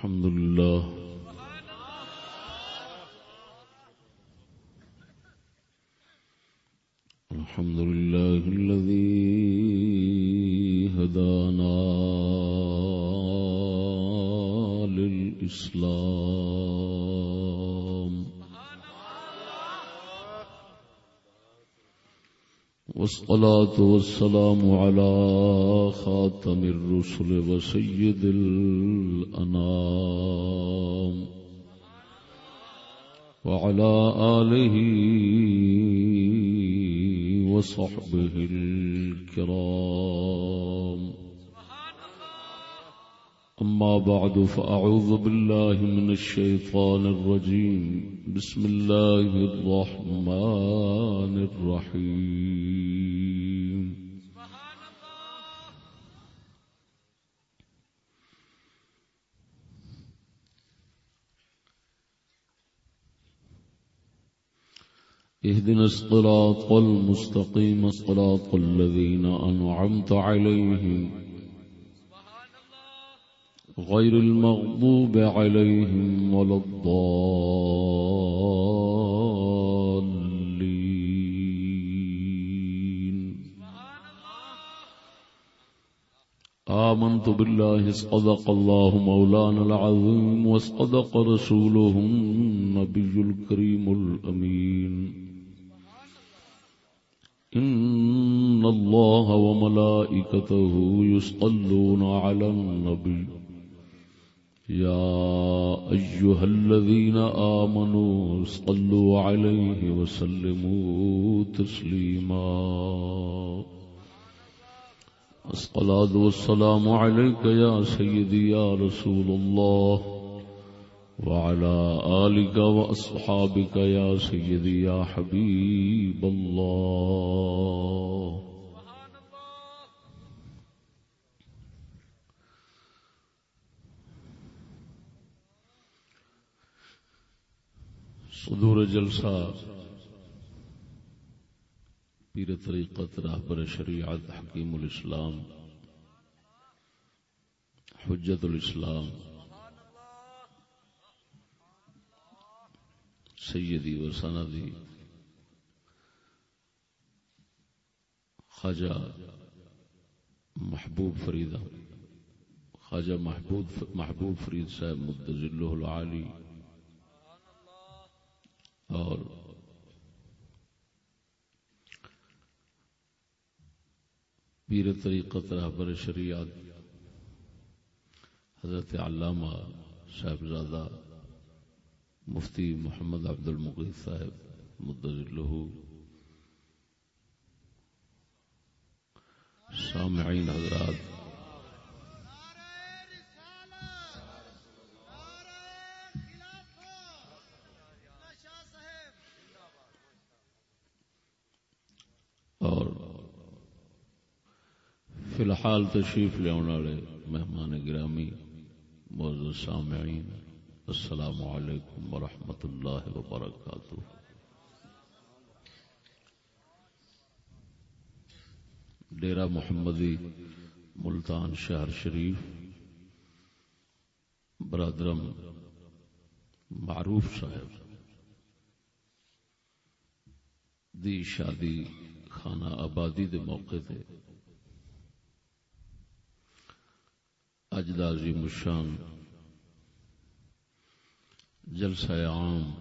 الحمد لله. الحمد لله الذي هدانا للإسلام. والصلاة والسلام على خاتم الرسل وسيد الأنام. وعلى آله وصحبه الكرام. أما بعد، فأعوذ بالله من الشيطان الرجيم. بسم الله الرحمن الرحيم. اهدنا الصراط المستقيم، صراط الذين أنعمت عليهم. غير المغضوب عليهم ولا الضالين. آمنت بالله، صدق الله مولانا العظيم، وصدق رسوله النبي الكريم الأمين. إن الله وملائكته يصلون على النبي. يا أيها الذين آمنوا صلوا عليه وسلموا تسليما. الصلاة والسلام عليك يا سيدي يا رسول الله وعلى آلك وأصحابك يا سيدي يا حبيب الله. صدور جلسہ، پیر طریقت رہبر شریعت حکیم الاسلام، حجت الاسلام، سیدی و سندی، خواجہ محبوب فرید خواجہ محبوب محبوب فرید صاحب مدذل العالی اور پیر طریقت رہبر شریعت حضرت علامہ صاحبزادہ مفتی محمد عبد المقید صاحب مدلہ سامعین حضرات فی الحال تشریف لیا والے مہمان گرامی معزز سامعین، السلام علیکم ورحمۃ اللہ وبرکاتہ۔ ڈیرہ محمدی ملتان شہر شریف، برادرم معروف صاحب، دی شادی خانہ آبادی دے موقع تے اج دا عظیم الشان۔ جلسہ عام۔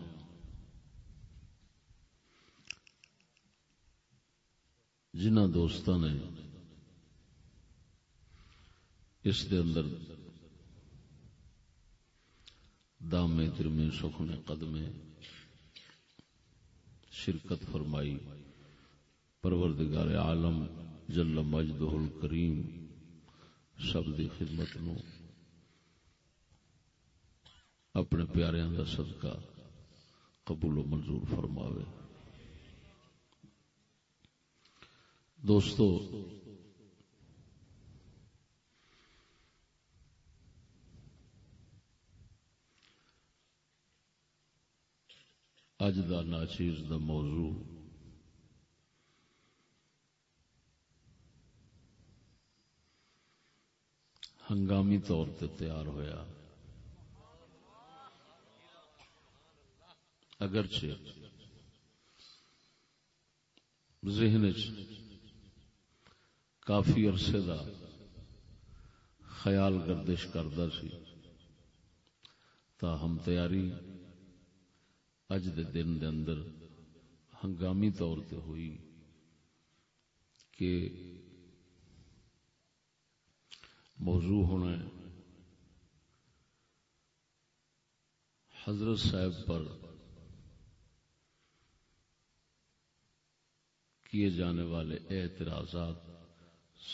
جنہ دوستوں نے اس دے اندر دامے درمے سکھنے قدمے، شرکت فرمائی۔ پروردگار عالم جل مجدہ الکریم۔ سب دی خدمت نو اپنے پیاریاں دا صدقہ قبول و منظور فرماوے۔ دوستو، اج دا ناچیز دا موضوع ہنگامی طور پہ تیار ہوا اگرچہ ذہن کافی عرصے کا خیال گردش کرتا سی تاہم تیاری اج دے دن دے اندر ہنگامی طور پہ ہوئی کہ موضوع ہونا ہے۔ حضرت صاحب پر کیے جانے والے اعتراضات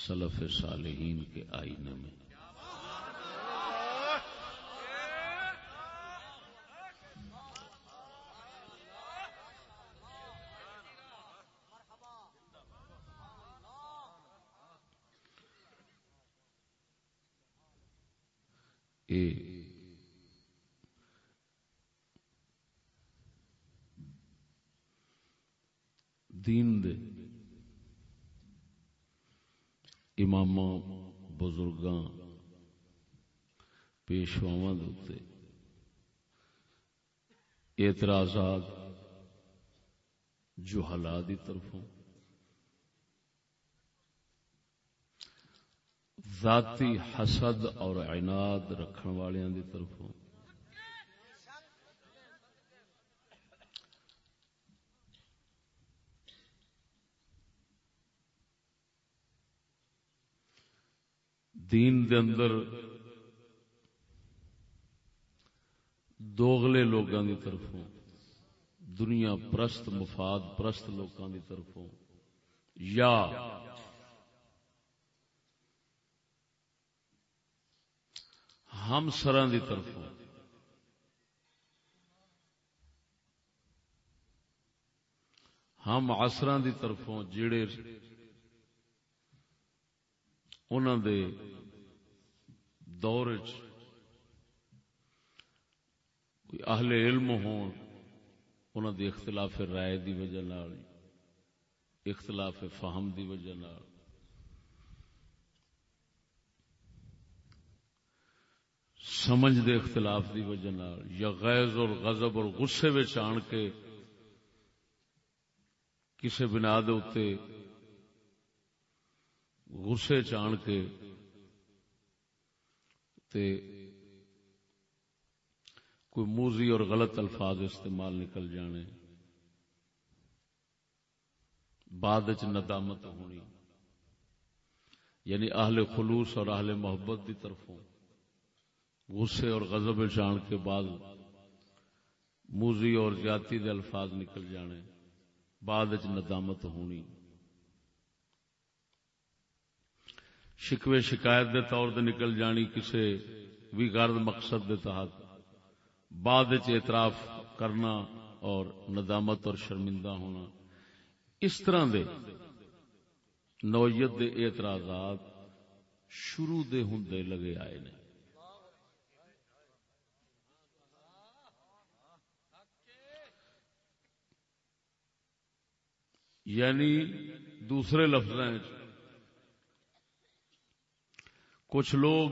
سلف صالحین کے آئینے میں۔ دین دے امام بزرگ پیشواوا اعتراضات جو حالات کی طرفوں ذاتی حسد اور عناد رکھن والوں کی طرفوں دین دے اندر دوغلے لوگوں کی طرفوں دنیا پرست، مفاد پرست لوگوں کی طرفوں یا ہم سر کی طرفوں ہم آسر کی طرفوں جڑے انہوں دے دور کوئی اہل علم ہون انہوں دے اختلاف رائے دی وجہ نال، اختلاف فہم دی وجہ نال۔ سمجھ دے اختلاف دی وجہ نال، یا غیظ اور غضب اور غصے وچ آن کے کسے بنا دے اتے غصے چان کے تے کوئی موزی اور غلط الفاظ استعمال نکل جانے، بعد چ ندامت ہونی یعنی اہل خلوص اور اہل محبت کی طرفوں غصے اور غضب چان کے بعد موزی اور جاتی دے الفاظ نکل جانے، بعد ندامت ہونی۔ شکوے شکایت دے طور دے نکل جانی کسے بھی غرض مقصد دے تحت۔ بعد اعتراف کرنا اور ندامت اور شرمندہ ہونا۔ اس طرح دے نوعیت دے اعتراضات شروع دے ہندے لگے آئے نے۔ یعنی دوسرے لفظ کچھ لوگ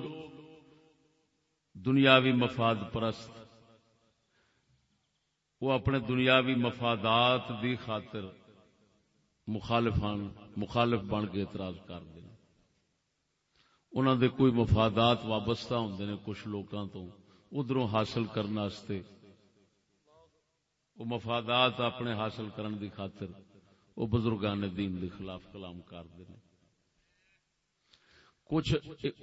دنیاوی مفاد پرست، وہ اپنے دنیاوی مفادات دی خاطر مخالفان، مخالف بن کے اعتراض کر دیں انہوں دے کوئی مفادات وابستہ ہوں نے کچھ لوگوں تو، ادھروں حاصل کرنے وہ مفادات اپنے حاصل کرن دی خاطر وہ بزرگان دین دی خلاف کلام کر دیں کچھ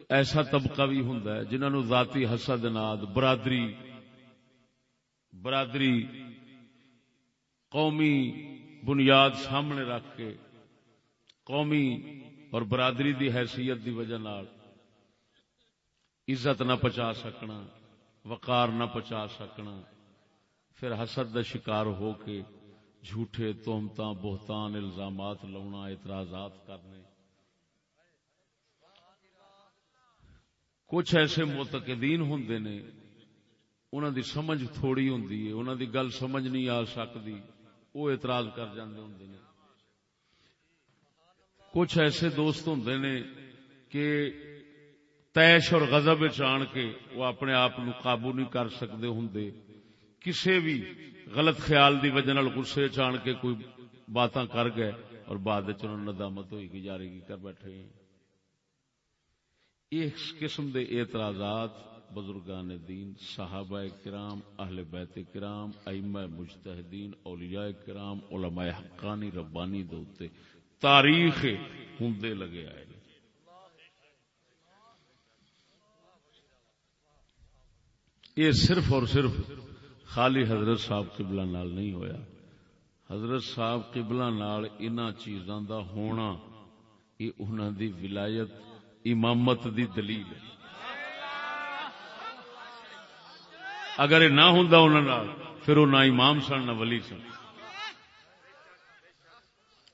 ایسا طبقہ بھی ہوں جنہوں ذاتی حسد ناد برادری برادری، قومی بنیاد سامنے رکھ کے قومی اور برادری دی حیثیت دی وجہ نال عزت نہ پچا سکنا، وقار نہ پچا سکنا، پھر حسد دا شکار ہو کے جھوٹے تومتا بہتان، الزامات لونا، اعتراضات کرنے۔ کچھ ایسے متقدین ہوں نے انہوں دی سمجھ تھوڑی ہوں انہوں دی گل سمجھ نہیں آ سکتی، وہ اعتراض کر جاندے ہوں نے۔ کچھ ایسے دوست ہوں نے کہ تیش اور غضب آن کے وہ اپنے آپ قابو نہیں کر سکتے ہوں کسی بھی غلط خیال دی وجہ غصے چان کے کوئی باتاں کر گئے اور بعد ندامت ہوئی کہ جاری کی کر بیٹھے اس قسم دے اعتراضات بزرگان دین، صحابہ کرام، اہل بیت کرام، ائمہ مجتہدین، اولیاء کرام، علماء حقانی، ربانی دوتے تاریخ ہندے لگے آئے۔ یہ صرف اور صرف خالی حضرت صاحب قبلہ نال نہیں ہویا۔ حضرت صاحب قبلہ نال انہاں چیزاں دا ہونا، یہ انہاں دی ولایت، امامت دی دلیل ہے۔ اگر یہ نہ ہوندا انہاں نال، پھر وہ نہ امام سن، نہ ولی سن۔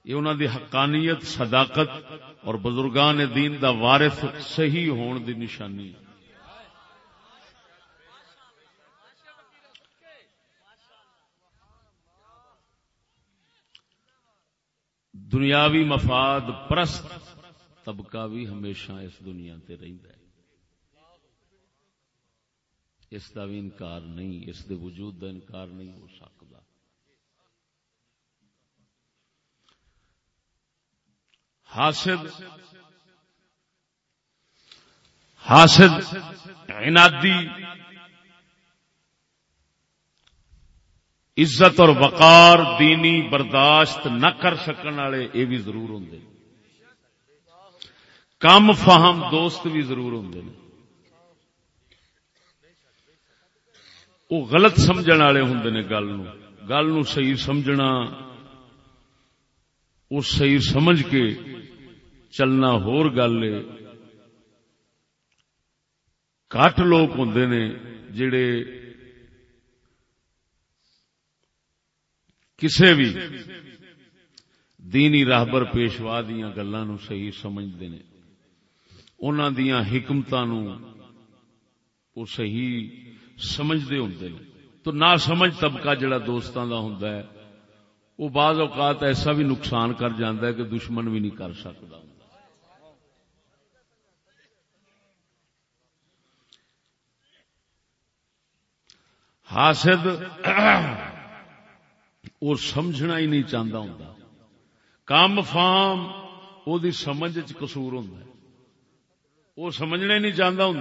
یہ انہاں دی حقانیت، صداقت اور بزرگان دین دا وارث صحیح ہون دی نشانی ہے۔ دنیاوی مفاد پرست طبقہ بھی ہمیشہ اس دنیا تے رہندا ہے۔ اس کا بھی انکار نہیں، اس دے وجود دا انکار نہیں ہو سکتا حاسد حاسد عنادی عزت اور وقار دینی برداشت نہ کر سکن والے یہ بھی ضرور ہوں کم فہم دوست بھی ضرور ہوں وہ غلط سمجھ والے ہوں نے گل گل صحیح سمجھنا، وہ صحیح سمجھ کے چلنا ہور گل ہے۔ کٹ لوگ ہوں نے جڑے کسے بھی دینی راہبر پیشوا دیا گلوں صحیح سمجھتے ہیں انہوں دیا حکمت صحیح سمجھتے ہوں تو نہ سمجھ طبقہ جڑا دوستان کا ہوں وہ بعض اوقات ایسا بھی نقصان کر جاندہ ہے کہ دشمن بھی نہیں کر سکتا حاسد وہ سمجھنا ہی نہیں چاہتا ہوں۔ کام فام، وہ سمجھ قصور ہوں وہ سمجھنا ہی نہیں چاہتا ہوں۔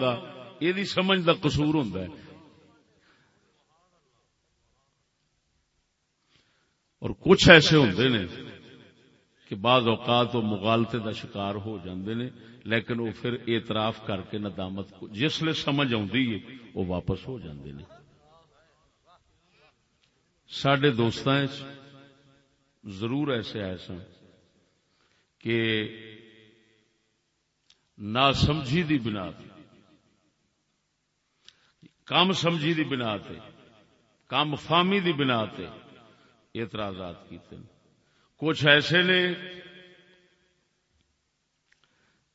یہ سمجھ کا قصور ہوں اور کچھ ایسے ہوں نے کہ بعض اوقات وہ مغالطے کا شکار ہو جاندے نے، لیکن وہ پھر اعتراف کر کے ندامت جس لیے سمجھ آئی ہے، وہ واپس ہو جاندے نے۔ سڈے دوست ضرور ایسے آئے سن کہ نہ سمجھی دی بنا کم سمجھی دی بنا کم فامی دی بنا اعتراضات کیتے کچھ ایسے نے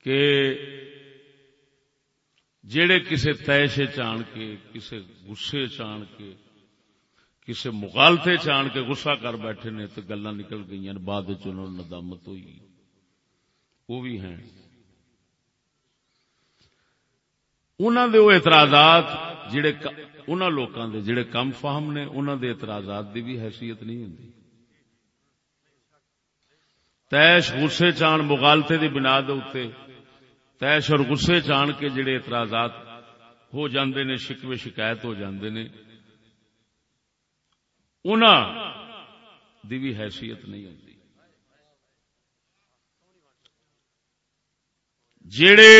کہ جڑے کسے تیشے چان کے، کسے گسے چان کے کسی مغالتے چان کے غصہ کر بیٹھے نے تو گلا نکل گئی یعنی بعد ندامت ہوئی۔ وہ بھی ہیں۔ انہوں دے وہ اعتراضات جڑے انہوں لوگوں دے جڑے کم فہم نے انہوں دے اعتراضات دی بھی حیثیت نہیں ہوں تیش غصے چان مغالتے دی بنا دے تیش اور غصے چان کے جڑے اعتراضات ہو جاندے نے، شکوے شکایت ہو جاندے نے دی بھی حیثیت نہیں ہوتی جڑے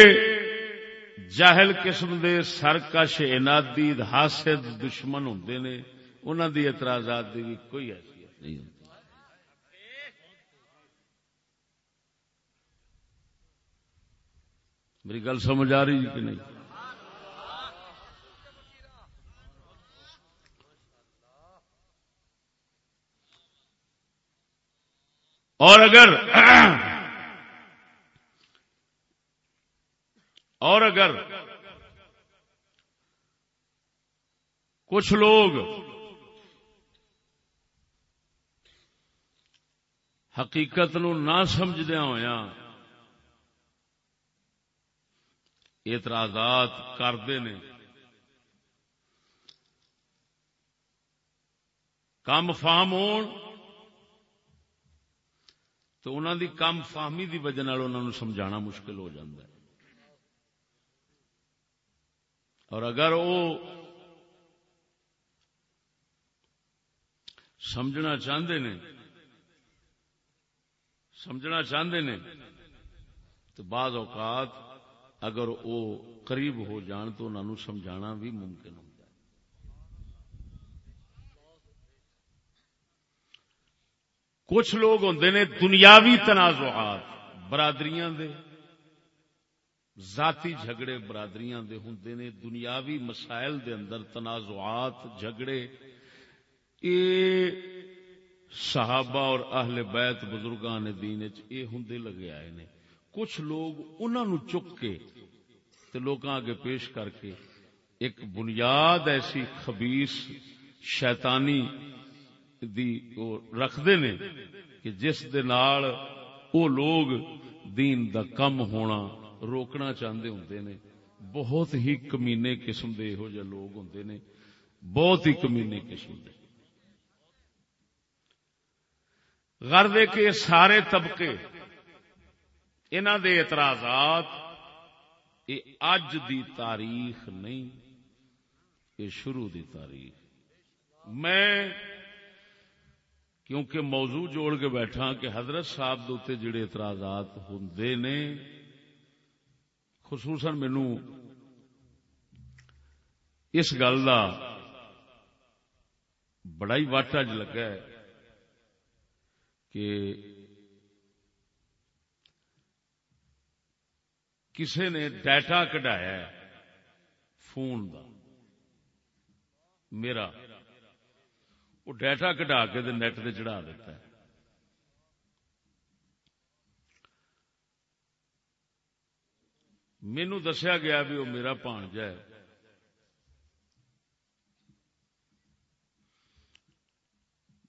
جاہل قسم دے سرکش انادی حاسد دشمن ہوں نے انہوں دی اعتراضات دی بھی کوئی حیثیت نہیں ہوتی میری گل سمجھ آ رہی کہ نہیں؟ اور اگر اور اگر کچھ لوگ حقیقت نو نہ سمجھدیا ہوا اعتراضات کرتے ہیں کم فام ہون تو انہوں دی کم فہمی دی وجہ انہوں سمجھانا مشکل ہو جاتا ہے۔ اور اگر وہ سمجھنا چاہتے نے، سمجھنا چاہتے نے، تو بعض اوقات اگر وہ قریب ہو جان تو انہوں سمجھانا بھی ممکن ہو کچھ لوگ ہوں نے دنیاوی تنازعات، برادریاں دے، ذاتی جھگڑے برادریاں دے ہوں نے، دنیاوی مسائل دے اندر تنازعات، جھگڑے۔ اے صحابہ اور اہل بیت بزرگان دین اے ہوں لگے آئے نے۔ کچھ لوگ انہوں نے چک کے تے لوگاں آگے پیش کر کے ایک بنیاد ایسی خبیص شیطانی دی رکھتے نے کہ جس دے نال او لوگ دین دا کم ہونا روکنا چاہتے ہوں نے۔ بہت ہی کمینے قسم دے ہو جا لوگ ہوں نے۔ بہت ہی کمینے قسم دے۔ غرض کے سارے طبقے انہ دے اعتراضات، یہ اج دی تاریخ نہیں، یہ شروع دی تاریخ۔ میں کیونکہ موضوع جوڑ کے بیٹھا کہ حضرت صاحب دوتے جڑے اعتراضات ہوں نے، خصوصاً مینو اس گل کا بڑا ہی وٹ اج لگا ہے کہ کسی نے ڈیٹا کڈایا فون کا میرا۔ وہ ڈیٹا کٹا کے نیٹ سے چڑھا دیتا ہے۔ مینو دسیا گیا بھی وہ میرا پانجا ہے۔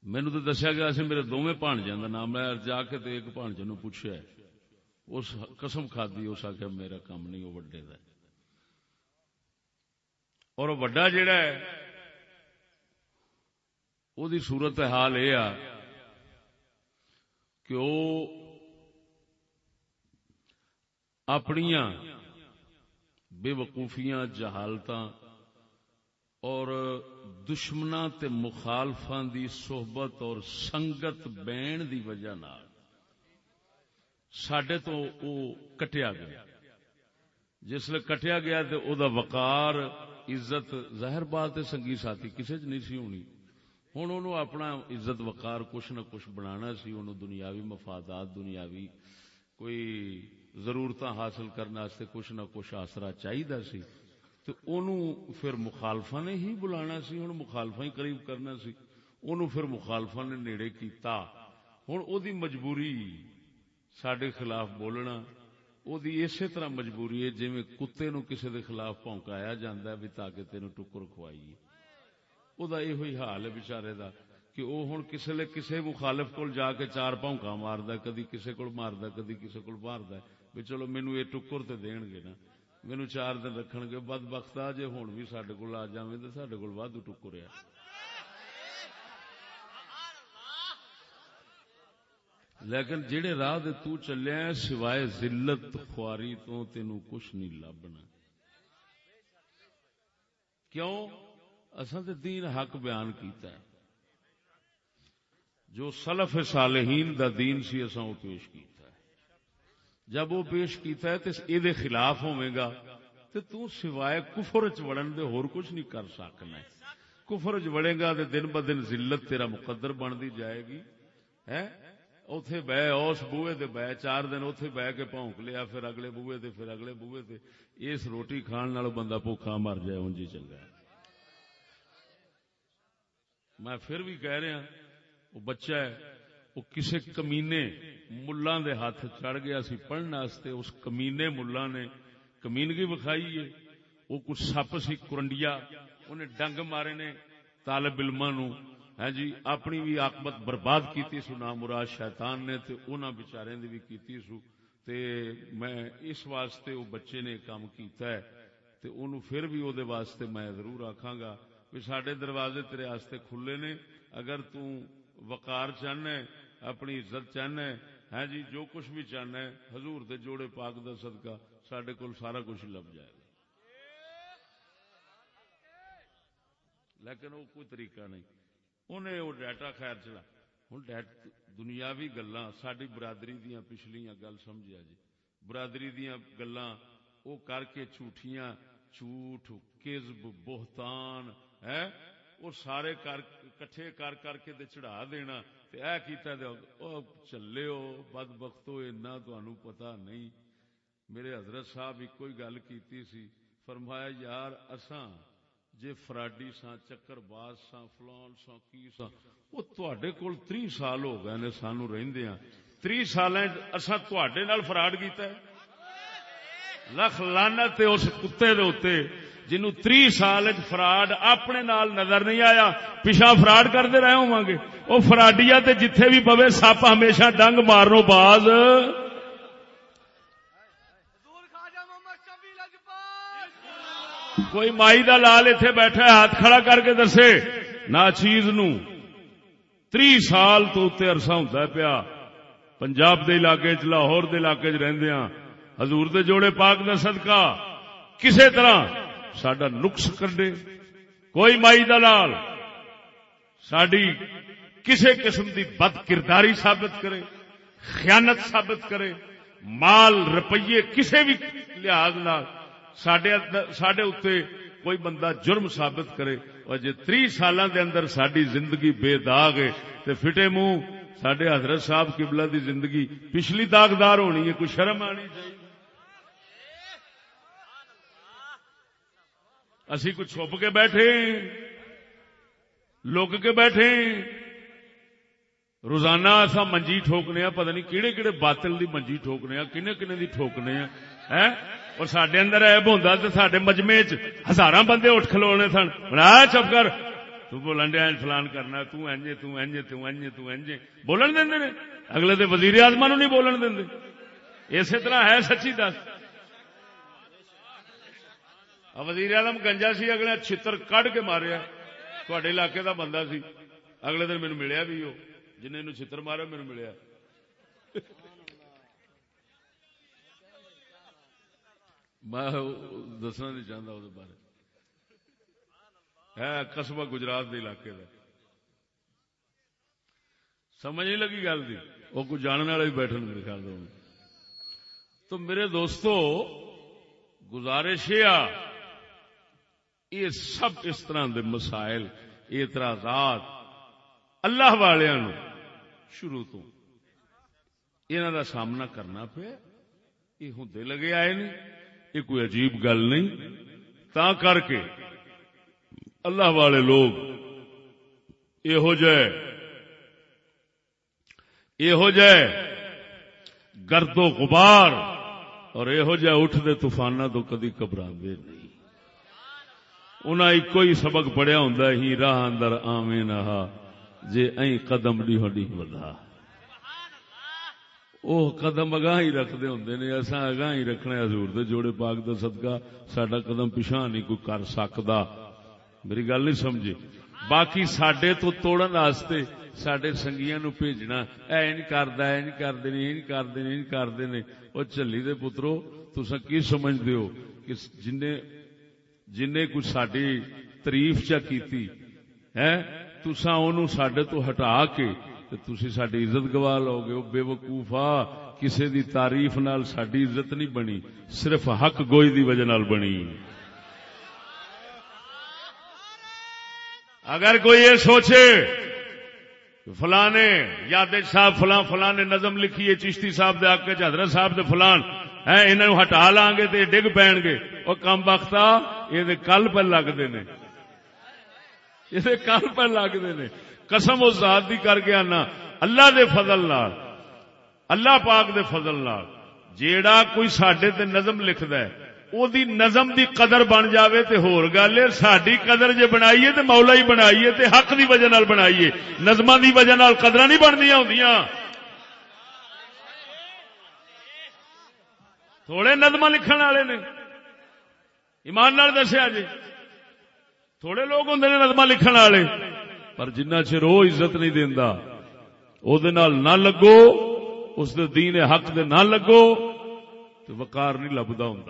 مینو تو دسیا گیا سی میرے دونوں پانجیا کا نام ہے جا کے ایک پانجے نو پوچھا اس قسم کھادی، اس آخیا میرا کام نہیں، وہ وڈے کا اور وڈا جڑا ہے دی صورت حال یہ کہ وہ اپنی بے وقوفیاں جہالت اور دشمنا مخالفا دی صحبت اور سنگت بین دی وجہ سڈے تو وہ کٹیا گیا جسل کٹیا گیا تو او دا وقار عزت ظاہر بات سنگی ساتھی کسی چ نہیں سی ہونی ہوں ان اپنا عزت وقار کچھ نہ کچھ بنا سی ان دنیاوی مفادات، دنیاوی کوئی ضرورت حاصل کرنے کچھ نہ کچھ آسرا چاہیے سی۔ تو پھر مخالفا نے ہی بلا سی ہوں مخالفا ہی قریب کرنا سی۔ ان پھر مخالفا نے نیڑے کیتا۔ ہوں او دی مجبوری سڈے خلاف بولنا، او دی اسی طرح مجبوری ہے جی کتے نو کسی دے خلاف پونکایا جاندہ ہے بھی تاکہ تینوں ٹکر کھوائیے۔ یہ حال ہے بچارے دا کہ وہ ہوں کسی لے کسی مخالف کو جا کے چار پونکا مارد کدی کسی کو مارد کدی کسی کو مارد بھی چلو مینو یہ ٹکر تے دین گے نا مینو چار دن رکھ گے بد بخت آ جے ہوں بھی سڈے کو آ جائے تو سڈے کو ودو ٹکر ہے لیکن جہے راہ تو چلیا سوائے ذلت خواری تو تینوں کچھ نہیں لبنا کیوں اصل تو دین حق بیان کیتا ہے۔ جو سلف صالحین دا دین سی اصا وہ پیش کیتا ہے۔ جب وہ پیش کیتا ہے تو یہ خلاف ہوئے گا تو تو سوائے کفر چ وڑن دے ہور کچھ نہیں کر سکنا کفر چ وڑے گا تو دن ب دن ذلت تیرا مقدر بنتی جائے گی۔ ہے اتے بہ اس بوئے تے بہ چار دن اتے بہ کے پونک لیا، پھر اگلے بوئے تے، پھر اگلے بوئے تے۔ اس روٹی کھان نال بندہ بھوکھا مر جائے انجی چنگا ہے۔ میں پھر بھی کہہ رہا وہ بچہ ہے، وہ کسی کمینے ملان دے ہاتھ چڑھ گیا سی پڑھنے واسطے، اس کمینے ملا نے کمینگی بکھائی ہے۔ وہ کچھ سپ سی، کرنڈیا، انہیں ڈنگ مارے نے طالب علما نو۔ ہاں جی اپنی بھی آکمت برباد کیتی سو، نام مراد شیطان نے تے انہاں بچارے دی بھی کیتی سو۔ تے میں اس واسطے وہ بچے نے کام کیتا ہے۔ تے انہوں پھر بھی او دے واسطے میں ضرور آکھاں گا سڈے دروازے تیرے آستے کھلے نے۔ اگر تو وقار چاہنا اپنی عزت چاہنا ہے ہاں جی جو کچھ بھی چاہنا ہے حضور دے جوڑے پاک دا صدقہ سڈے کول سارا کچھ لب جائے گا۔ لیکن وہ کوئی طریقہ نہیں۔ انہیں وہ ڈیٹا خیر چلا۔ ہوں دنیاوی گلا ساری برادری دیا پچھلیاں گل سمجھا جی۔ برادری دیا گلا وہ کر کے جھوٹیاں، جھوٹ کزب بہتان ہے؟ وہ سارے کٹھے کر کر کے دے چڑھا دینا، تے اے کیتا دے او چلے ہو بد بختو اینا تو پتا نہیں۔ میرے حضرت صاحب ایک کوئی گل کیتی سی، فرمایا، یار، اساں جے فراڈی سا چکر باز سا فلان سا کی سا وہ تواڈے کول 30 سال ہو گئے نے سانو رہندیاں۔ 30 سالاں اساں تواڈے نال فراڈ کیتا ہے۔ لکھ لانت اس کتے دے اوتے۔ جنو تری سال فراڈ اپنے نال نظر نہیں آیا پیچھا فراڈ کرتے رہے ہوا گے وہ فراڈیا تے جتھے بھی پوے، سپ ہمیشہ ڈنگ مارنو باز۔ کوئی مائی دا لال اتے بیٹھا ہاتھ کھڑا کر کے دسے نہ چیز نو۔ تری سال تو اتنے عرصہ ہوتا پیا۔ پنجاب دے علاقے چ لاہور دے علاقے چ رہندے ہاں۔ حضور دے جوڑے پاک دا صدقہ۔ کسے طرح سڈا نقص کرے کوئی مائی دلال ساری کسی قسم کی بد کرداری ثابت کرے خیانت ثابت کرے مال روپیے کسی بھی لحاظ سڈے اتنے کوئی بندہ جرم ثابت کرے اور جی تری سال دے اندر ساری زندگی بے داغ ہے تو فٹے منہ سڈے حضرت صاحب قبلہ دی زندگی پچھلی داغدار ہونی ہے کوئی شرم آنی چاہیے اسی کچھ چھپ کے بیٹھے لک کے بیٹھے روزانہ اصا منجی ٹھوکنے پتہ نہیں کہڑے کہڑے باطل دی منجی ٹھوکنے کنے کنے دی ٹھوکنے اور سڈے اندر ایب ہوں تو سڈے مجمے چ ہزار بندے اٹھ کھلونے سن۔ بنا چپ کر۔ تو بولن دیا فلان کرنا تجے تجے تجے تجے بولن دے اگلے دے وزیر آزما نو نہیں بولن دے۔ اسی طرح ہے سچی دس۔ وزیر اعظم گنجا سی، اگلے چھتر کڈ کے ماریا۔ تھوڑے علاقے دا بندہ سی۔ اگلے دن مینو ملیا بھی وہ جن چھتر مارا مینو ملیا۔ میں دسنا نہیں چاہتا وہ بارے۔ ہے، قصبہ گجرات کے علاقے کا سمجھ نہیں لگی گل کی وہ کوئی جاننے والے بھی بیٹھے میرے خیال تو میرے دوستو، گزارش یہ یہ سب اس طرح دے مسائل اعتراضات اللہ والوں شروع تو۔ انہوں دا سامنا کرنا پیا، یہ ہوں لگے آئے نہیں یہ کوئی عجیب گل نہیں۔ تا کر کے اللہ والے لوگ یہو جائے یہو جائے گرد و غبار اور یہو جہ اٹھتے طوفانہ تو کدی گھبرا نہیں۔ انہیں ایک ہی سبق پڑھیا ہوں ہی راہ اندر آمے نہا جے این قدم نہیں ہونی ودا وہ قدم اگاں ہی رکھتے ہوں نے اصا اگاں ہی رکھنا حضور دے جوڑے پاک دا صدقہ۔ سڈا قدم پیچھا نہیں کوئی کر سکتا میری گل نہیں سمجھی۔ باقی سڈے تو توڑن واسطے سڈے سنگیا نو بھیجنا۔ ای نہیں کردا ای نہیں کرتے نہیں نہیں کرتے نہیں کرتے نے۔ وہ چلی دے پترو تسا کی سمجھتے ہو کہ جن جن کچھ ساری تریف چا کی تسا ان سڈے تو ہٹا کے تھی ساری عزت گوا لو گے وہ بے وقوف آ کسی دی تعریف نال ساری عزت نہیں بنی صرف حق گوئی دی وجہ نال بنی اگر کوئی یہ سوچے فلانے یاد صاحب فلاں فلاں نے نظم لکھی ہے چشتی صاحب دے آکے حضرت صاحب دے فلان انہوں ہٹا لیں گے تو ڈگ پین گے۔ وہ کم بختا، یہ کل پہ لگتے نے۔ یہ کل پہ لگتے نے۔ قسم اس ذات دی کر کے آنا۔ اللہ دے فضل نال۔ اللہ پاک دے فضل نال۔ جیڑا کوئی سڈے تے نظم لکھد ہے، او دی نظم دی قدر بن جاوے تے ہور گل ہے۔ ساری قدر جے بنائیے تے مولا ہی بنائیے تے حق دی وجہ نال بنائیے۔ نظم دی وجہ نال قدر نہیں بننی ہوندیاں تھوڑے نظم لکھن والے نے۔ ایمان نال دسیا جی۔ تھوڑے لوگ ہوں نے نظم لکھن والے، پر جنہ چر وہ عزت نہیں دینا او دے نال نہ لگو، اس دے دین حق دے نہ لگو تو وقار نہیں لبدا ہوں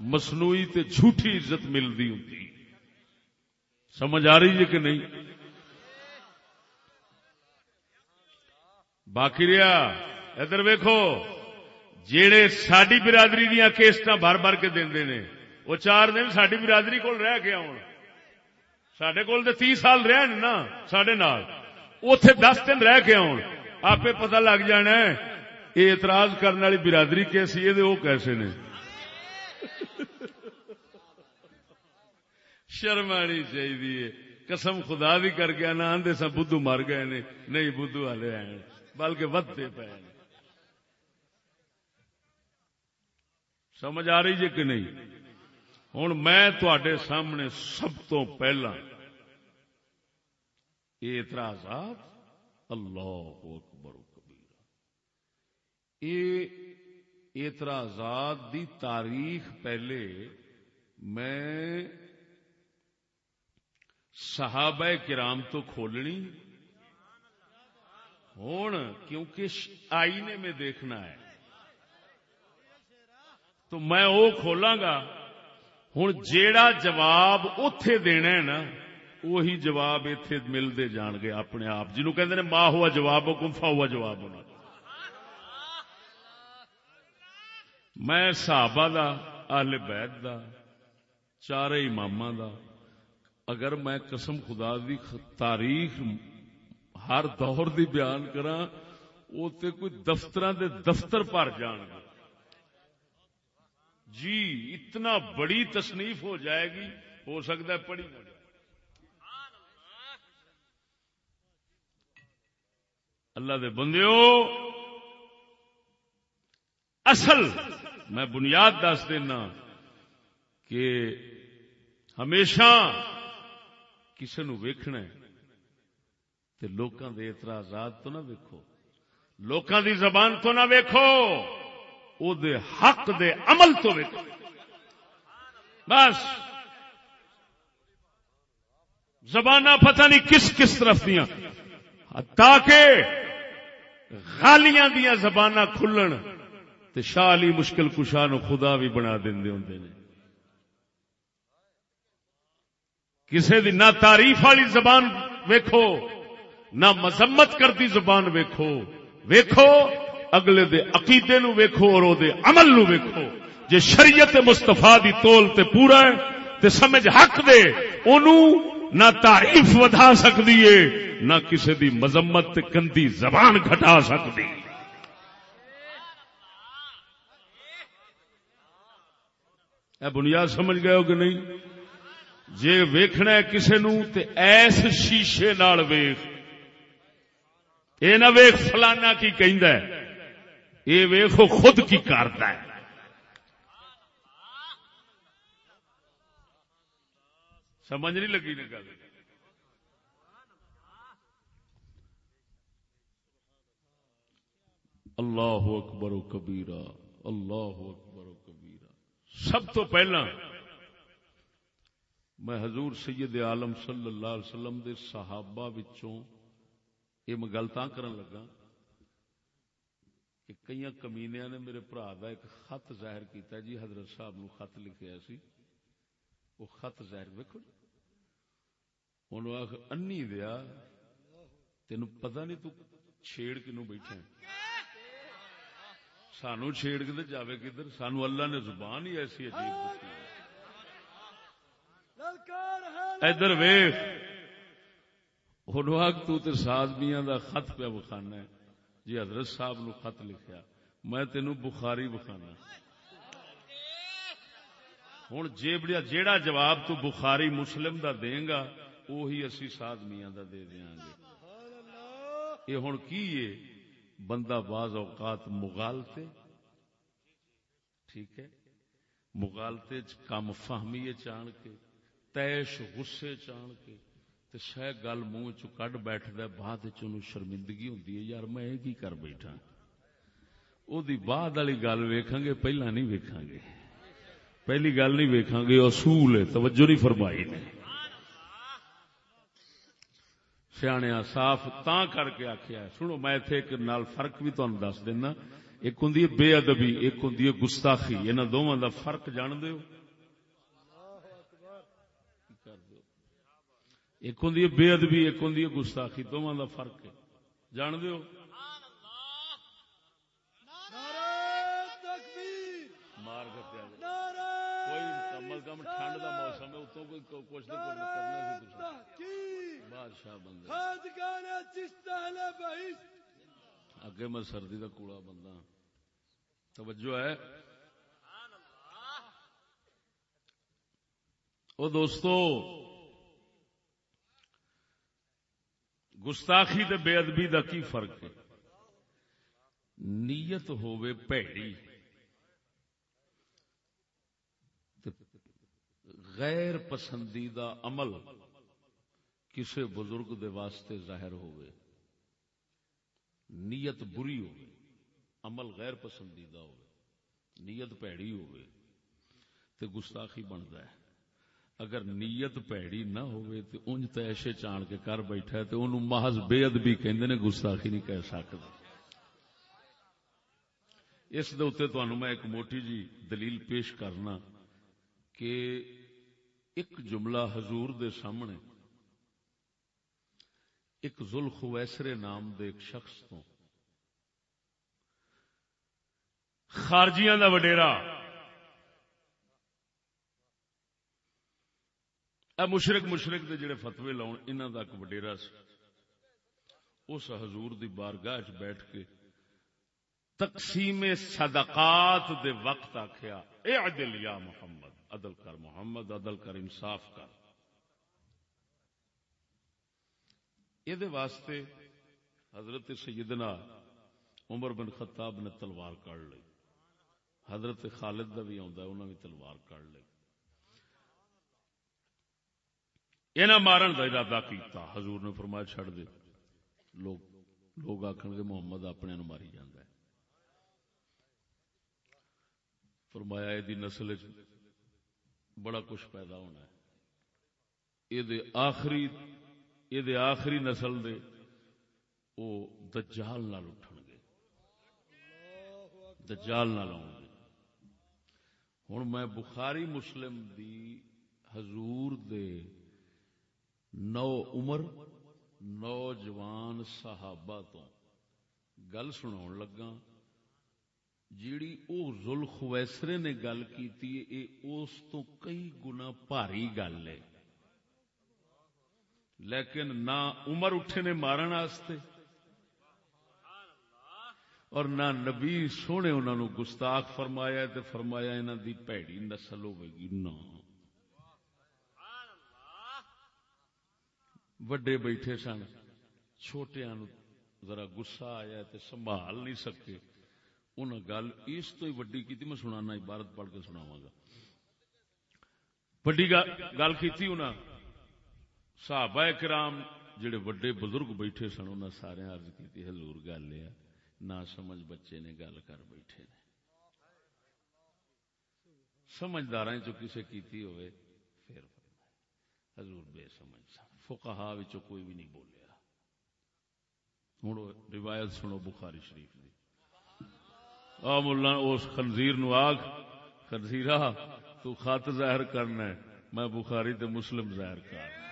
مصنوعی تے جھوٹی عزت ملتی ہوں سمجھ آ رہی ہے کہ نہیں؟ باقی رہا ادھر ویکو جیڑے ساری برادری دیا کیسٹ بھر بھر کے دے نے، وہ چار دن ساری برادری کول رہ گیا ہوں سڈے کول تو تی سال رہے نا سڈے نال۔ اتے دس دن رہ کے آن آپ پتہ لگ جانا یہ اعتراض کرنے والی برادری کیسی ہے وہ کیسے نے۔ شرم آنی چاہیے قسم خدا بھی کر گیا نہ آدھے سا بدھو مر گئے نے، نہیں بدھو والے آئے۔ بلکہ ودتے پے۔ سمجھ آ رہی جی کہ نہیں؟ ہوں میں تھوڑے سامنے سب تو پہلا اعتراضات اللہ اکبر کبیر یہ اعتراضات دی تاریخ پہلے میں صحابہ کرام تو کھولنی۔ ہوں، کیونکہ آئینے میں دیکھنا ہے۔ تو میں وہ کھولاں گا ہوں جیڑا جواب اتے دینا ہے نا وہی جواب اتے ملتے جان گے اپنے آپ۔ جنوب کہ ماں ہوا جواب گفا ہوا جواب ہونا۔ میں صحابہ دا، اہل بیت دا چار امام دا، اگر میں قسم خدا دی تاریخ ہر دور دی بیان کرا وہ کوئی دفتر دے دفتر پر جان گا جی اتنا بڑی تصنیف ہو جائے گی، ہو سکتا ہے پڑھی نہ اللہ دے بندیو، اصل میں بنیاد دس دینا کہ ہمیشہ کسی نو ویکھنا تے لوکاں دے اعتراضات تو نہ ویکھو۔ لوکاں دی زبان تو نہ ویکھو۔ او دے حق دے عمل تو ویکھو۔ بس۔ زبانہ پتہ نہیں کس کس طرف دیا تاکہ غالیاں دیا زبانہ کھلن تے شاہ علی مشکل کشا نو خدا بھی بنا دیں ہوں کسی دی نہ تعریف والی زبان ویکھو، نہ مذمت کرتی زبان ویکھو۔ ویکھو؟ اگلے دے عقیدے نو ویکھو اور او دے عمل نو ویکھو۔ جے شریعت مستفا دی تول تے پورا ہے تے سمجھ حق دے اونوں نہ تعریف ودا سکتی ہے، نہ کسی دی مذمت تے کندی زبان گھٹا سکتی اے بنیاد سمجھ گئے ہو کہ نہیں؟ جے ویکھنا ہے کسے نو تے ایس شیشے نال ویکھ۔ اے نہ ویکھ فلانا کی کہندا ہے۔ یہ ویخو خود کی کرتا ہے۔ سمجھ نہیں لگی نا گل۔ اللہ اکبر و کبیرہ، اللہ اکبر و کبیرہ۔ سب تو پہلا میں حضور سید عالم صلی اللہ علیہ وسلم دے صحابہ وچوں یہ میں گل کرن لگا۔ کہ کئی کمینیا نے میرے برا کا ایک خط ظاہر کیتا جی حضرت صاحب نو خط لکھیا سی۔ وہ خط ظاہر ویکو جی۔ آخ، انی دیا تین پتا نہیں تو چھیڑ کنو بیٹھے سانو چھیڑ کے جاوے کدھر؟ سانو اللہ نے زبان ہی ایسی عجیب ادھر ویخ آخ، تو ساز میاں دا خط پہ بخانا ہے۔ جی حضرت صاحب نو خط لکھیا۔ میں تینو بخاری بخانا ہوں جیڑا جیڑا جواب تو بخاری مسلم دا دیں گا وہی اسی سات میاں دا دے دیا گے۔ یہ ہوں کی ہے؟ بندہ بعض اوقات مغالتے۔ ٹھیک ہے؟ مغالتے کم فہمی چان کے، تیش غصے چان کے۔ تو شہ گل منہ چڈ بیٹھتا بعد شرمندگی ہوں یار میں کی کر بیٹھا۔ وہ بعد والی گل ویکھاں گے، پہلا نہیں ویکھاں گے۔ پہلی گل نہیں ویکھاں گے، اصول ہے، توجہ نہیں فرمائی نے۔ سیاح صاف تا کر کے آخیا سنو میں اتنے ایک نال فرق بھی تمہیں دس دینا ایک ہوں بے ادبی، ایک ہوں گستاخی۔ یہاں دونوں کا فرق جان دو ایک ہوں بے ادبی، ایک ہوں گستاخی، دونوں کا فرق ہے۔ جان دو مار کوئی کم کم ٹھنڈ کا موسم ہے اتوں کوئی کچھ کرنا بادشاہ بندہ اگے میں سردی کا کوڑا بندہ ہاں۔ توجہ ہے۔ او دوستو گستاخی تے بے ادبی دا کی فرق ہے؟ نیت ہووے پیڑی غیر پسندیدہ عمل کسے بزرگ دے واسطے ظاہر ہوئے نیت بری ہوئے عمل غیر پسندیدہ ہوئے نیت پیڑی ہوئے تے گستاخی بنتا ہے۔ اگر نیت پیڑی نہ ہوئے تے انج تے چان کے کر بیٹھا ہے تے انہوں محض بے ادبی کہندے نے گستاخی نہیں کہہ سکتا۔ اس دے اوتے تانوں میں ایک موٹی جی دلیل پیش کرنا کہ ایک جملہ حضور دے سامنے ایک ذوالخویسرے نام دے ایک شخص تو خارجیاں دا وڈیرا اے مشرق مشرق دے جڑے فتوی لاؤن، انہاں دا ایک وڈیرا سی۔ اس حضور دی بارگاہ چ بیٹھ کے تقسیم صدقات دے وقت آخیا اے عدل یا محمد، عدل کر محمد، عدل کر انصاف کر۔ یہ واسطے حضرت سیدنا عمر بن خطاب نے تلوار کر لی۔ حضرت خالد کا بھی انہوں نے تلوار کر لی۔ یہ مارن کا ارادہ کیتا۔ حضور نے فرمایا چھڑ دے۔ لوگ لوگ آخ گے محمد اپنے ماری جانا ہے۔ فرمایا یہ نسل بڑا کچھ پیدا ہونا ہے۔ یہ آخری یہ آخری نسل دے او دجال نال اٹھن گے۔ دجال نال آؤ گے۔ ہوں میں بخاری مسلم دی حضور دے نو عمر، نوجوان صحابہ تو۔ گل سنا لگا جیڑی او ذل نے گل کی اس تو کئی گنا پاری گل ہے۔ لیکن نہ عمر اٹھے نے مارن آستے اور نہ نبی سونے انہوں نے گستاخ فرمایا تے فرمایا انہوں دی پیڑی نسل ہوے گی۔ نہ۔ وڈے بیٹھے سن، چھوٹیاں ذرا گسا آیا تے سنبھال نہیں سکے۔ انہیں گل اس تو ہی وڈی کی میں سنانا، عبارت پڑھ کے سناواں گا۔ وڈی گل کی انہیں صحابہ کرام جڑے وڈے بزرگ بیٹھے سن انہیں سارے عرض کی حضور گل یہ نہ سمجھ بچے نے گل کر بیٹھے نے۔ سمجھدار چ کسی کیتی ہوئے، پھر حضور بے سمجھ سن۔ فقہا کوئی بھی نہیں بولیا۔ ہوں روایت سنو بخاری شریف دی۔ آ ملا اس خنزیر نو آگ خنزیرا تو خط ظاہر کرنا ہے۔ میں بخاری تے مسلم ظاہر کر۔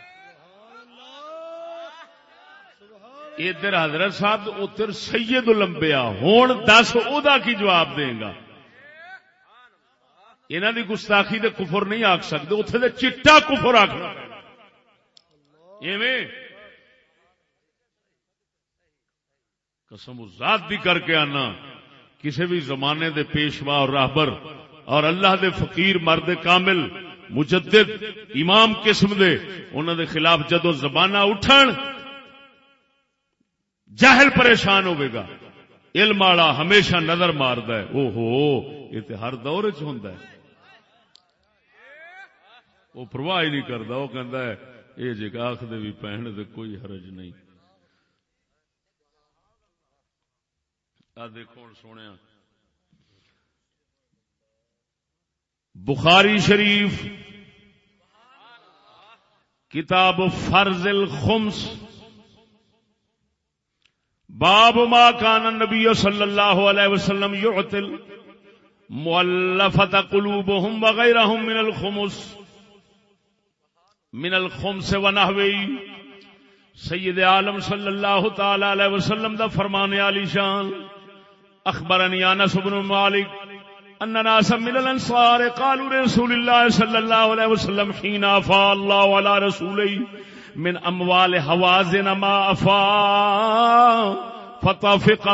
ادھر حضرت صاحب، ادھر سید لمبیا ہوں دس ادا کی جواب دے گا؟ انہوں دی گستاخی دے کفر نہیں آخ سکتے اتنے دے چٹا کفر آخنا قسم ذات بھی کر کے آنا کسی بھی زمانے دے پیشوا اور راہبر اور اللہ دے فقیر مرد کامل، مجدد، امام قسم دے انہوں دے خلاف جدو زبانہ اٹھن، جاہل پریشان ہوئے گا۔ علم والا ہمیشہ نظر مارد ہے۔ او ہو یہ تو ہر دور چ ہوں وہ پرواہ ہی نہیں کرتا وہ کہہ یہ جی آخ دے بھی پہن دے کوئی حرج نہیں۔ آ دیکھو سونے بخاری شریف۔ کتاب فرض الخمس۔ باب ما كان النبي صلى الله عليه وسلم يعطل مؤلفة قلوبهم وغيرهم من الخمس۔ من الخمس ونحوه سید عالم صلی اللہ تعالی علیہ وسلم دا فرمان علی شان۔ اخبرنی انس بن مالک ان ناس من الانصار قالوا رسول الله صلى الله عليه وسلم حين افا الله على رسوله من اموال حوازن ما افا۔ فطافق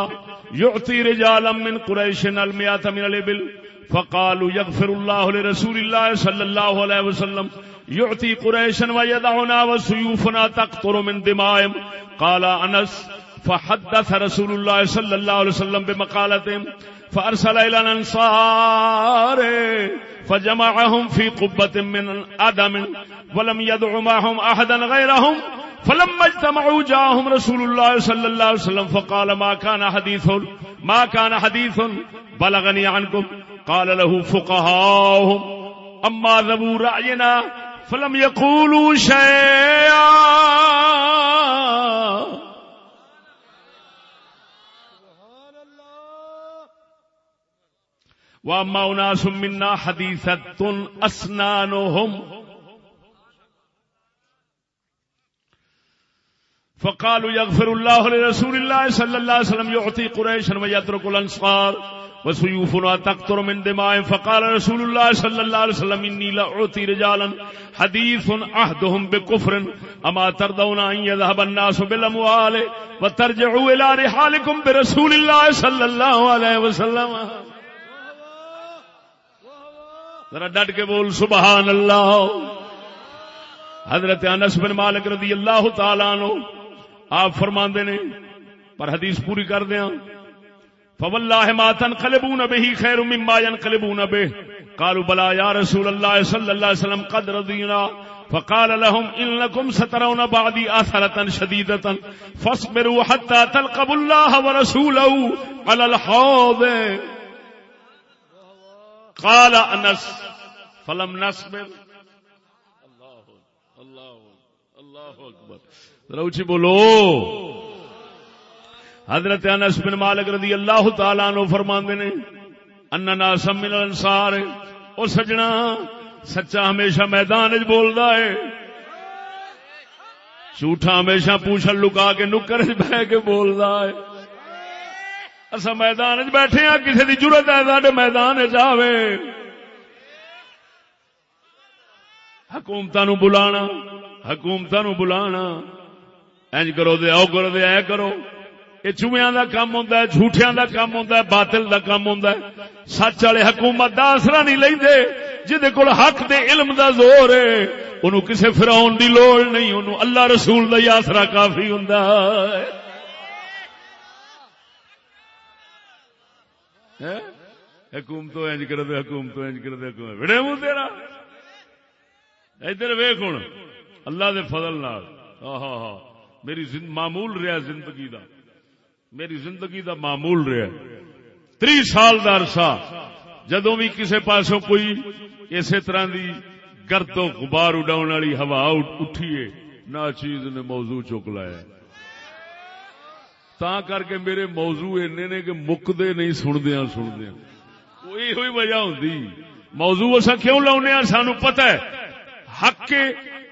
يعطي رجالا من قريش المئات من الابل۔ فقالوا يغفر الله لرسول الله صلى الله عليه وسلم. يعطي قريشا ويدعنا وسيوفنا تقطر من دمائهم. قال انس فحدث رسول الله صلى الله عليه وسلم بمقالتهم فارسل الى الانصار فجمعهم في قبة من ادم ولم يدع معهم احدا غيرهم فلما اجتمعوا جاءهم رسول الله صلى الله عليه وسلم فقال ما كان حديث ما كان حديث بلغني عنكم قال له فقهاهم اما ذبوا رأينا فلم يقولوا شيئا واما اناس منا حديثة اسنانهم فقالوا يغفر الله لرسول الله صلى الله عليه وسلم يعطي قريشا ويترك الانصار وسيوفنا تقطر من دماء. فقال رسول الله صلى الله عليه وسلم إني لأعطي رجالا حديث عهدهم بكفر. أما ترضون أن يذهب الناس بالأموال وترجعوا إلى رحالكم برسول الله صلى الله عليه وسلم. ذرا ڈٹ کے بول، سبحان اللہ. حضرت انس بن مالک رضی اللہ تعالیٰ عنہ آپ فرماندے نے، پر حدیث پوری کر دیاں فوالله ما تنقلبون به خير مما ينقلبون به۔ قالوا بلى يا رسول الله صلى الله عليه وسلم قد رضينا۔ فقال لهم إن لكم سترون بعدي آثرة شديدة۔ فاصبروا حتى تلقبوا الله ورسوله على الحوض قال أنس، فلم نصبر۔ الله الله الله أكبر روچی بولو۔ حضرت انس بن مالک رضی اللہ تعالیٰ نو فرماندے نے اننا سم من الانصار، او سجنا، سچا ہمیشہ میدان وچ بولدا ہے۔ جھوٹا ہمیشہ پوچھل لکا کے نکر وچ بیٹھ کے بولدا ہے۔ اسا میدان وچ بیٹھے ہاں کسے دی ضرورت ہے ساڈے میدان وچ آوے۔ حکومتاں نو بلانا، حکومتاں نو بلانا۔ انج کرو دے او کرو دے اے کرو یہ چویا کا کام ہوتا ہے جھوٹیا کا کام ہوتا ہے باطل کا کام ہوتا ہے سچ والے حکومت کا آسرا نہیں لے جہد کول حق دے علم دا زور ہے انہوں کسے فراؤن دی لوڑ نہیں انہوں اللہ رسول دا آسرا کافی ہوں حکومت انج کر دے حکومت انج کر دے حکومت وڑے منہ تیرا ادھر ویخ ہوں اللہ دے فضل نال ہاں ہاں میری معمول رہا زندگی دا۔ میری زندگی دا معمول رہا تری سال کا عرصہ جدو بھی کسی پاسوں کوئی اسی طرح دی گرد و غبار اڈاؤ والی ہوا اٹھیے نہ چیز نے موضوع چک لایا۔ تا کر کے میرے موضوع اینے نے کہ مکدے نہیں سندیا سندیا یہ وجہ ہوں موضوع اصا کیوں لاؤنے سانو پتہ ہے۔ حق کے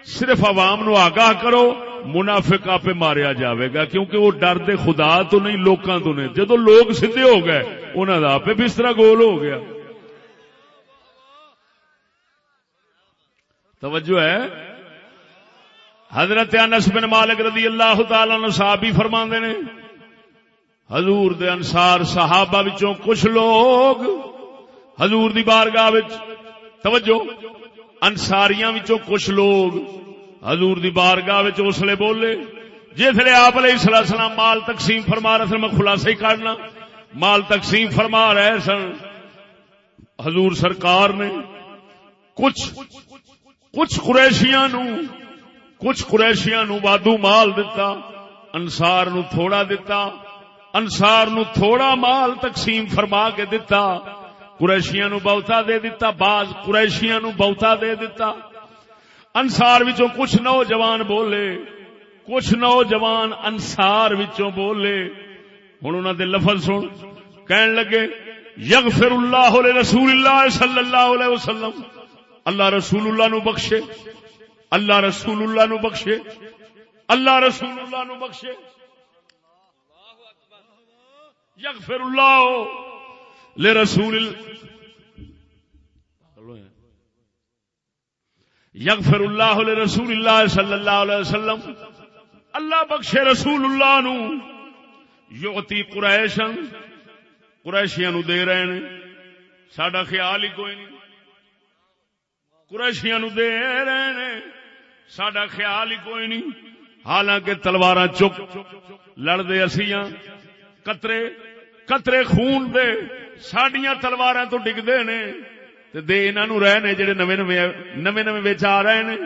صرف عوام نو آگاہ کرو۔ منافق آپ ماریا جاوے گا، کیونکہ وہ ڈر دے خدا تو نہیں، لوکاں تو نہیں۔ جدو لوگ سیدے ہو گئے انہوں کا آپ بھی اس طرح گول ہو گیا۔ توجہ ہے؟ حضرت انس بن مالک رضی اللہ تعالی نے صحابی فرما نے، حضور دے انسار صحابہ وچوں کچھ لوگ حضور دی بارگاہ وچ، توجہ انساریاں وچوں کچھ لوگ حضور دی بارگاہ اس لیے بولے جسے آپ علیہ السلام مال تقسیم فرما رہے سن، میں خلاصہ ہی کاٹنا مال تقسیم فرما رہے سن، حضور سرکار نے کچھ کچھ قریشیاں نو، کچھ قریشیاں نو وادو مال دتا انسار نو تھوڑا دتا انسار نو تھوڑا مال تقسیم فرما کے دتا۔ قریشیاں نو بہتا دے دتا، بعض قریشیاں نو بہتا دے دتا۔ انسار وچوں کچھ نوجوان بولے، کچھ نوجوان انسار وچوں بولے۔ ہوں انہوں دے لفظ سن، کہن لگے، یغفر اللہ رسول اللہ صلی اللہ علیہ وسلم۔ اللہ رسول اللہ نو بخشے، اللہ رسول اللہ نو بخشے، اللہ رسول اللہ نو بخشے۔ یغفر اللہ لے رسول یغفر اللہ رسول اللہ صلی اللہ علیہ وسلم. اللہ بخشے رسول اللہ نو. یوتی قریشن قریشیاں نو دے رہے ہیں ساڈا خیال ہی کوئی نہیں. قریشیاں نو دے رہے ہیں ساڈا خیال ہی کوئی نہیں. حالانکہ تلوار چک لڑتے اسیاں. قطرے قطرے خون دے. ساڈیاں تلوار تو ڈگتے نے. دے انہوں رہے نے جڑے نویں نویں نویں نویں بچ آ رہے نے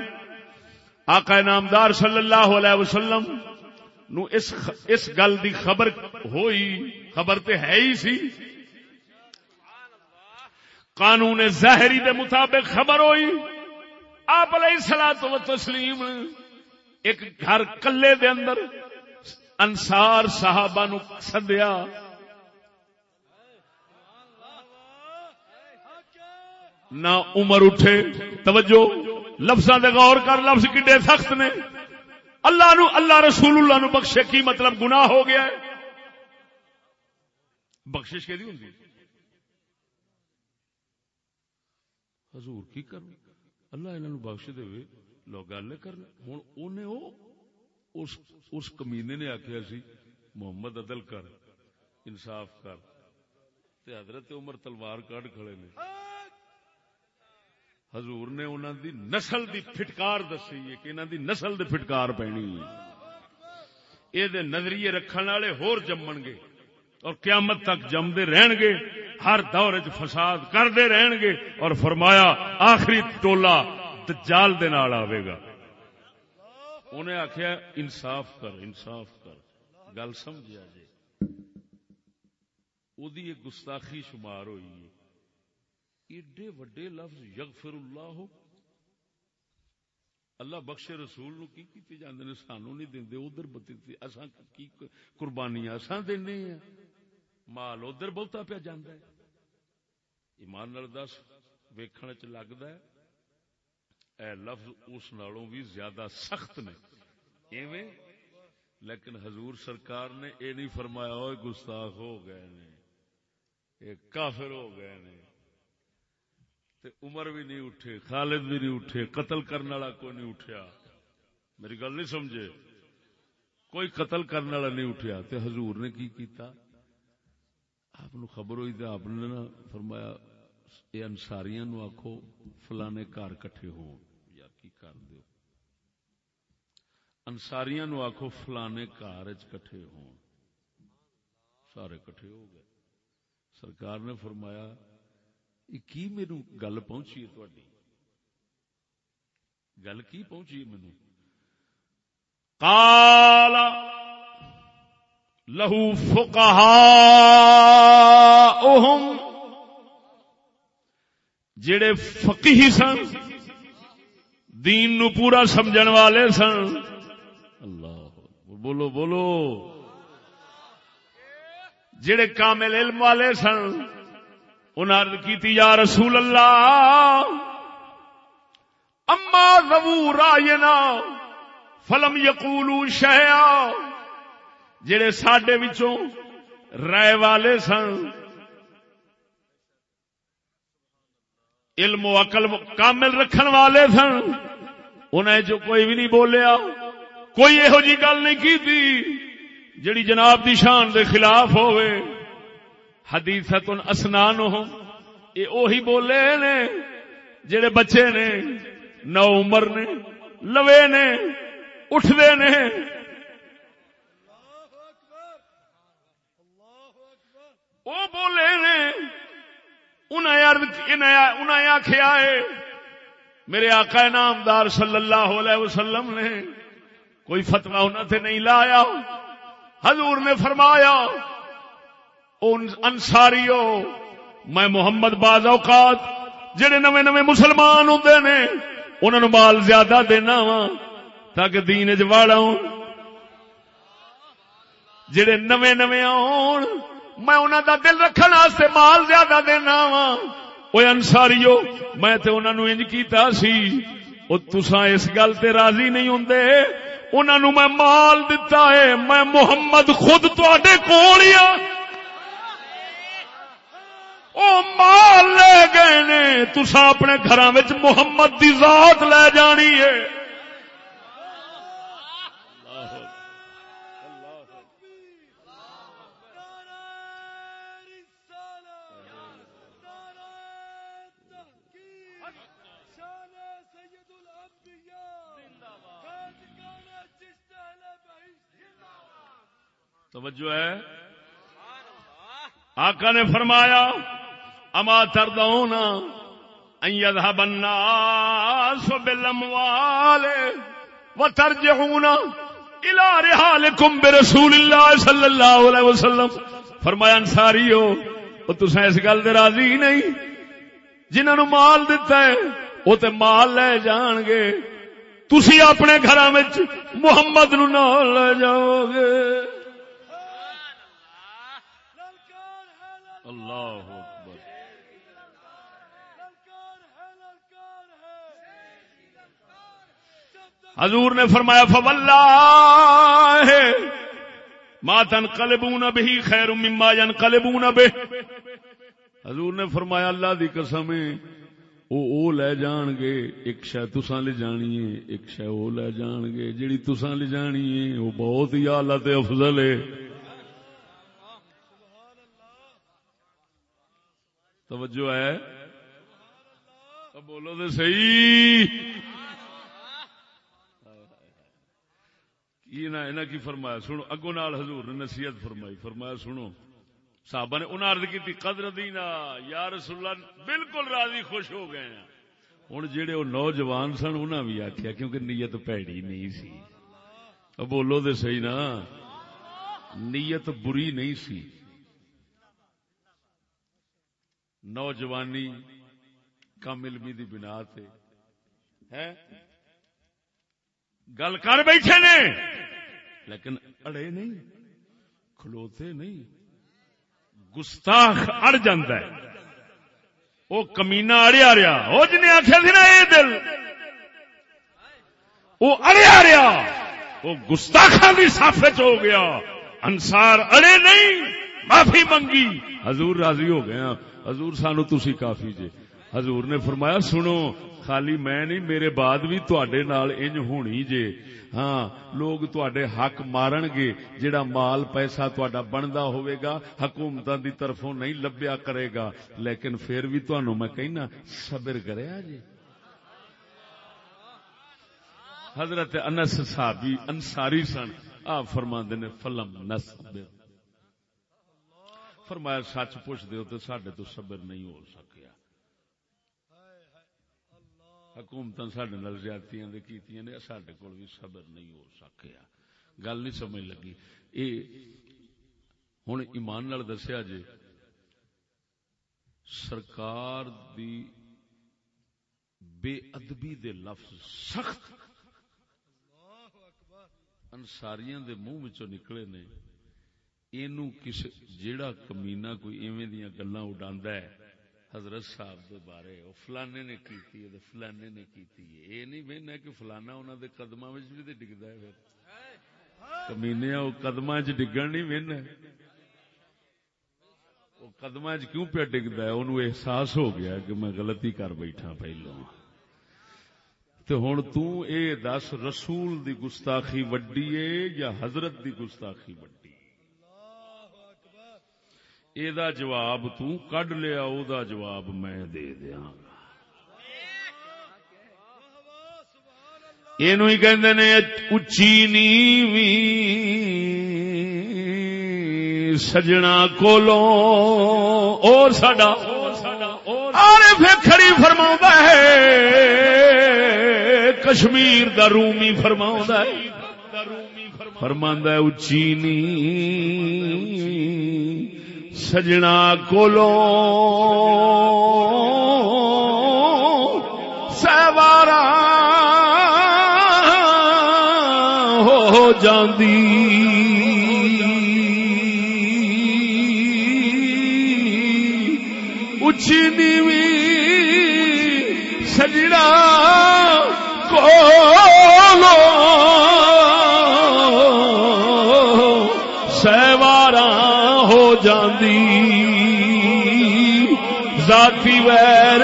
آقا نامدار صلی اللہ علیہ وسلم نو اس خ... اس گل دی خبر ہوئی خبر تے ہے ہی سی قانون ظاہری دے مطابق خبر ہوئی آپ علیہ سلا تو تسلیم ایک گھر کلے دے اندر انسار صحابہ نو سدیا نہ عمر اٹھے۔ توجہ لفظاں دے غور کر لفظ کڈے سخت نے۔ اللہ نو اللہ رسول اللہ نو بخشے کی مطلب گناہ ہو گیا ہے؟ بخشش کہ حضور کی کر اللہ انہوں بخش دے لوگ گل کرنا۔ ہوں انہیں اس, اس کمینے نے آخیا سی محمد عدل کر انصاف کر۔ تے حضرت عمر تلوار کڈ کھڑے نے۔ حضور نے انہوں دی نسل دی پھٹکار دسی ہے کہ انہوں دی نسل دی پھٹکار پینی ہے۔ یہ نظریے رکھنے والے ہور جمن گے اور قیامت تک جمدے رہن گے۔ ہر دور چ فساد کرتے رہن گے اور فرمایا، آخری ٹولا دجال دے نال آوے گا۔ انہیں آخیا انصاف کر انصاف کر۔ گل سمجھا جی وہ گستاخی شمار ہوئی ہے۔ ایڈے وڈے لفظ یغفر اللہ ہو۔ اللہ بخشے رسول نو کی کیتے جاندے نے؟ سانو نہیں دیندے ادھر بتی اساں کی قربانیاں اساں دینے ہیں۔ مال ادھر بہتا پیا جاندا ہے۔ ایمان نال دس، ویکھن چ لگدا ہے۔ اے لفظ اس نالوں بھی زیادہ سخت نے۔ ایویں؟ لیکن حضور سرکار نے اے نہیں فرمایا اوے گستاخ ہو گئے نے۔ اے کافر ہو گئے نے۔ تے عمر بھی نہیں اٹھے، خالد بھی نہیں اٹھے، قتل کرنے والا کوئی نہیں اٹھیا۔ میری گل نہیں سمجھے؟ کوئی قتل کرنے والا نہیں اٹھیا۔ تے حضور نے کی کیتا؟ آپ خبر ہوئی تو آپ نے نا فرمایا یہ انساریاں نو آخو فلانے گھر کٹھے ہو یار کی کر دیو؟ انساریاں نو آخو فلانے گھر کٹھے ہو سارے کٹھے ہو گئے۔ سرکار نے فرمایا کی میرے گل پہنچی ہے تھی گل کی پہنچی مینو کالا لہو فکا جڑے فقی سن دین نو پورا سمجھن والے سن اللہ بولو بولو جڑے کامل علم والے سن انہوں کی یا رسول اللہ، اما رو راینا فلم یقولو شہیا جڑے ساڈے وچوں رائے والے سن۔ علم و عقل کامل رکھن والے سن۔ انہیں جو کوئی بھی نہیں بولیا، کوئی یہو جی گل نہیں کی تھی جڑی جناب دی شان دے خلاف ہوئے حدیثت اسنان یہ اوہی بولے نے جڑے بچے نے، نو عمر نے، لوے نے اٹھتے نے۔ وہ بولے نے انہیں آخیا ہے، میرے آقا نامدار صلی اللہ علیہ وسلم نے کوئی فتوا انہوں نے نہیں لایا۔ حضور نے فرمایا انساری میں محمد باز اوقات جڑے نویں نویں مسلمان ہوں نے انہوں مال زیادہ دینا وا تاکہ دین چاڑا جڑے نویں نویں آن میں انہوں دا دل رکھن واسطے مال زیادہ دینا وا وہ انساریو میں تے انہوں نے انج کیتا سی، او تساں اس گل تے راضی نہیں ہوندے۔ انہوں میں مال دتا ہے، میں محمد خود تے کول ہی ہاں۔ او مال لے گئے نے تسا اپنے گھر محمد دی ذات لے جانی ہے۔ توجہ ہے؟ آقا نے فرمایا اما تردونا ان يذهب الناس بالاموال وترجعون الى رحالكم برسول الله صلى الله عليه وسلم فرمایا، انصاریو او تساں اس گل دے راضی نہیں۔ جنہاں نو مال دتا ہے او تے مال لے جان گے۔ تسی اپنے گھراں وچ محمد نو نال لے جاؤ گے۔ اللہ۔ حضور نے فرمایا فواللہ ما تنقلبون به خیر مما ينقلبون به حضور نے فرمایا، اللہ دی قسم او او لے جان گے ایک شے تساں لے جانی ہے، ایک شے او لے جان گے جڑی تساں لے جانی ہے، او بہت ہی اعلی تے افضل ہے۔ توجہ ہے؟ بولو تو صحیح۔ یہ نہ انہاں کی فرمایا، سنو اگو نال حضور نے نصیحت فرمائی، فرمایا، سنو، صحابہ نے انہیں عرض کی قدر دینا، یا رسول اللہ، بالکل راضی خوش ہو گئے ہیں۔ ہوں جہے وہ نوجوان سن انہیں بھی آخیا کیونکہ نیت پیڑی نہیں سی۔ بولو تو صحیح نا۔ نیت بری نہیں سی۔ نوجوانی کم علمی دی بنا گل کر بیٹھے نے۔ لیکن اڑے نہیں، کھلوتے نہیں، گستاخ اڑ ہے۔ وہ کمینا اڑیا رہا۔ وہ جن آخیا نا یہ دل۔ وہ اڑیا رہا۔ وہ گستاخا بھی سف ہو گیا۔ انسار اڑے نہیں، معافی منگی۔ حضور راضی ہو گیا ہاں۔ حضور سانو تسی کافی جے۔ حضور نے فرمایا، سنو، خالی میں نہیں، میرے بعد بھی تڈے نال انج ہونی جے۔ ہاں لوگ تڈے حق مارن گے جڑا مال پیسہ تڈا بنتا ہوئے گا حکومت دی طرفوں نہیں لبیا کرے گا۔ لیکن پھر بھی تنوع میں کہنا صبر کرے جی۔ حضرت انس صحابی انصاری سن آپ فرما نے، فلم نس فرمایا، سچ پوچھ دیو تو سڈے تو صبر نہیں ہو سکیا حکومت سڈے زیادتی کی سڈے کول بھی صبر نہیں ہو سکیا گل نہیں سمجھ لگی۔ یہ ہوں ایمان نال دسیا جی سرکار دی بے ادبی دے لفظ سخت۔ انساریاں دے منہ چ نکلے نے جیڑا کمینا کوئی ایویں دیا گلا اڈا ہے حضرت صاحب دے بارے وہ فلانے نے کیتی ہے فلانے نے کیتی ہے یہ نہیں بہنا کہ فلانا انہوں دے قدم بھی ڈگتا ہے پھر۔ کمینے وہ قدم چ ڈگن نہیں بہنا وہ قدم چ کیوں پہ ڈگتا ہے؟ انہوں احساس ہو گیا کہ میں غلطی کر بیٹھا پہلو۔ تو ہوں تے دس رسول دی گستاخی وڈی ہے یا حضرت دی گستاخی وڈی؟ یہ جواب تڈ لیا او دا جواب میں دے دیا یہ نے، اچھی نیوی سجنا کولو اور سڈا کھڑی فرما ہے، کشمیر دا رومی فرما ہے۔ فرما اچھی نی سجنا کولو سوارا ہو جاندی۔ اچھی نیوی سجنا کو جاندی ذاتی ویر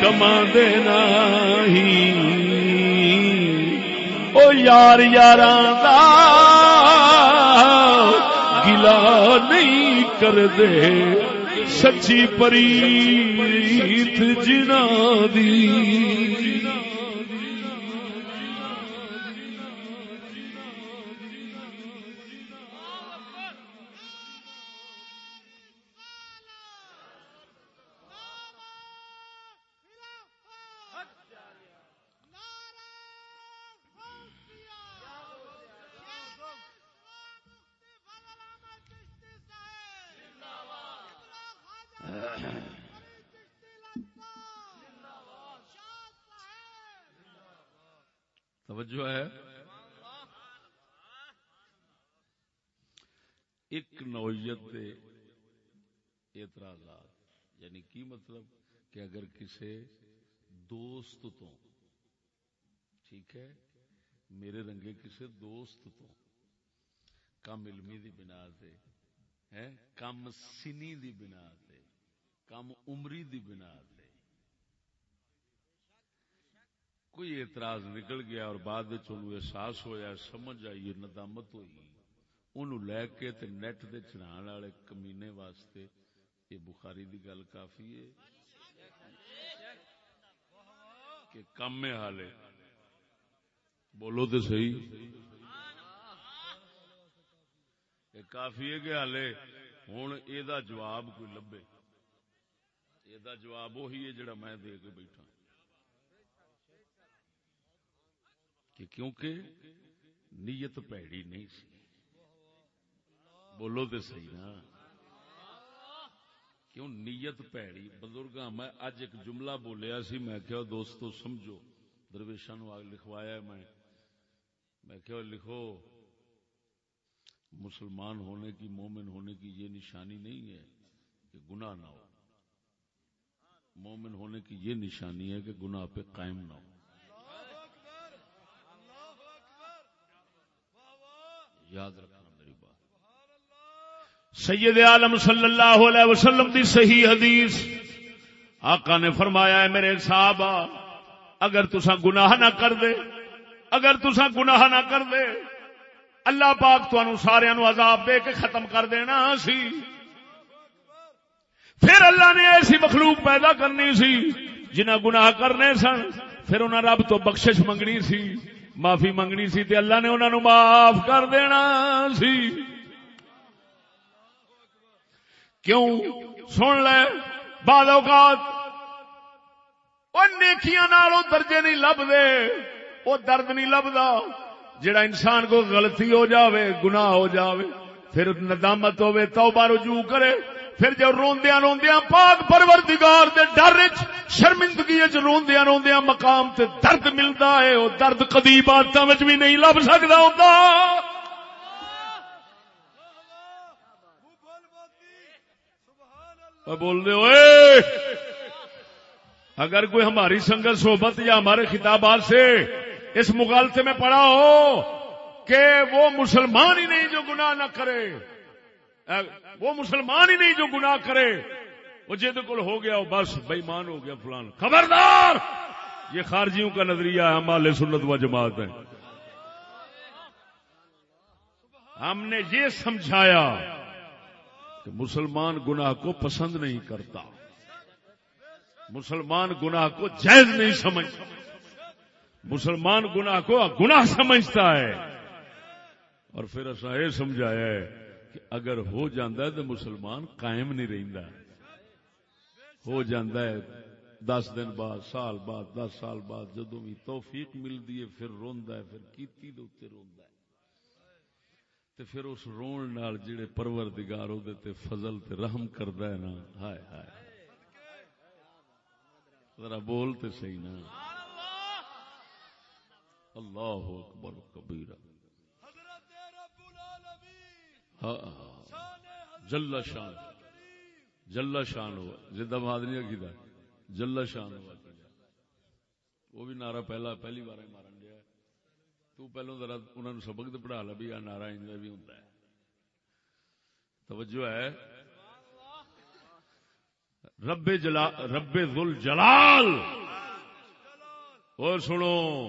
کما دینا ہی۔ او یار یار گلا نہیں کر دے سچی پریت جنا دی۔ توجہ ہے۔ ایک نوعیت اعتراضات یعنی کی مطلب کہ اگر کسی دوست تو، ٹھیک ہے، میرے رنگے کسی دوست تو، کم علمی دی بنا سے کم سنی دی بنا سے کم عمری دی بنا سے کوئی اعتراض نکل گیا اور بعد احساس ہوا سمجھ آئی ندامت ہوئی۔ ان لے کے تے نیٹ دے چڑھان والے کمینے واسطے یہ بخاری دی گل کافی ہے کہ کم میں حالے۔ بولو تو صحیح۔ یہ کافی ہے کہ حالے ہوں یہ جواب کوئی لبے۔ یہ جواب وہی ہے جڑا میں دے کے بیٹھا۔ کہ کیونکہ نیت پیڑی نہیں سی۔ بولو تو صحیح نا۔ کیوں نیت پیڑی؟ بزرگ میں اج ایک جملہ بولیا سی، میں کیا دوستو، سمجھو۔ درویشا نو لکھوایا میں۔ میں کیا لکھو، مسلمان ہونے کی، مومن ہونے کی یہ نشانی نہیں ہے کہ گناہ نہ ہو۔ مومن ہونے کی یہ نشانی ہے کہ گناہ پہ قائم نہ ہو۔ یاد رکھنا میری بات۔ سید عالم صلی اللہ علیہ وسلم دی صحیح حدیث آقا نے فرمایا ہے، میرے صاحب اگر تسا گناہ نہ کر دے، اگر تسا گناہ نہ کر دے، اللہ پاک تو سارے نو عذاب دے کے ختم کر دینا سی۔ پھر اللہ نے ایسی مخلوق پیدا کرنی سی جنہ گناہ کرنے سن، پھر انہیں رب تو بخشش منگنی سی۔ معافی منگنی سی تے اللہ نے انہوں نے معاف کر دینا سی۔ کیوں؟ سن لے، بعد اوقات نیکیاں نالوں درجے نہیں لب وہ درد نہیں لبدا جڑا انسان کو غلطی ہو جاوے، گناہ ہو جاوے، پھر ندامت ہوے توبہ رجوع کرے۔ پھر جو روندیا روندیا پاک پروردگار دے ڈر شرمندگی روندیا روندیا مقام تے درد ملتا ہے وہ درد کدی بات بھی نہیں لب سکتا ہوتا بول دے ہوئے اگر کوئی ہماری سنگت، صحبت یا ہمارے خطابات سے اس مغالطے میں پڑا ہو کہ وہ مسلمان ہی نہیں جو گناہ نہ کرے وہ مسلمان ہی نہیں جو گناہ کرے۔ وہ جد کو ہو گیا بس بےمان ہو گیا فلان۔ خبردار! یہ خارجیوں کا نظریہ ہے ہمارے سنت و جماعت ہے ہم نے یہ سمجھایا کہ مسلمان گناہ کو پسند نہیں کرتا۔ مسلمان گناہ کو جائز نہیں سمجھتا مسلمان گناہ کو گناہ سمجھتا ہے۔ اور پھر ایسا یہ سمجھایا ہے کہ اگر ہو جاندہ ہے تو مسلمان قائم نہیں رہندا ہو جاندہ ہے دس دن بعد، سال بعد، دس سال بعد جدو بھی توفیق ملتی ہے، پھر روندا ہے، پھر کیتی دے اوتے روندا ہے۔ تے پھر اس رون نال جڑے پروردگار او دے تے فضل تے رحم کردا ہے نا۔ ہائے ہائے۔ ذرا بول تے صحیح نا۔ اللہ اکبر، کبیرہ۔ ہاں، ہاں، ہاں۔ جل شان۔ جلا شان ہوا۔ جدہ بہاد نہیں عقیدہ جلا شان ہوا۔ وہ بھی نعرہ پہلا پہلی بار مارن دیا۔ تو پہلو ذرا انہوں نے سبق تو پڑھا لا بھی، آ نعرہ انجا بھی ہوں توجہ ہے۔ رب جلا رب ذل جلال۔ اور سنو،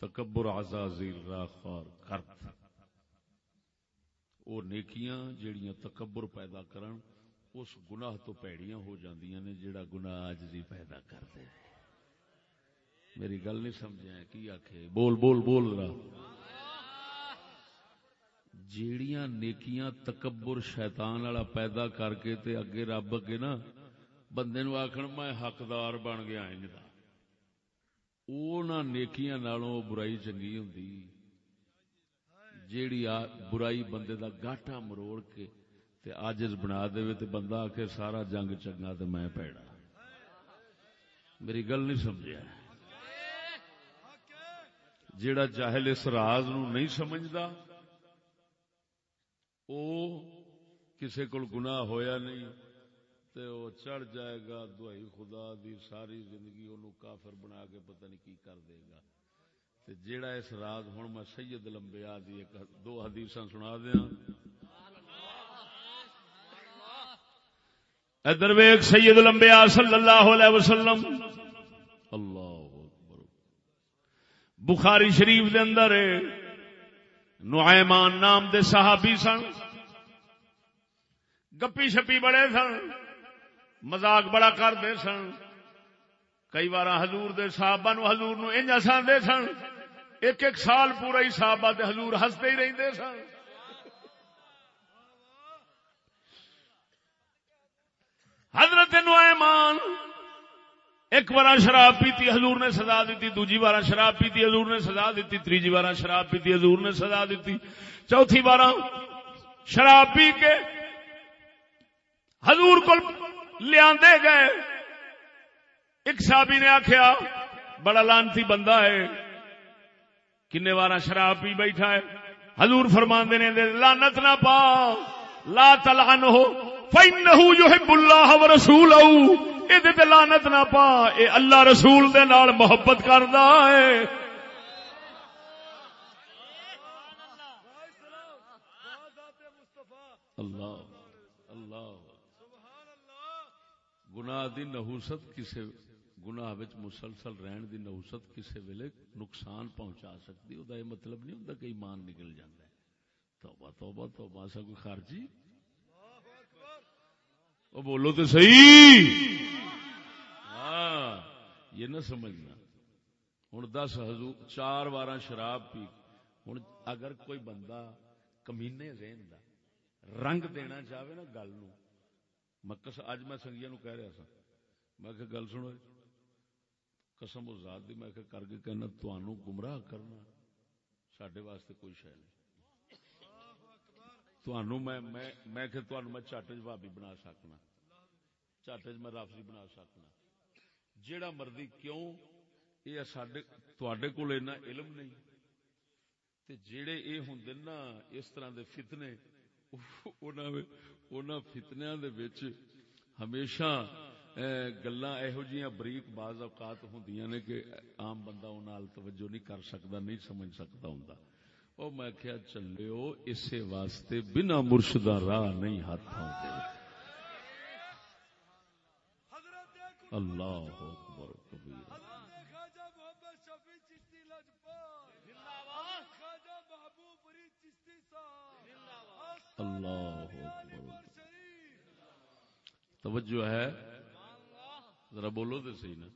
تکبر عزازیل راخار کرت وہ نیکیاں جیڑیاں تکبر پیدا کرن، اس گناہ تو پیڑیاں ہو جاندیاں نے جیڑا گناہ آجزی پیدا کر دے میری گل نہیں سمجھا کی آخے بول بول بول رہا جیڑیاں نیکیاں تکبر شیطان والا پیدا کر کے تے اگے رب اگے نا، بندے نو آخر میں حقدار بن گیا انج او نیکیاں نالوں برائی چنگی ہوں جیڑی برائی بندے دا گاٹا مروڑ کے تے آجز بنا دے تے بندہ آ کے سارا جنگ چنگا تے میں پیڑا۔ میری گل نہیں سمجھا جیڑا جاہل اس راز نو نہیں سمجھدا، او کسے کول گناہ ہویا نہیں تے وہ چڑھ جائے گا دعائی خدا دی ساری زندگی انہوں کافر بنا کے پتہ نہیں کی کر دے گا۔ تے جیڑا اس راز ہوں میں سید لمبیا دی ایک دو حدیث سنا دیا ادھر ویک سید لمبیا صلی اللہ علیہ وسلم۔ اللہ بخاری شریف دے اندر نعیمان نام دے صحابی سن۔ گپی شپی بڑے سن۔ مزاق بڑا کرتے سن۔ کئی بار ہزور دے صحابہ نو ہزور نو انج ساندے سن۔ ایک ایک سال پورا ہی صحابہ دے حضور ہستے ہی رہتے سن۔ حضرت نعیمان ایک بار شراب پیتی، حضور نے سزا دیتی، دوجی بار شراب پیتی، حضور نے سزا دیتی تیجی بار شراب پیتی، حضور نے سزا دیتی۔ چوتھی بار شراب پی کے حضور کو لیا گئے۔ ایک صحابی نے آخیا بڑا لانتی بندہ ہے۔ کنے بار شراب پی بیٹھا ہے؟ حضور فرما نے لانت نہ پا، لا تلان ہو فإنه يحب الله ورسوله۔ یہ لانت نہ پا، اے اللہ رسول دے نال محبت کردا ہے۔ اللہ اللہ۔ گناہ دی نحوست کسے گناہ وچ مسلسل رہن دی نحوست کسے ویلے نقصان پہنچا سکتی او دا یہ مطلب نہیں ہوندا کہ ایمان نکل جاندا ہے۔ توبہ توبہ توبہ۔ سا کوئی خارجی؟ وہ بولو تو صحیح۔ ہاں یہ نہ سمجھنا۔ ہوں دس حضور، چار بار شراب پی۔ ہوں اگر کوئی بندہ کمینے ذہن دا رنگ دینا چاہے نا گل نو۔ مکس اج میں سنگیا نو کہہ رہا سا میں کہ گل سنو۔ قسم و ذات دی میں کہ کر کے کہنا تنوع گمراہ کرنا سڈے واسطے کوئی شہ نہیں۔ میں میں کہ میں چٹ چابی جی بنا سکنا۔ چٹ جی میں رافری بنا سکنا۔ جیڑا مرضی کیوں؟ یہ سڈے کول اینا علم نہیں۔ تے جیڑے اے ہوں نا اس طرح دے فتنے فتنیا ہمیشہ گلا یہو جہاں بریک بعض اوقات ہوں نے کہ عام بندہ ان توجہ نہیں کر سکتا، نہیں سمجھ سکتا ہوں او میں کیا چلے ہو اسے واسطے بنا مرشدہ راہ نہیں ہاتھ آتے اللہ اکبر، کبیر۔ اللہ توجہ ہے۔ ذرا بولو تو صحیح نا۔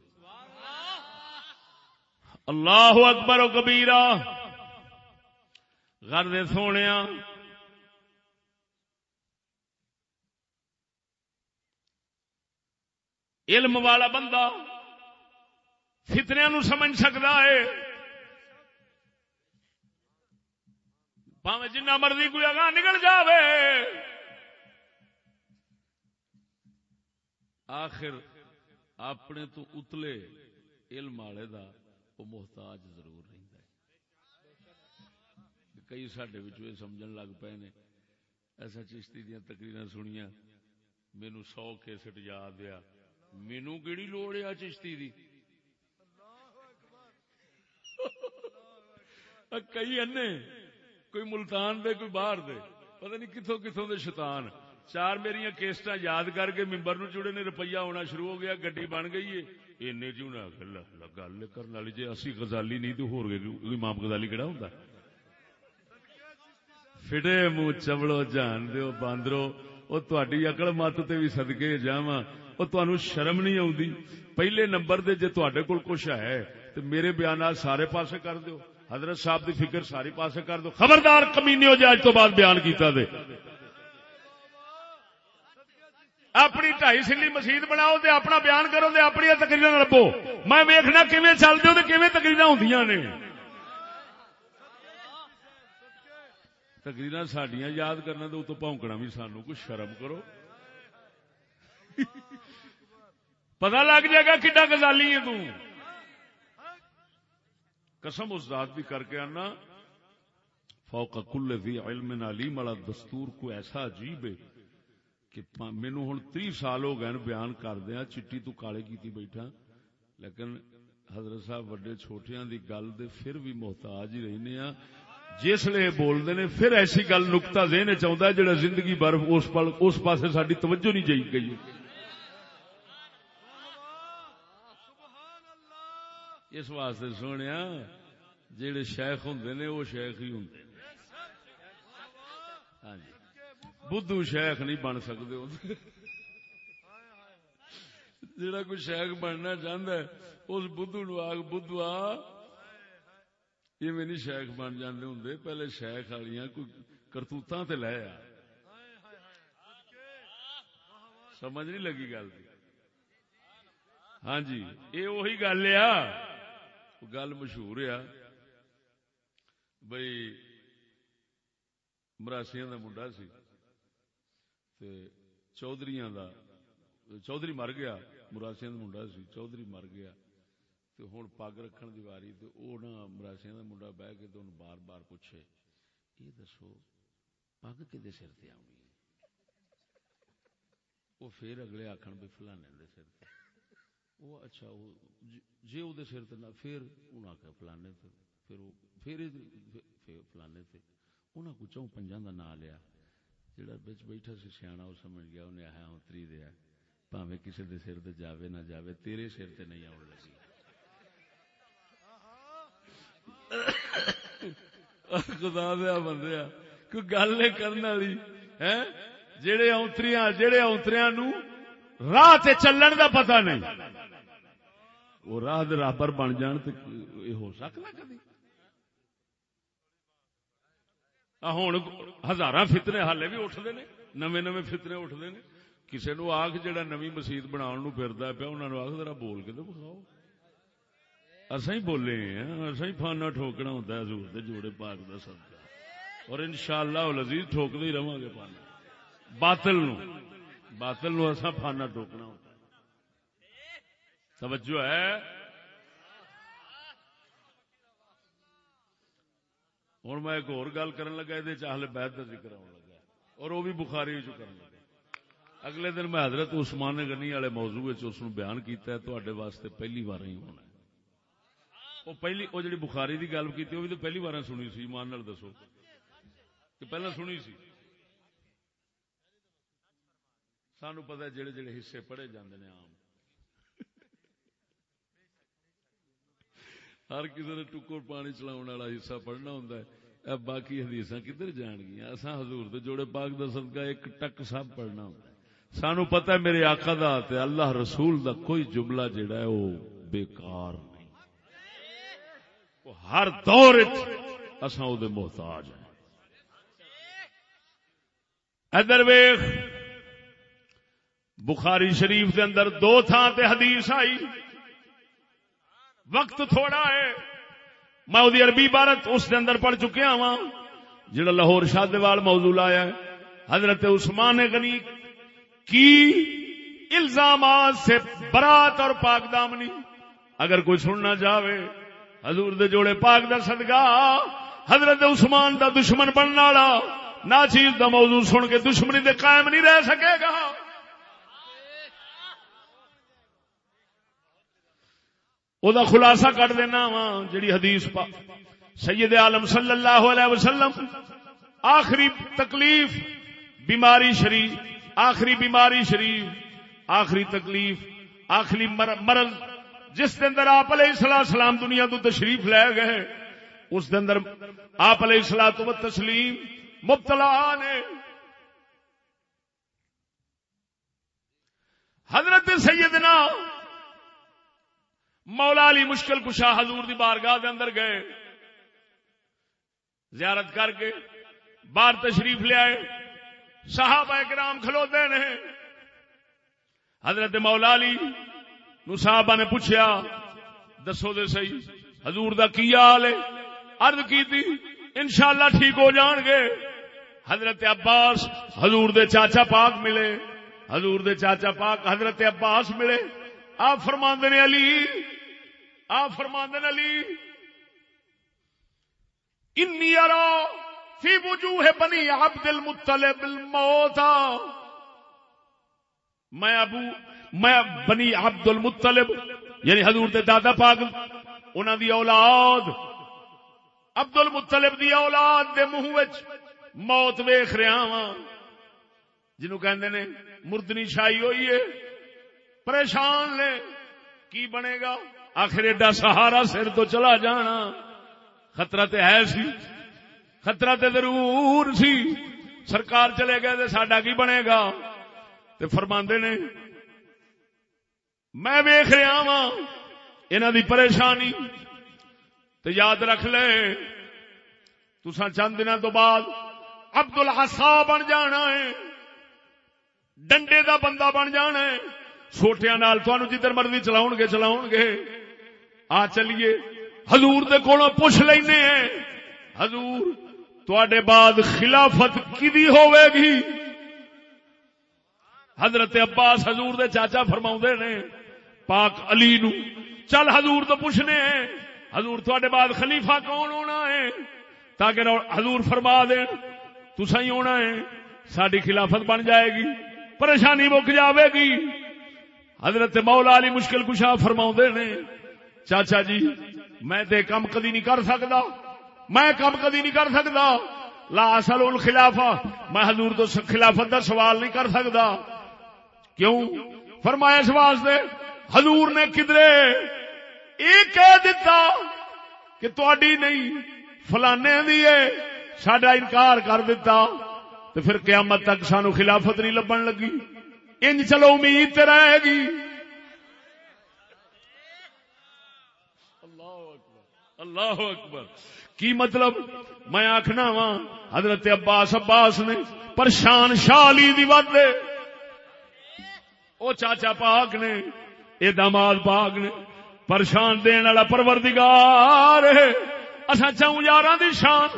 اللہ اکبر و کبیرہ۔ گھر دے سونے علم والا بندہ فتنیا نو سمجھ سکتا ہے۔ پاوے جنہ مرضی کوئی اگاں نکل جاوے۔ آخر اپنے تو اتلے علم والے دا وہ محتاج ضرور کئی سڈے سمجھ لگ پے نے، ایسا چشتی دیا تقریر سنیا مینو سو کیسٹ یاد آ مینو کہڑی لوڑ آ چشتی دی؟ کئی انے، کوئی ملتان دے، کوئی باہر دے، پتہ نہیں کتوں کتوں دے شیطان۔ چار میری کیسٹ یاد کر کے ممبر نو چوڑے نے روپیہ ہونا شروع ہو گیا، گڈی بن گئی ہے۔ اینے چ جی گل کرنے والی جی اسی گزالی نہیں تو ہو امام گزالی کہڑا ہوں فٹے منہ چبڑو جان دو باندرو وہ تاری اکڑ مت تے بھی سدکے جا وہ شرم نہیں آتی پہلے نمبر دے جے تے کول کچھ ہے تو میرے بیانات سارے پاسے کر دو حضرت صاحب دی فکر ساری پاسے کر دو خبردار کمی ہو جائے اج تو بعد بیان کیتا دے۔ اپنی ٹائی سلی مسیت بناؤ تے اپنا بیان کرو تے اپنی تقریر لبو میں ویخنا کیون چلتے ہو تقریر ہوں نے۔ تقریر سڈیا یاد کرنا تو اتو پونکنا بھی سانو کچھ شرم کرو۔ پتا لگ جائے گا کڈا گزالی ہے تو۔ قسم اس ذات بھی کر کے آنا۔ فوق کل بھی علم علیم والا دستور کو ایسا عجیب ہے۔ کہ مینو ہوں تی سال ہو گئے بیان کردیا چٹی تو کالے کی بیٹھا۔ لیکن حضرت صاحب وڈے چھوٹیاں دی گل دے پھر بھی محتاج ہی رہنے ہاں جس لیے بولتے نے پھر ایسی گل نکتا دین چاہتا ہے جڑا زندگی بر اس, پل اس پاسے ساری توجہ نہیں جائی گئی۔ اس واسطے سونے جڑے شیخ ہوں نے وہ شیخ ہی ہوں ہاں جی۔ بدھو شیخ نہیں بن سکتے جڑا کوئی شیخ بننا چاہتا ہے، اس بدھو نو آگ بدھو آ. یہ میری شیخ بن جانے ہوں پہلے شیخ والی کوئی کرتوت تے لے آ. سمجھ نہیں لگی گل ہاں جی یہ وہی گل آ. گل مشہور آ. بھائی مراسیا کا منڈا سی۔ چودھری چودھری مر گیا مراسیا کا منڈا سی، چودھری مر گیا۔ ہوں پگ رکھن دی واری نہ مراسیا کا منڈا بہ کے تو بار بار پوچھے یہ دسو، پگ کہ سر تے آنی وہ پھر اگلے آخر بھی فلانے دے سر تے۔ وہ اچھا جی وہ سر تے پھر انہوں آخر فلانے تے، پھر پھر فلانے تے۔ انہوں کو چون پنجا کا نام لیا؟ جڑا بچ بیٹھا سی سیاح وہ سمجھ گیا انہیں آیا اتری دیا پاوے کسی دے سر تے جاوے نہ جاوے تیرے سر تے نہیں آن لگی خدا دیا بندیا کوئی گل نہیں کرنے والی جہے اونتری جہے اونتریا نو راہ چلن دا پتہ نہیں وہ راہ رابر بن جان تو یہ ہو سکتا کبھی ہوں ہزار فتنے ہالے بھی اٹھتے ہیں نمے نمے فتنے اٹھتے ہیں کسی نو آخ جہاں نمی مسیت بنا پھرتا پیا انہوں نے آخ ذرا بول کے تو بخاؤ اصا ہی بولے ہیں اصا ہی فانا ٹھوکنا ہوتا ہے حضور دے جوڑے پاک دا صدقہ اور انشاءاللہ لذیذ ٹھوکتے ہی رہا گے پانا باطل نو باطل نو اصا فانا ٹھوکنا ہوتا ہے توجہ ہے ہوں میں ایک اور گل کرن لگا یہ چاہے بیت کا ذکر آن لگا۔ اور وہ بھی بخاری کرن لگا۔ اگلے دن میں حضرت عثمان غنی والے موضوع اس بیان کیتا ہے تو واسطے پہلی بار ہی ہونا وہ پہلی، وہ جی بخاری کی گل کی وہ بھی تو پہلی بار سنی سی مان دسو۔ کہ پہلے سنی سی۔ سانو پتا جڑے جڑے حصے پڑھے جاندے نے آم ہر کسی نے ٹکر پانی چلاؤ والا حصہ پڑھنا ہوں باقی حدیث کدھر جان گیا اصا حضور دے جوڑے پاک دا صدقہ ایک ٹک سب پڑھنا ہوں سانو پتا میرے آقا دا تے اللہ رسول دا کوئی جملہ جڑا ہے وہ بیکار نہیں۔ وہ ہر دور اصا وہ محتاج ہیں۔ ادر ویخ بخاری شریف دے اندر دو تھان تے حدیث آئی۔ وقت تھوڑا ہے۔ میں وہ عربی عبارت اس کے اندر پڑھ چکیا ہاں وا جڑا لاہور شاد وال موضوع آیا ہے۔ حضرت عثمان غنی کی الزامات سے برات اور پاک دامنی۔ اگر کوئی سننا چاہے حضور دے جوڑے پاک دا صدقہ، حضرت عثمان دا دشمن بننے والا نہ چیز دا موضوع سن کے دشمنی دے قائم نہیں رہ سکے گا۔ او دا خلاصہ کر دینا وا، جڑی حدیث پا سید عالم صلی اللہ علیہ وسلم، آخری تکلیف بیماری شریف، آخری بیماری شریف، آخری تکلیف، آخری مرض، جس کے اندر آپ علیہ السلام سلام دنیا تو تشریف لے گئے، اس کے اندر آپ علیہ السلام تو تسلیم مبتلا نے۔ حضرت سیدنا مولا علی مشکل کشا حضور دی بارگاہ دے اندر گئے، زیارت کر کے باہر تشریف لے آئے۔ صحابہ کرام کھلوتے نے حضرت مولا علی نو صحابہ نے پوچھا دسو دے سی حضور دا کی حال ہے؟ عرض کی تھی انشاءاللہ ٹھیک ہو جان گے۔ حضرت عباس، حضور دے چاچا پاک ملے۔ حضور دے چاچا پاک حضرت عباس ملے۔ آپ فرماندے نے علی آپ فرماندے علی، انی ارا فی وجوہ بنی عبد المطلب الموت. میں ابو، میں بنی عبد المطلب یعنی حضور دے دادا پاک، انہاں دی اولاد، عبد المطلب دی اولاد دے منہ وچ موت ویکھ رہا ہاں جنوں کہندے نے، مردنی شائی ہوئی ہے، پریشان لے کی بنے گا؟ آخر ایڈا سہارا سر تو چلا جانا۔ خطرہ تے ہے سی۔ خطرہ تے ضرور سی۔ سرکار چلے گئے تے ساڈا کی بنے گا؟ تے فرماندے نے، میں ویخ رہا وا انہوں دی پریشانی۔ تے یاد رکھ لے تسا چند دنوں تو بعد ابد الحسا بن جانا ہے۔ ڈنڈے دا بندہ بن جانا ہے۔ چھوٹیا نال جدھر مرضی چلاؤ گے چلاؤ گے۔ آ چلیے، حضور دے پوچھ لینے ہیں۔ حضور تے بعد خلافت کی ہوے گی؟ حضرت عباس حضور دے چاچا فرما نے، پاک علی نو۔ چل حضور تو پوچھنے ہیں، حضور تھوڑے بعد خلیفہ کون ہونا ہے؟ تاکہ حضور فرما دین تسا ہی ہونا ہے ساری خلافت بن جائے گی، پریشانی مک جاوے گی۔ حضرت مولا علی مشکل کشا فرما نے چاچا جی میں تے کم کدی نہیں کر سکتا میں کم کدی نہیں کر سکتا لا اصل الخلافہ۔ میں حضور تو خلافت دا سوال نہیں کر سکتا کیوں؟ فرمایا اس واسطے، حضور نے کدرے یہ کہہ دیتا کہ تھی نہیں، فلانے دی سڈا انکار کر دیتا تو پھر قیامت تک سانو خلافت نہیں لبن لگی۔ انج چلو امید رہے گی۔ اللہ اکبر۔ کی مطلب؟ میں آخنا وا حضرت عباس عباس نے پرشان شالی دی ود او چاچا پاک نے، اے داماد پاک نے پرشان دین والا پروردگار اصا چاہوں یار دی شان۔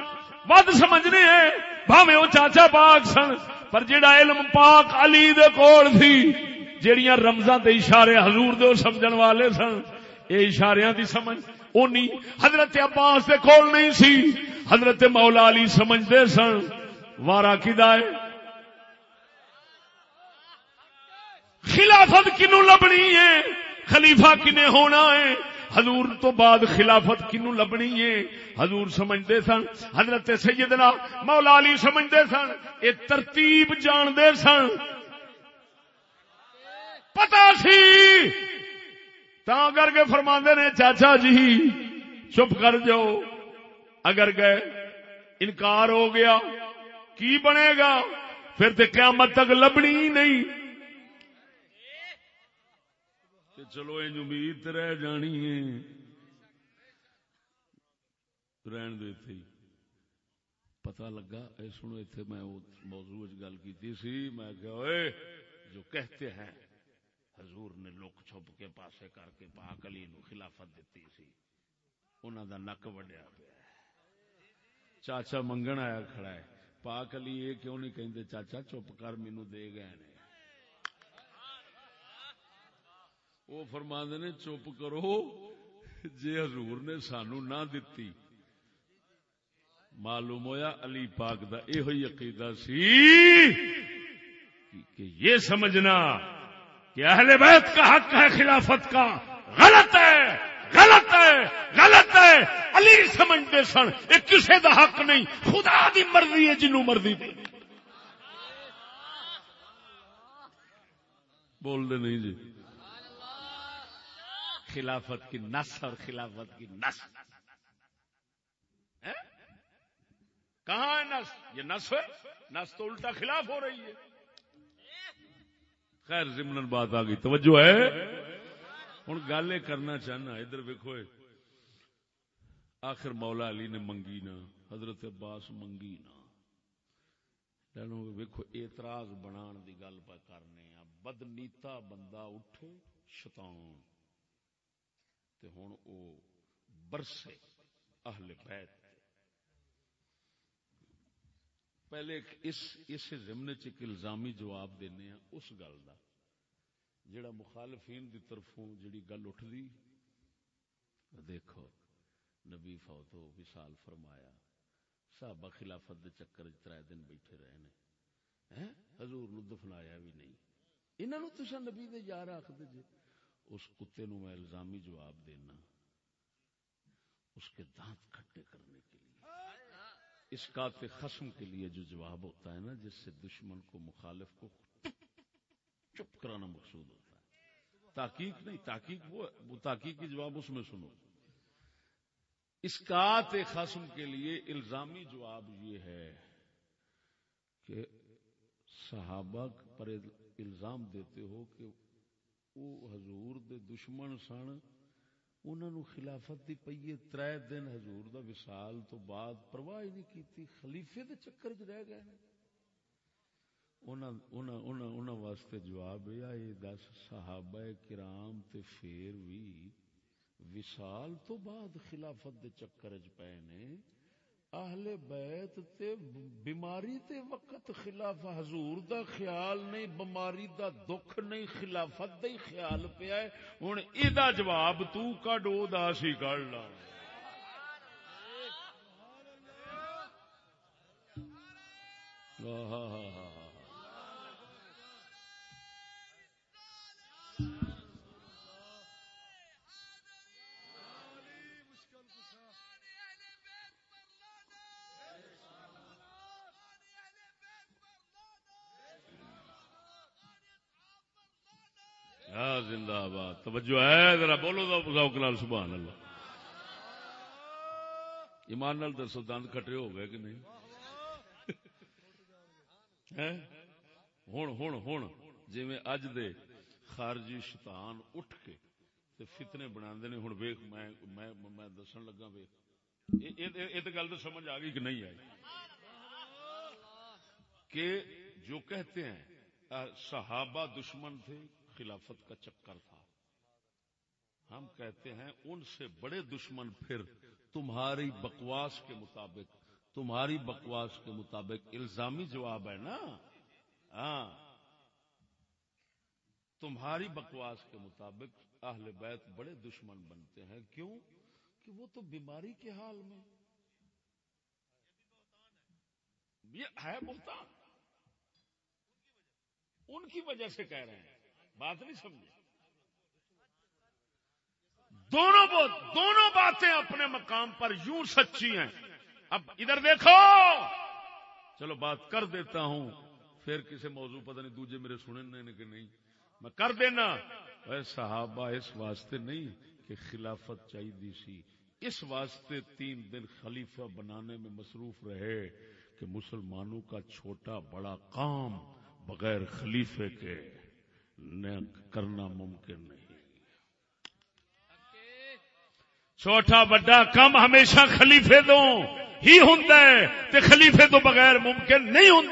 ود سمجھنے ہیں۔ بھاوے وہ چاچا پاک سن۔ پر جڑا علم پاک علی دے کول تھی جڑیاں رمضان دے اشارے حضور دے سمجھن والے سن، اے اشاریاں دی سمجھ۔ اونی حضرت عباس دے کول نہیں سی۔ حضرت مولا علی سمجھدے سن۔ وارا کدا ہے؟ خلافت کنو لبنی ہے؟ خلیفہ کنے ہونا ہے؟ حضور تو بعد خلافت کنو لبنی ہے؟ حضور سمجھتے سن۔ حضرت سیدنا مولا علی سمجھتے سن۔ یہ ترتیب جانتے سن۔ پتا سی۔ تا کر کے فرما نے چاچا جی چپ کر جاؤ اگر گئے انکار ہو گیا کی بنے گا پھر تو قیامت تک لبنی ہی نہیں چلو این امید رہ جانی ہے رہن دے تھے پتا لگا اے سنو اتنے میں موضوع گل کی سی میں کہ اے جو کہتے ہیں حضور نے لک چھپ کے پاسے کر کے پاک علی نو خلافت دیتی سی۔ انہوں دا نک وڈیا پیا۔ چاچا منگن آیا کھڑا ہے۔ پاک علی یہ کیوں نہیں کہندے، چاچا چپ کر مینو دے گئے نے۔ وہ فرما نے، چپ کرو۔ جی حضور نے سانو نہ دتی، معلوم ہویا علی پاک دا یہ عقیدہ سی کہ یہ سمجھنا کہ اہل بیت کا حق ہے خلافت کا۔ غلط ہے غلط ہے غلط ہے۔ علی سمجھتے سن، یہ کسی دا حق نہیں۔ خدا دی مرضی ہے، جنوں مرضی بول دے نہیں جی۔ خلافت کی نس اور خلافت کی نس۔ کہاں ہے نس؟ یہ نس ہے؟ نس تو الٹا خلاف ہو رہی ہے۔ خیر ضمن بات آ گئی. توجہ ہے؟ ہوں گل یہ کرنا چاہنا، ادھر ویکو آخر مولا علی نے منگی نا، حضرت عباس منگی نا. ویکو اعتراض بنا دی گل پہ کرنے بدنیتا بندہ اٹھے شتان ہوں او برسے اہل بیت پہلے اس اس ضمن چ الزامی جواب دینے ہیں اس گل دا جڑا مخالفین دی طرفوں جڑی گل اٹھ دی دیکھو، نبی فوت ہو، وصال فرمایا، صحابہ خلافت دے چکر تر دن بیٹھے رہے نے۔ حضور نو دفنایا بھی نہیں۔ انہاں نو تساں نبی دے یار آکھدے جے۔ اس کتے نو میں الزامی جواب دینا۔ اس کے دانت کھٹے کرنے کے اس کا خسم کے لیے جو جواب ہوتا ہے نا، جس سے دشمن کو مخالف کو چپ کرانا مقصود ہوتا ہے۔ تحقیق نہیں، تحقیق وہ تحقیق کی جواب اس میں سنو۔ اس کا خسم کے لیے الزامی جواب یہ ہے کہ صحابہ پر الزام دیتے ہو کہ وہ حضور دے دشمن سن۔ انہوں خلافت دی پیے تر دن حضور دا وصال تو بعد پرواہ نہیں کیتی، خلیفے دے چکر چ رہ گئے انہوں واسطے جواب یہ دس صحابہ کرام تے پھر بھی وصال تو بعد خلافت دے چکر چ پے نے۔ اہل بیت تے بیماری تے وقت خلاف حضور دا خیال نہیں، بیماری دا دکھ نہیں، خلافت دا ہی خیال پیا ہے۔ ہن ایدا جواب تو کڈو دا سی کڈ لا ہاں ہاں ہاں زندہ آباد۔ توجہ ہے، ذرا بولو تو ذوق نال، سبحان اللہ۔ ایمان نال دسو دند کٹے ہو گئے کہ نہیں؟ ہوں ہوں ہوں جی اج دے خارجی شیطان اٹھ کے تے فتنے بنا نے ہوں ویخ میں دسن لگا ویخ یہ گل تو سمجھ آ گئی کہ نہیں آئی؟ کہ جو کہتے ہیں صحابہ دشمن تھے خلافت کا چکر تھا۔ ہم کہتے ہیں ان سے بڑے دشمن پھر تمہاری بکواس کے مطابق، تمہاری بکواس کے مطابق الزامی جواب ہے نا؟ ہاں۔ تمہاری بکواس کے مطابق اہل بیت بڑے دشمن بنتے ہیں۔ کیوں؟ کہ وہ تو بیماری کے حال میں۔ یہ ہے بہتان ان کی وجہ سے کہہ رہے ہیں۔ بات نہیں سمجھے دونوں دونوں باتیں اپنے مقام پر یوں سچی ہیں۔ اب ادھر دیکھو۔ چلو بات کر دیتا ہوں۔ پھر کسی موضوع پتہ نہیں دوجے میرے سننے کہ نہیں۔ میں کر دینا۔ اے صحابہ، اس واسطے نہیں کہ خلافت چاہیے سی۔ اس واسطے تین دن خلیفہ بنانے میں مصروف رہے کہ مسلمانوں کا چھوٹا بڑا کام بغیر خلیفے کے۔ کرنا ممکن نہیں چھوٹا بڑا کم ہمیشہ خلیفے دو ہی ہوں خلیفے تو بغیر ممکن نہیں ہوں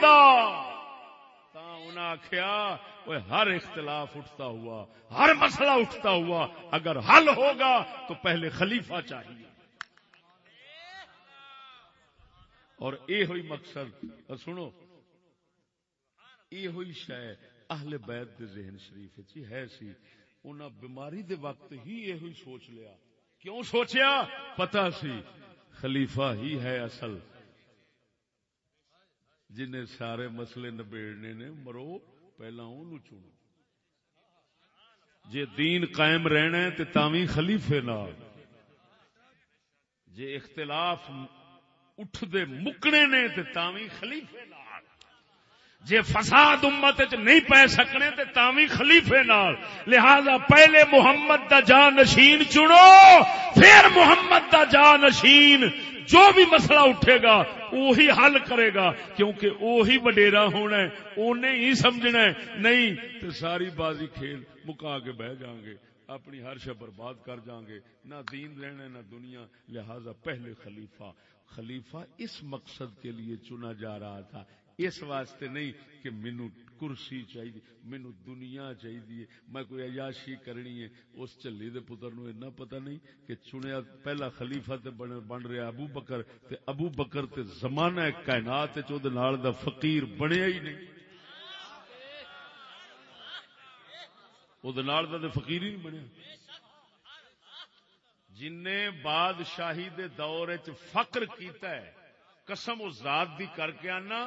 آخیا ہر اختلاف اٹھتا ہوا، ہر مسئلہ اٹھتا ہوا، اگر حل ہوگا تو پہلے خلیفہ چاہیے۔ اور یہ ہوئی مقصد سنو یہ ہوئی شاید اہل بیت دے ذہن شریف چی ہے سی۔ انہاں بیماری دے وقت ہی یہ ہوئی سوچ لیا۔ کیوں سوچیا؟ پتا سی۔ خلیفہ ہی ہے اصل۔ جنہیں سارے مسئلے نبیڑنے نے مرو، پہلا انہوں چنو۔ جے دین قائم رہنا ہے تے تاوی خلیفے نال۔ جے اختلاف اٹھتے مکنے نے تے تاوی خلیفے نال۔ جے فساد امت چ نہیں پی سکنے تے تاوی خلیفے نال۔ لہذا پہلے محمد دا جانشین چنو، پھر محمد دا جانشین۔ جو بھی مسئلہ اٹھے گا وہی حل کرے گا۔ کیونکہ وہی وڈیرا ہونا ہے انہیں ہی سمجھنا ہے۔ نہیں تو ساری بازی کھیل مکا کے بہ جائیں گے۔ اپنی ہر شب برباد کر جائیں گے۔ نہ دین رہنا نہ دنیا۔ لہذا پہلے خلیفہ۔ خلیفہ اس مقصد کے لیے چنا جا رہا تھا۔ اس واسطے نہیں کہ مینو کرسی چاہیے مینو دنیا چاہیے میں کوئی عیاشی کرنی ہے اس چلی دے پتر نو اتنا پتہ نہیں کہ چنیا پہلا خلیفہ تے بن, بن رہا ابو بکر تے ابو بکر تے زمانہ کائنات نال دا فقیر بنیا ہی نہیں۔ وہ دا فقیر ہی نہیں بنیا۔ جن بادشاہی دے دور چ فقر کیتا ہے قسم اس ذات دی کر کے آنا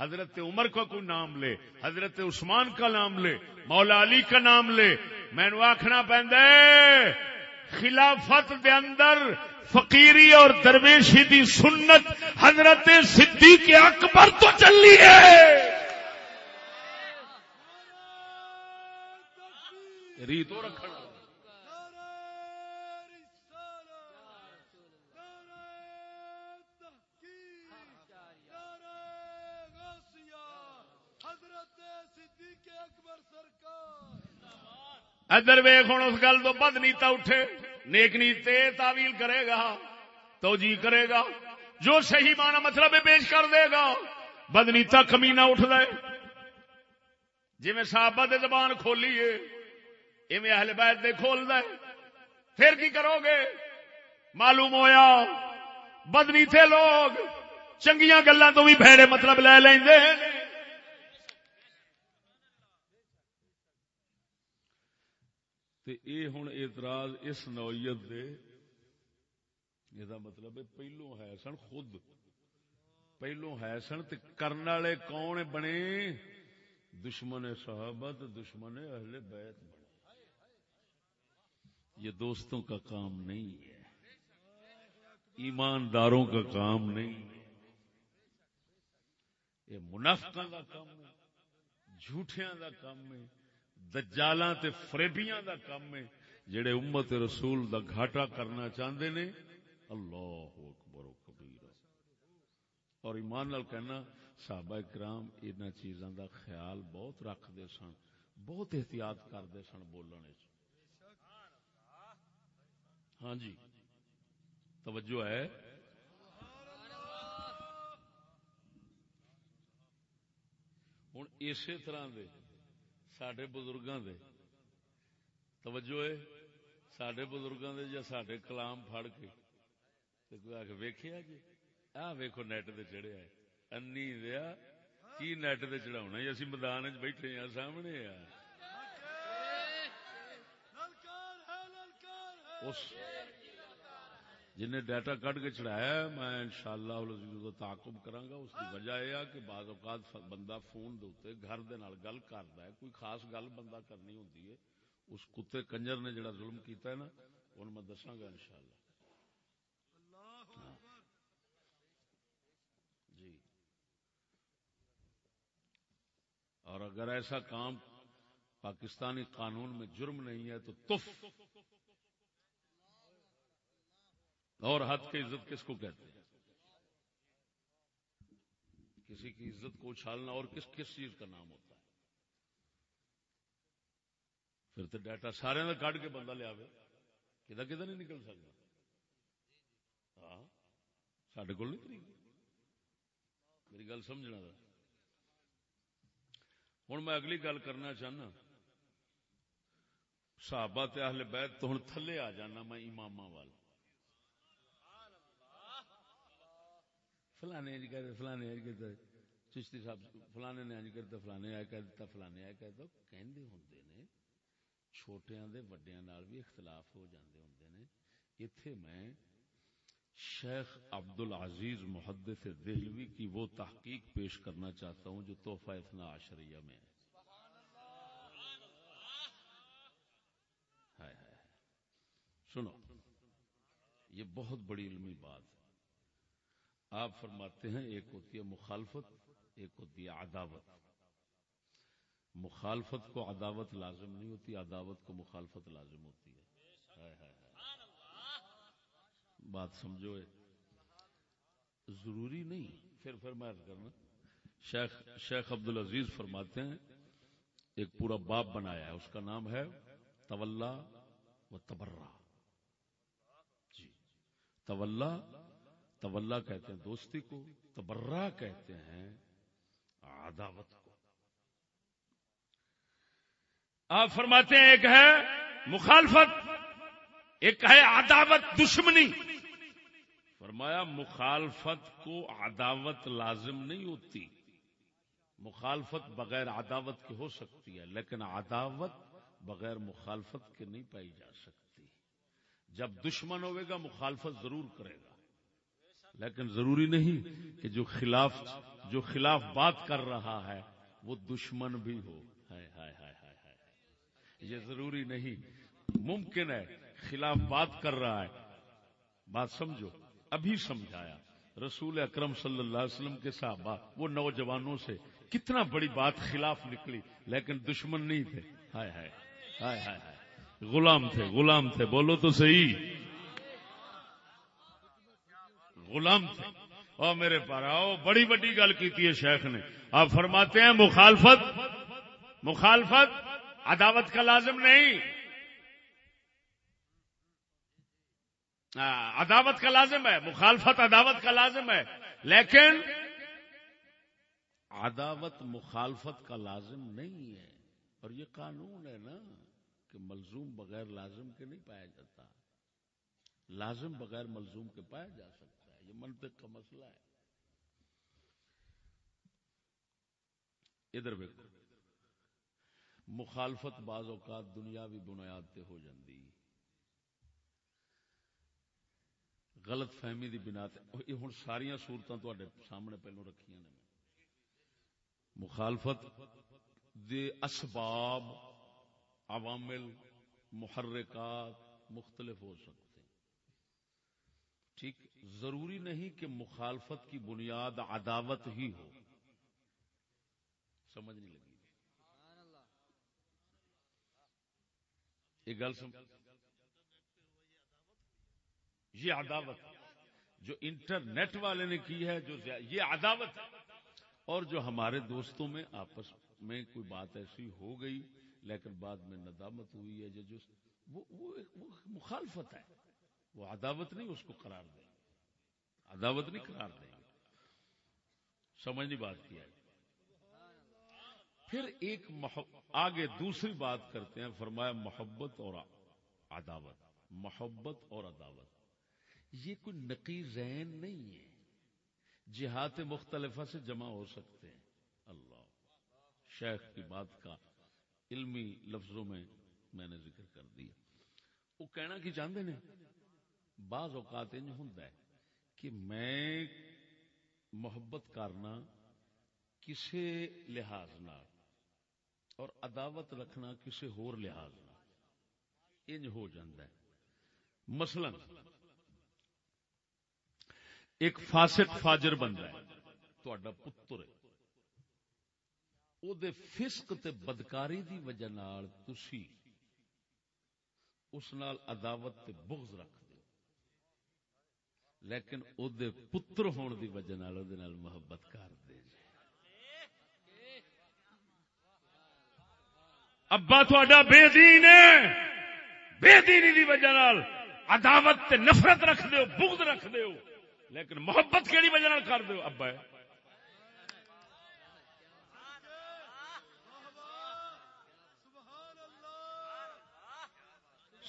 حضرت عمر کا کوئی نام لے، حضرت عثمان کا نام لے، مولا علی کا نام لے۔ میں آخنا پہ خلافت دے اندر فقیری اور درویشی دی سنت حضرت صدیق اکبر تو چلی ہے۔ ریتو رکھنا۔ ادر ویخ ہوں اس گل تو بد نیتا اٹھے۔ نیک نیتے تعویل کرے گا تو جی کرے گا۔ جو صحیح مانا مطلب پیش کر دے گا۔ بد نیتا کمینا اٹھ دے۔ جی میں صحابہ دے زبان کھولی ہے، ایویں اہل بیت دے کھول دے۔ پھر کی کرو گے؟ معلوم ہویا بدنیتے لوگ چنگیاں گلوں تو بھی بھڑے مطلب لے لیں تے اے ہوں اعتراض اس نوعیت دے یہ مطلب ہے پہلو ہے سن خود پہلو ہے سن تے کرن والے کون بنے؟ دشمن صحابت، دشمن اہل بیت بنے۔ یہ دوستوں کا کام نہیں ہے، ایمانداروں کا کام نہیں یہ منافقہ کا کام ہے، جھوٹیاں کا کام ہے۔ دجالاں تے فریبیاں دا کام ہے، جڑے امت رسول دا گھاٹا کرنا چاہندے نے۔ اللہ اکبر و کبیر۔ اور ایمان نال کہنا، صحابہ کرام انہاں چیزاں دا خیال بہت رکھدے سن، بہت احتیاط کرتے سن بولنے ہاں جی۔ توجہ ہے۔ ہوں اسی طرح دے۔ سڈے بزرگوں دے توجہ ہے سڈے بزرگوں دے یا سڈے کلام پھڑ کے کوئی آ کے ویکیا جی آ نیٹ تے چڑھیا ہے انی دیا کی نیٹ تے چڑھاؤنا اسی میدان چ بیٹھے ہیں سامنے آ اس جن ڈیٹا کٹ کے چڑھایا میں ان شاء اللہ تعاقب کرا گا۔ اس کی وجہ یہ کہ بعض اوقات بندہ فون دے گھر دے نال گل کرتا ہے کوئی خاص گل بندہ کرنی ہوتی ہے اس کتے کنجر نے جڑا ظلم کیتا ہے نا ان میں دساں گا ان شاء اللہ جی۔ اور اگر ایسا کام پاکستانی قانون میں جرم نہیں ہے تو تف۔ اور حد کی عزت کس کو کہتے ہیں؟ کسی کی عزت کو اچھالنا اور کس کس چیز کا نام ہوتا ہے؟ پھر تو ڈیٹا سارے کا کٹ کے بندہ لیا کدھر کدھر نہیں نکل سکتا؟ ہاں سڈے کو نہیں میری گل سمجھنا ہوں میں اگلی گل کرنا چاہنا۔ صحابہ تے اہل بیت تو ہوں تھلے آ جانا میں امام وال۔ فلانے اج کہتے فلانے اج کہتے چشتی صاحب، فلانے نے اج کرتا فلانے آئے کہہ دیتا فلانے آئے کہہ دیتا کہندے ہوندے نے، چھوٹیاں دے وڈیاں نال بھی اختلاف ہو جاندے ہوندے نے۔ ایتھے میں شیخ عبد العزیز محدث دہلوی کی وہ تحقیق پیش کرنا چاہتا ہوں جو تحفہ اتنا عشریہ میں ہے۔ سنو، یہ بہت بڑی علمی بات ہے۔ آپ فرماتے ہیں ایک ہوتی ہے مخالفت، ایک ہوتی ہے عداوت۔ مخالفت کو عداوت لازم نہیں ہوتی، عداوت کو مخالفت لازم ہوتی ہے۔ بات سمجھو ضروری نہیں، پھر پھر میں کرنا شیخ شیخ عبد العزیز فرماتے ہیں، ایک پورا باپ بنایا ہے، اس کا نام ہے طلّہ و تبرہ جی۔ طلّہ طلّہ کہتے ہیں، دوستی کو، تبرہ کہتے ہیں، عداوت کو۔ آپ فرماتے ہیں، ایک ہے مخالفت، ایک ہے عداوت، دشمنی۔ فرمایا، مخالفت کو عداوت لازم نہیں ہوتی۔ مخالفت بغیر عداوت کی ہو سکتی ہے، لیکن عداوت بغیر مخالفت کے نہیں پائی جا سکتی۔ جب دشمن ہوئے گا، مخالفت ضرور کرے گا۔ لیکن ضروری نہیں کہ جو خلاف جو خلاف بات کر رہا ہے، وہ دشمن بھی ہو۔ ہائے ہائے ہائے ہائے یہ ضروری نہیں۔ ممکن ہے خلاف بات کر رہا ہے۔ بات سمجھو۔ ابھی سمجھایا۔ رسول اکرم صلی اللہ علیہ وسلم کے صحابہ، وہ نوجوانوں سے کتنا بڑی بات خلاف نکلی، لیکن دشمن نہیں تھے۔ ہائے ہائے۔ ہائے ہائے ہائے۔ غلام تھے غلام تھے۔ بولو تو صحیح۔ غلام تھے۔ اور میرے پاراؤ، بڑی بڑی گل کی شیخ نے۔ آپ فرماتے ہیں، مخالفت مخالفت عداوت کا لازم نہیں۔ ہاں، عداوت کا لازم ہے، مخالفت عداوت کا لازم ہے۔ لیکن عداوت، مخالفت کا لازم نہیں ہے۔ اور یہ قانون ہے نا کہ ملزوم بغیر لازم کے نہیں پایا جاتا۔ لازم بغیر ملزوم کے پایا جا سکتا۔ یہ منطق کا مسئلہ ہے۔ ادھر دیکھو مخالفت بعض اوقات دنیاوی بنیاد تے ہو جاندی۔ غلط فہمی دی بنا تے۔ ہن ساری صورتاں تواڈے سامنے پہلو رکھیاں نے۔ مخالفت دے اسباب عوامل محرکات مختلف ہو سکتے۔ ٹھیک۔ ضروری نہیں کہ مخالفت کی بنیاد عداوت ہی ہو۔ سمجھ نہیں لگی۔ یہ گل یہ عداوت جو انٹرنیٹ والے نے کی ہے جو یہ عداوت ہے اور جو ہمارے دوستوں میں آپس میں کوئی بات ایسی ہو گئی لیکن بعد میں ندامت ہوئی ہے جو وہ, وہ مخالفت ہے۔ وہ عداوت نہیں اس کو قرار دیں عداوت نہیں قرار دیں سمجھنی بات کیا ہے پھر ایک آگے دوسری بات کرتے ہیں، فرمایا محبت اور عداوت، محبت اور عداوت۔ یہ کوئی نقیر ذہن نہیں ہے۔ جہات مختلف سے جمع ہو سکتے ہیں۔ اللہ، شیخ کی بات کا علمی لفظوں میں میں نے ذکر کر دیا۔ وہ کہنا کی چاہتے ہیں بعض اوقات ہوں کہ میں محبت کرنا کسی لحاظ نہ اور عداوت رکھنا کسی ہور لحاظ نہ انج ہو جاندہ ہے۔ مثلا ایک فاسق فاجر بندہ ہے تھوڑا پتر ہے۔ او دے فسق تے بدکاری دی وجہ نال تسی اس نال عداوت تے بغض رکھ لیکن او دے پتر ہون دی وجہ نال او دے نال محبت کر دے جی۔ ابا تھوڑا بے دین ہے بے دینی دی وجہ نال عداوت تے نفرت رکھ دیو، بغض رکھ دیو۔ لیکن محبت کہڑی وجہ کر دو ابا۔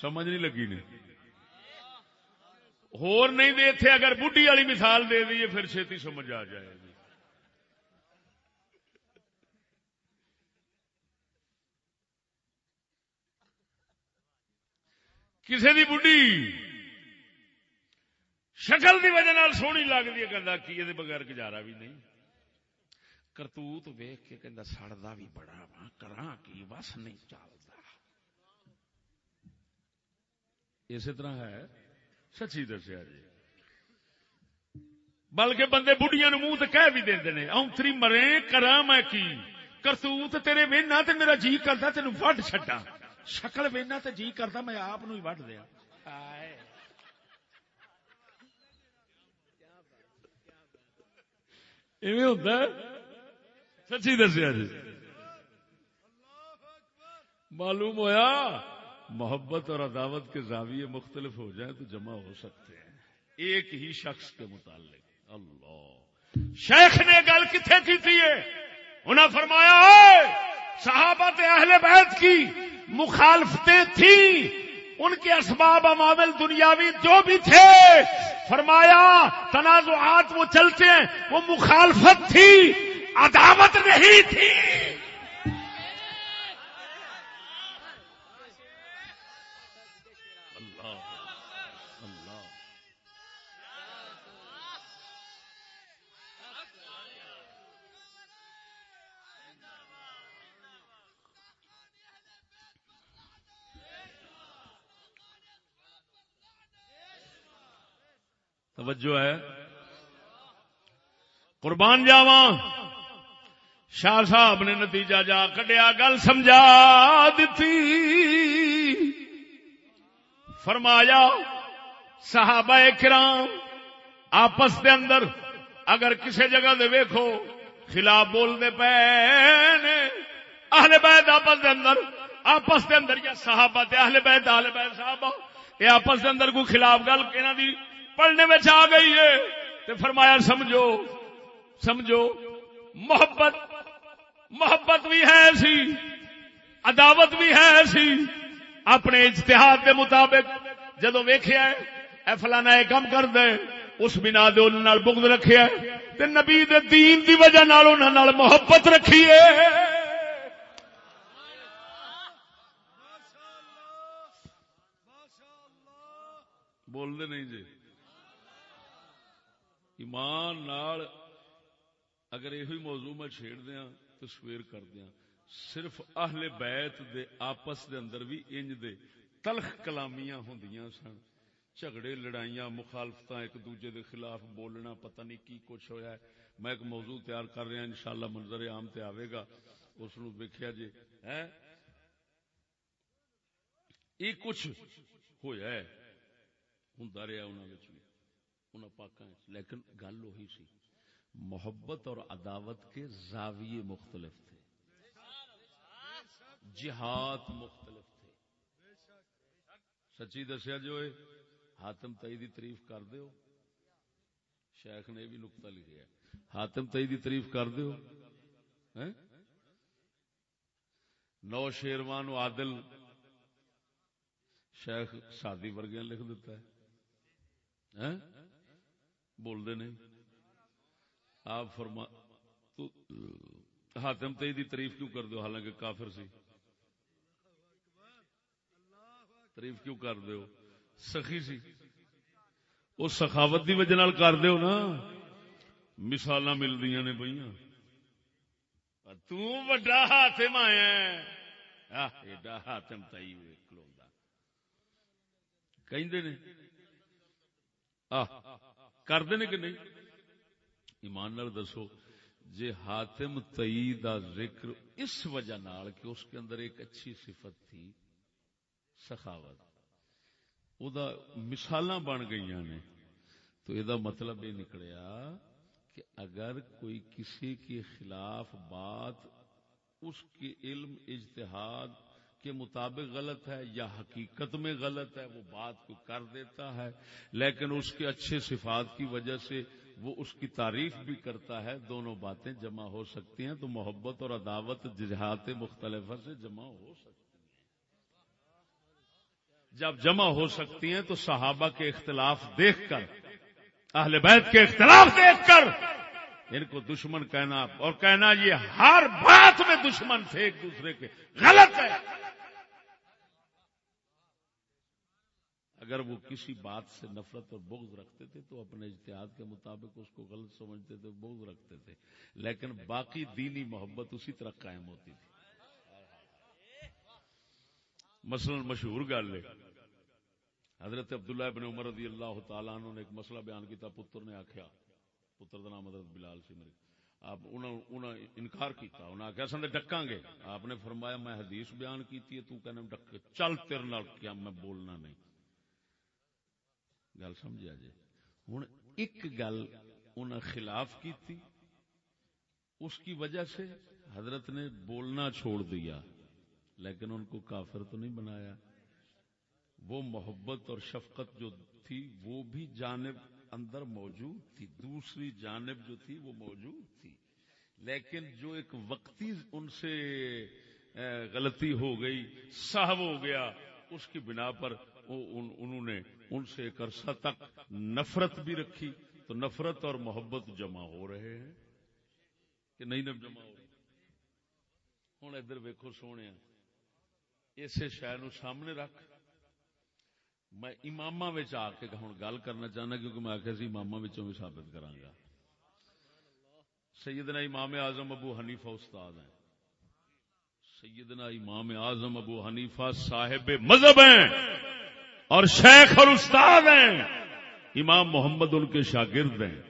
سمجھ نہیں لگی نہیں ہور نہیں دے تھے، اگر بڈی والی مثال دے دیے پھر چھتی سمجھ آ جائے گی۔ کسی دی بڈی شکل دی وجہ نال سونی لگتی ہے کہ کی یہ بغیر گزارا بھی نہیں۔ کرتوت ویخ کے کہ سڑتا بھی بڑا وا کرا کی بس نہیں چلتا اسی طرح ہے سچی دسیا جی۔ بلکہ بندے بڑھیا نو منہ تو کہہ بھی دے اونتری مرے کرا میں کی؟ کرتوت تیرے وینا تے میرا جی کرتا تین وڈ چڈا شکل وینا تے جی کرتا میں آپ ہی وڈ دیا۔ ہوتا سچی دسیا جی۔ معلوم ہویا؟ محبت اور عداوت کے زاویے مختلف ہو جائیں تو جمع ہو سکتے ہیں۔ ایک ہی شخص کے متعلق۔ اللہ۔ شیخ نے گل کتنے کی تھی انہیں فرمایا صحابت اہل بیت کی مخالفتیں تھیں۔ ان کے اسباب عوامل دنیاوی جو بھی تھے، فرمایا، تنازعات وہ چلتے ہیں، وہ مخالفت تھی، عداوت نہیں تھی۔ توجہ ہے۔ قربان جاوا شاہ صاحب نے نتیجہ جا کٹیا گل سمجھا دیتی فرمایا، صحابہ کرام، آپس دے اندر اگر کسی جگہ دے ویکھو، خلاف بولتے پے اہل بیت آپس دے اندر، آپس دے اندر یا صحابہ تے اہل بیت اہل بیت صحابہ یہ آپس دے اندر کوئی خلاف گل کہنا دی؟ پڑھنے میں آ گئی ہے تو فرمایا سمجھو سمجھو، محبت محبت بھی ہے ایسی، عداوت بھی ہے ایسی۔ اپنے اجتہاد کے مطابق جدو ویخیا اے فلانا یہ کام کر دے، اس بنا دے انہوں بغض رکھے تے نبی دے دین دی وجہ نال انہوں محبت رکھی ہے۔ بول دے نہیں جی۔ ایمان نال اگر یہ موضوع میں چھیڑ دیا تو سویر کر دیا صرف اہل بیت دے آپس دے اندر بھی انج دے تلخ کلامیاں ہوندیاں سن۔ جھگڑے، لڑائیاں مخالفت ایک دوجے دے خلاف بولنا پتہ نہیں کی کچھ ہویا ہے۔ میں ایک موضوع تیار کر رہا ہاں، انشاءاللہ منظر عام تے آوے گا۔ اس نو ویکھیا جی ہے یہ کچھ ہویا ہے، ہوندا رہیا انہاں وچ ان پاکوں لیکن گل وہی سی، محبت اور عداوت کے زاویے مختلف تھے۔ جہاد مختلف تھے۔ سچی دسیا جی جو ہے ہاتم تئی دی تعریف کر دیو۔ شیخ نے بھی نقطہ لکھا ہے۔ ہاتم تئی دی تعریف کر دیو۔ نو شیروان عادل۔ شیخ سادی ورگیاں لکھ دیتا ہے۔ بولتے نہیں آپ فرما ہاتم تی دی تعریف کیوں کر دو حالانکہ کافر سی۔ تعریف کیوں کر دو سخی سی۔ وہ سخاوت دی وجہ نال کر دو نا۔ مثال ملدی نے بھائی تڈا ہاتم آیا ایڈا ہاتم تائی کلوا کہ کرتے کہ نہیں ایمان نال دسو، جے حاتم تئی دا ذکر اس وجہ نال کہ اس کے اندر ایک اچھی صفت تھی، سخاوت، او دا مثالاں بن گئی نے۔ تو یہ مطلب یہ نکلیا کہ اگر کوئی کسی کے خلاف بات، اس کے علم، اجتہاد کے مطابق غلط ہے یا حقیقت میں غلط ہے، وہ بات کو کر دیتا ہے، لیکن اس کے اچھے صفات کی وجہ سے وہ اس کی تعریف بھی کرتا ہے، دونوں باتیں جمع ہو سکتی ہیں، تو محبت اور عداوت جہات مختلف سے جمع ہو سکتی ہیں۔ جب جمع ہو سکتی ہیں تو صحابہ کے اختلاف دیکھ کر، اہل بیت کے اختلاف دیکھ کر، ان کو دشمن کہنا، اور کہنا یہ ہر بات میں دشمن تھے ایک دوسرے کے، غلط ہے۔ اگر وہ کسی بات سے نفرت اور بغض رکھتے تھے تو اپنے اجتہاد کے مطابق اس کو غلط سمجھتے تھے، بغض رکھتے تھے۔ لیکن باقی دینی محبت اسی طرح قائم ہوتی تھی۔ مثلا مشہور گل ہے۔ حضرت عبداللہ ابن عمر رضی اللہ تعالیٰ عنہ نے ایک مسئلہ بیان کیتا، پتر نے آخیا پتر دا نام حضرت بلال سی میرے۔ آپ انہوں انکار کیتا انہوں نے آخیا سن ڈکاں گے۔ آپ نے فرمایا، میں حدیث بیان کیتی ہے، تو کہنے ڈک چل تیر نال کیا، میں بولنا نہیں۔ گل سمجھا جی۔ ہوں ایک گل انہیں خلاف کی اس کی وجہ سے حضرت نے بولنا چھوڑ دیا، لیکن ان کو کافر تو نہیں بنایا۔ وہ محبت اور شفقت جو تھی، وہ بھی جانب اندر موجود تھی۔ دوسری جانب جو تھی، وہ موجود تھی۔ لیکن جو ایک وقتی ان سے غلطی ہو گئی صاحب ہو گیا، اس کی بنا پر انہوں نے ان سے ایک عرصہ تک نفرت بھی رکھی تو نفرت اور محبت جمع ہو رہے ہیں کہ نہیں نب جمع ہو رہے ہوں ادھر ویکو سونے اسے شہر سامنے رکھ۔ میں امام آ کے ہوں گل کرنا چاہنا کیونکہ میں آخیا سی امام بھی ثابت کرا گا۔ سیدنا امام اعظم ابو حنیفہ استاد ہیں۔ سیدنا امام اعظم ابو حنیفہ صاحب مذہب ہیں۔ اور شیخ اور استاد ہیں۔ امام محمد ان کے شاگرد ہیں۔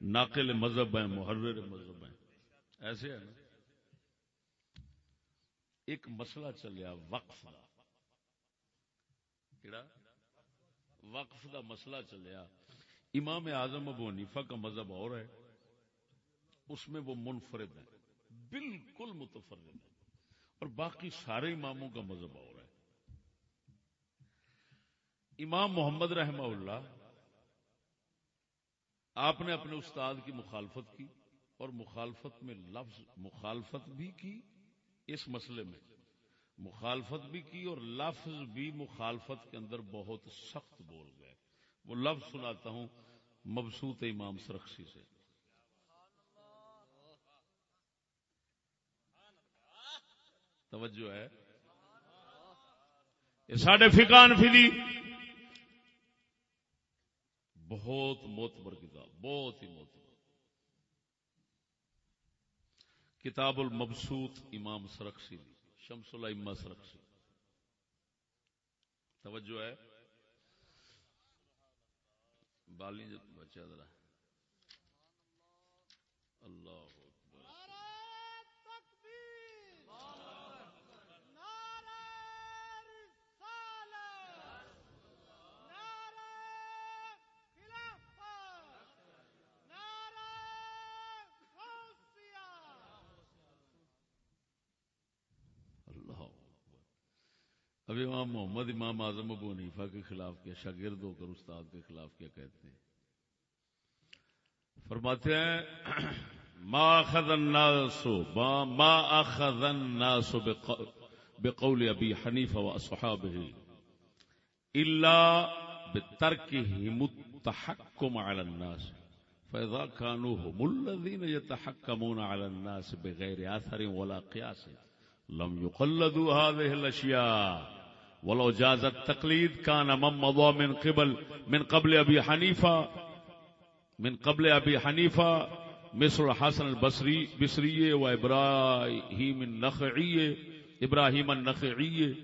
ناقل مذہب ہیں، محرر مذہب ہیں۔ ایسے ہے ایک مسئلہ چلیا، وقف وقف دا مسئلہ چلیا۔ امام اعظم ابو حنیفہ کا مذہب اور ہے۔ اس میں وہ منفرد ہے بالکل متفرد ہے اور باقی سارے اماموں کا مذہب اور امام محمد رحمہ اللہ آپ نے اپنے استاد کی مخالفت کی اور مخالفت میں لفظ مخالفت بھی کی اس مسئلے میں، مخالفت بھی کی اور لفظ بھی مخالفت کے اندر بہت سخت بول گئے۔ وہ لفظ سناتا ہوں مبسوط امام سرخسی سے۔ توجہ ہے۔ یہ ساڈے فکان فلی بہت موتبر کتاب، بہت ہی موتبر کتاب المبسوط امام سرخسی شمس الما سرخسی۔ توجہ ہے۔ بالی بچہ ذرا۔ اللہ اب امام محمد، امام اعظم ابو حنیفہ کے خلاف کیا، شاگرد ہو کر استاد کے خلاف کیا کہتے ہیں؟ فرماتے ہیں، ما اخذ الناس ما اخذ الناس بقول ابي حنيفه واصحابه الا بتركهم التحكم على الناس، فاذا كانوا هم الذين يتحكمون على الناس بغير اثر ولا قياس لم يقلدوا هذه الاشياء ولو جاز التقليد كان من مضى من قبل من قبل ابي حنيفه من قبل ابي حنيفه مثل حسن البصری البصري، بصري وابراهيم النخعي ابراهيم النخعي،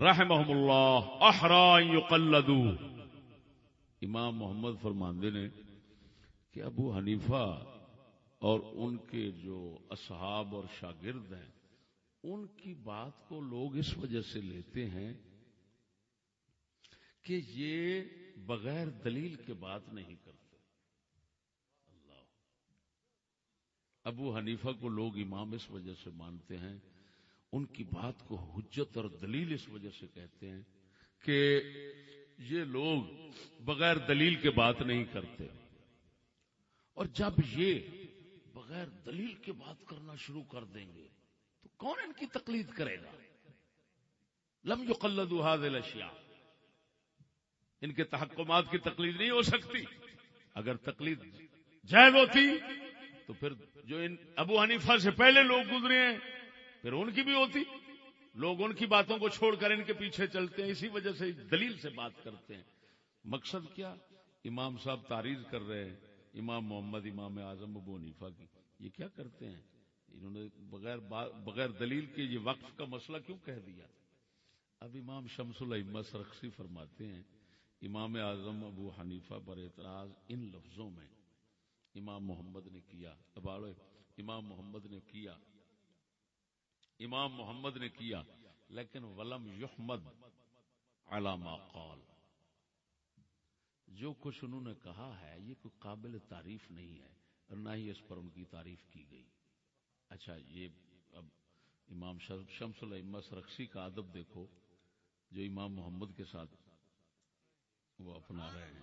رحمهم الله احرى ان يقلدوا. امام محمد فرماندے نے کہ ابو حنیفہ اور ان کے جو اصحاب اور شاگرد ہیں، ان کی بات کو لوگ اس وجہ سے لیتے ہیں کہ یہ بغیر دلیل کے بات نہیں کرتے۔ اللہ۔ ابو حنیفہ کو لوگ امام اس وجہ سے مانتے ہیں، ان کی بات کو حجت اور دلیل اس وجہ سے کہتے ہیں کہ یہ لوگ بغیر دلیل کے بات نہیں کرتے۔ اور جب یہ بغیر دلیل کے بات کرنا شروع کر دیں گے، تو کون ان کی تقلید کرے گا؟ لم جو قلد الاشیاء۔ ان کے تحکمات کی تقلید نہیں ہو سکتی۔ اگر تقلید جائز ہوتی، تو پھر جو ان ابو حنیفہ سے پہلے لوگ گزرے ہیں، پھر ان کی بھی ہوتی۔ لوگ ان کی باتوں کو چھوڑ کر ان کے پیچھے چلتے ہیں، اسی وجہ سے دلیل سے بات کرتے ہیں۔ مقصد کیا؟ امام صاحب تاریخ کر رہے ہیں، امام محمد، امام اعظم ابو حنیفہ کی۔ یہ کیا کرتے ہیں؟ انہوں نے بغیر بغیر دلیل کے یہ وقف کا مسئلہ کیوں کہہ دیا؟ اب امام شمس الحمد سرخسی فرماتے ہیں امام اعظم ابو حنیفہ پر اعتراض ان لفظوں میں امام محمد نے کیا۔ ابالو امام محمد نے کیا۔ امام محمد نے کیا، لیکن ولم یحمد علامہ قال۔ جو کچھ انہوں نے کہا ہے، یہ کوئی قابل تعریف نہیں ہے، اور نہ ہی اس پر ان کی تعریف کی گئی۔ اچھا یہ اب امام شمس الامس رقصی کا ادب دیکھو، جو امام محمد کے ساتھ وہ اپنا رہے ہیں۔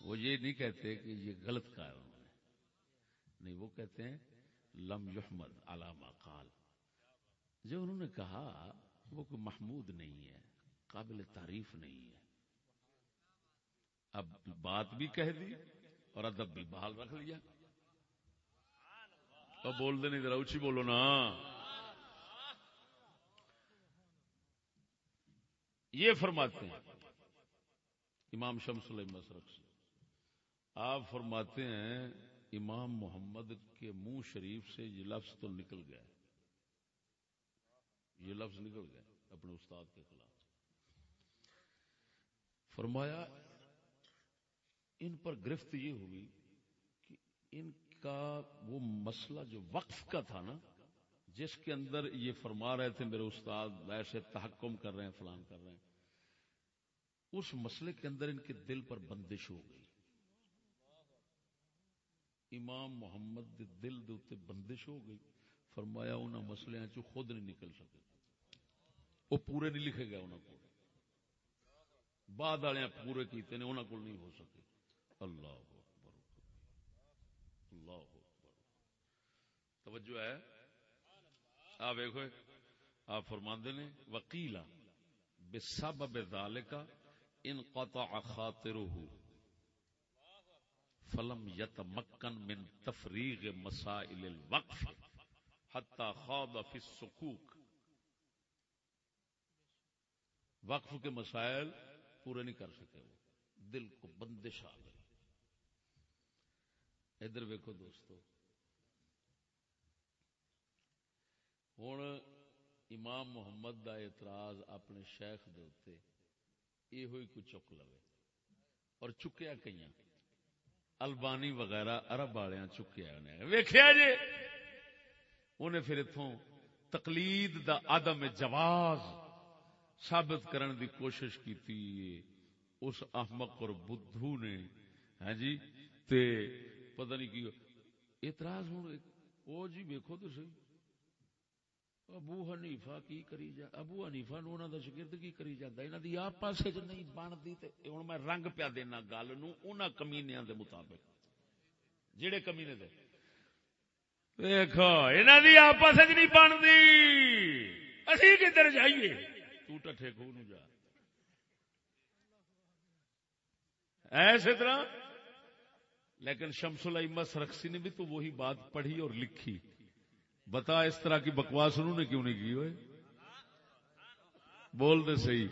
وہ یہ نہیں کہتے کہ یہ غلط کہا انہوں نے۔ نہیں، وہ کہتے ہیں، لم یحمد علامہ قال۔ جو انہوں نے کہا، وہ کوئی محمود نہیں ہے، قابل تعریف نہیں ہے۔ اب بات بھی کہہ دی اور ادب بھی بحال رکھ لیا۔ تو بول دے نہیں، ذرا اچھی بولو نا۔ یہ فرماتے ہیں امام شمس مسرق سے۔ آپ فرماتے ہیں امام محمد کے منہ شریف سے یہ لفظ تو نکل گیا۔ یہ لفظ نکل گیا اپنے استاد کے خلاف۔ فرمایا، ان پر گرفت یہ ہوئی کہ ان کا وہ مسئلہ جو وقف کا تھا نا، جس کے اندر یہ فرما رہے تھے میرے استاد ایسے تحکم کر رہے ہیں، فلان کر رہے ہیں۔ اس مسئلے کے اندر ان کے دل پر بندش ہو گئی۔ امام محمد دے دل دے اتنے بندش ہو گئی۔ فرمایا انہوں مسئلے چ خود نہیں نکل سکے۔ وہ پورے نہیں لکھے گئے انہوں کو بعد والے پورے کیتے نے انہوں کو نہیں ہو سکے۔ اللہ اکبر۔ اللہ اکبر۔ توجہ ہے۔ آ ویکو آپ فرماندے نے وکیلا بے سب بے کا ان قطع خاطره فلم يتمكن من تفریغ مسائل الوقف حتى خاض في السکوک۔ وقف کے مسائل پورے نہیں کر سکے وہ۔ دل کو بندش آ گئی۔ ادھر ویکو دوستو۔ ہوں امام محمد دا اعتراض اپنے شیخ دے یہ ہوئی کو چک لو اور چکیا کئی البانی وغیرہ ارب والے چکیا انہیں ویخیا جی؟ انہیں پھر اتوں تقلید دا عدم جواز ثابت کرن دی کوشش کی اس احمق اور بدھو نے۔ ہاں جی؟ تے پتہ نہیں کی اعتراض ہوں۔ او جی ویکو تو صحیح۔ ابو حنیفہ کی کری جا ابو حنیفہ نو انہاں دا شاگرد کی کری جاندا انہاں دی آپ پاسے چ نہیں بندی تے ہن میں رنگ پیا دینا گل نو انہاں کمینیاں دے مطابق۔ جڑے کمینے دے۔ دیکھو انہاں دی آپ پاسے نہیں بندی اسی کدھر جائیے؟ تو ٹھے کو نو جا۔ ایسے طرح، لیکن شمس الامس رقصی نے بھی تو وہی بات پڑھی اور لکھی۔ بتا اس طرح کی بکواس انہوں نے کیوں نہیں کی ہوئے بول دے صحیح۔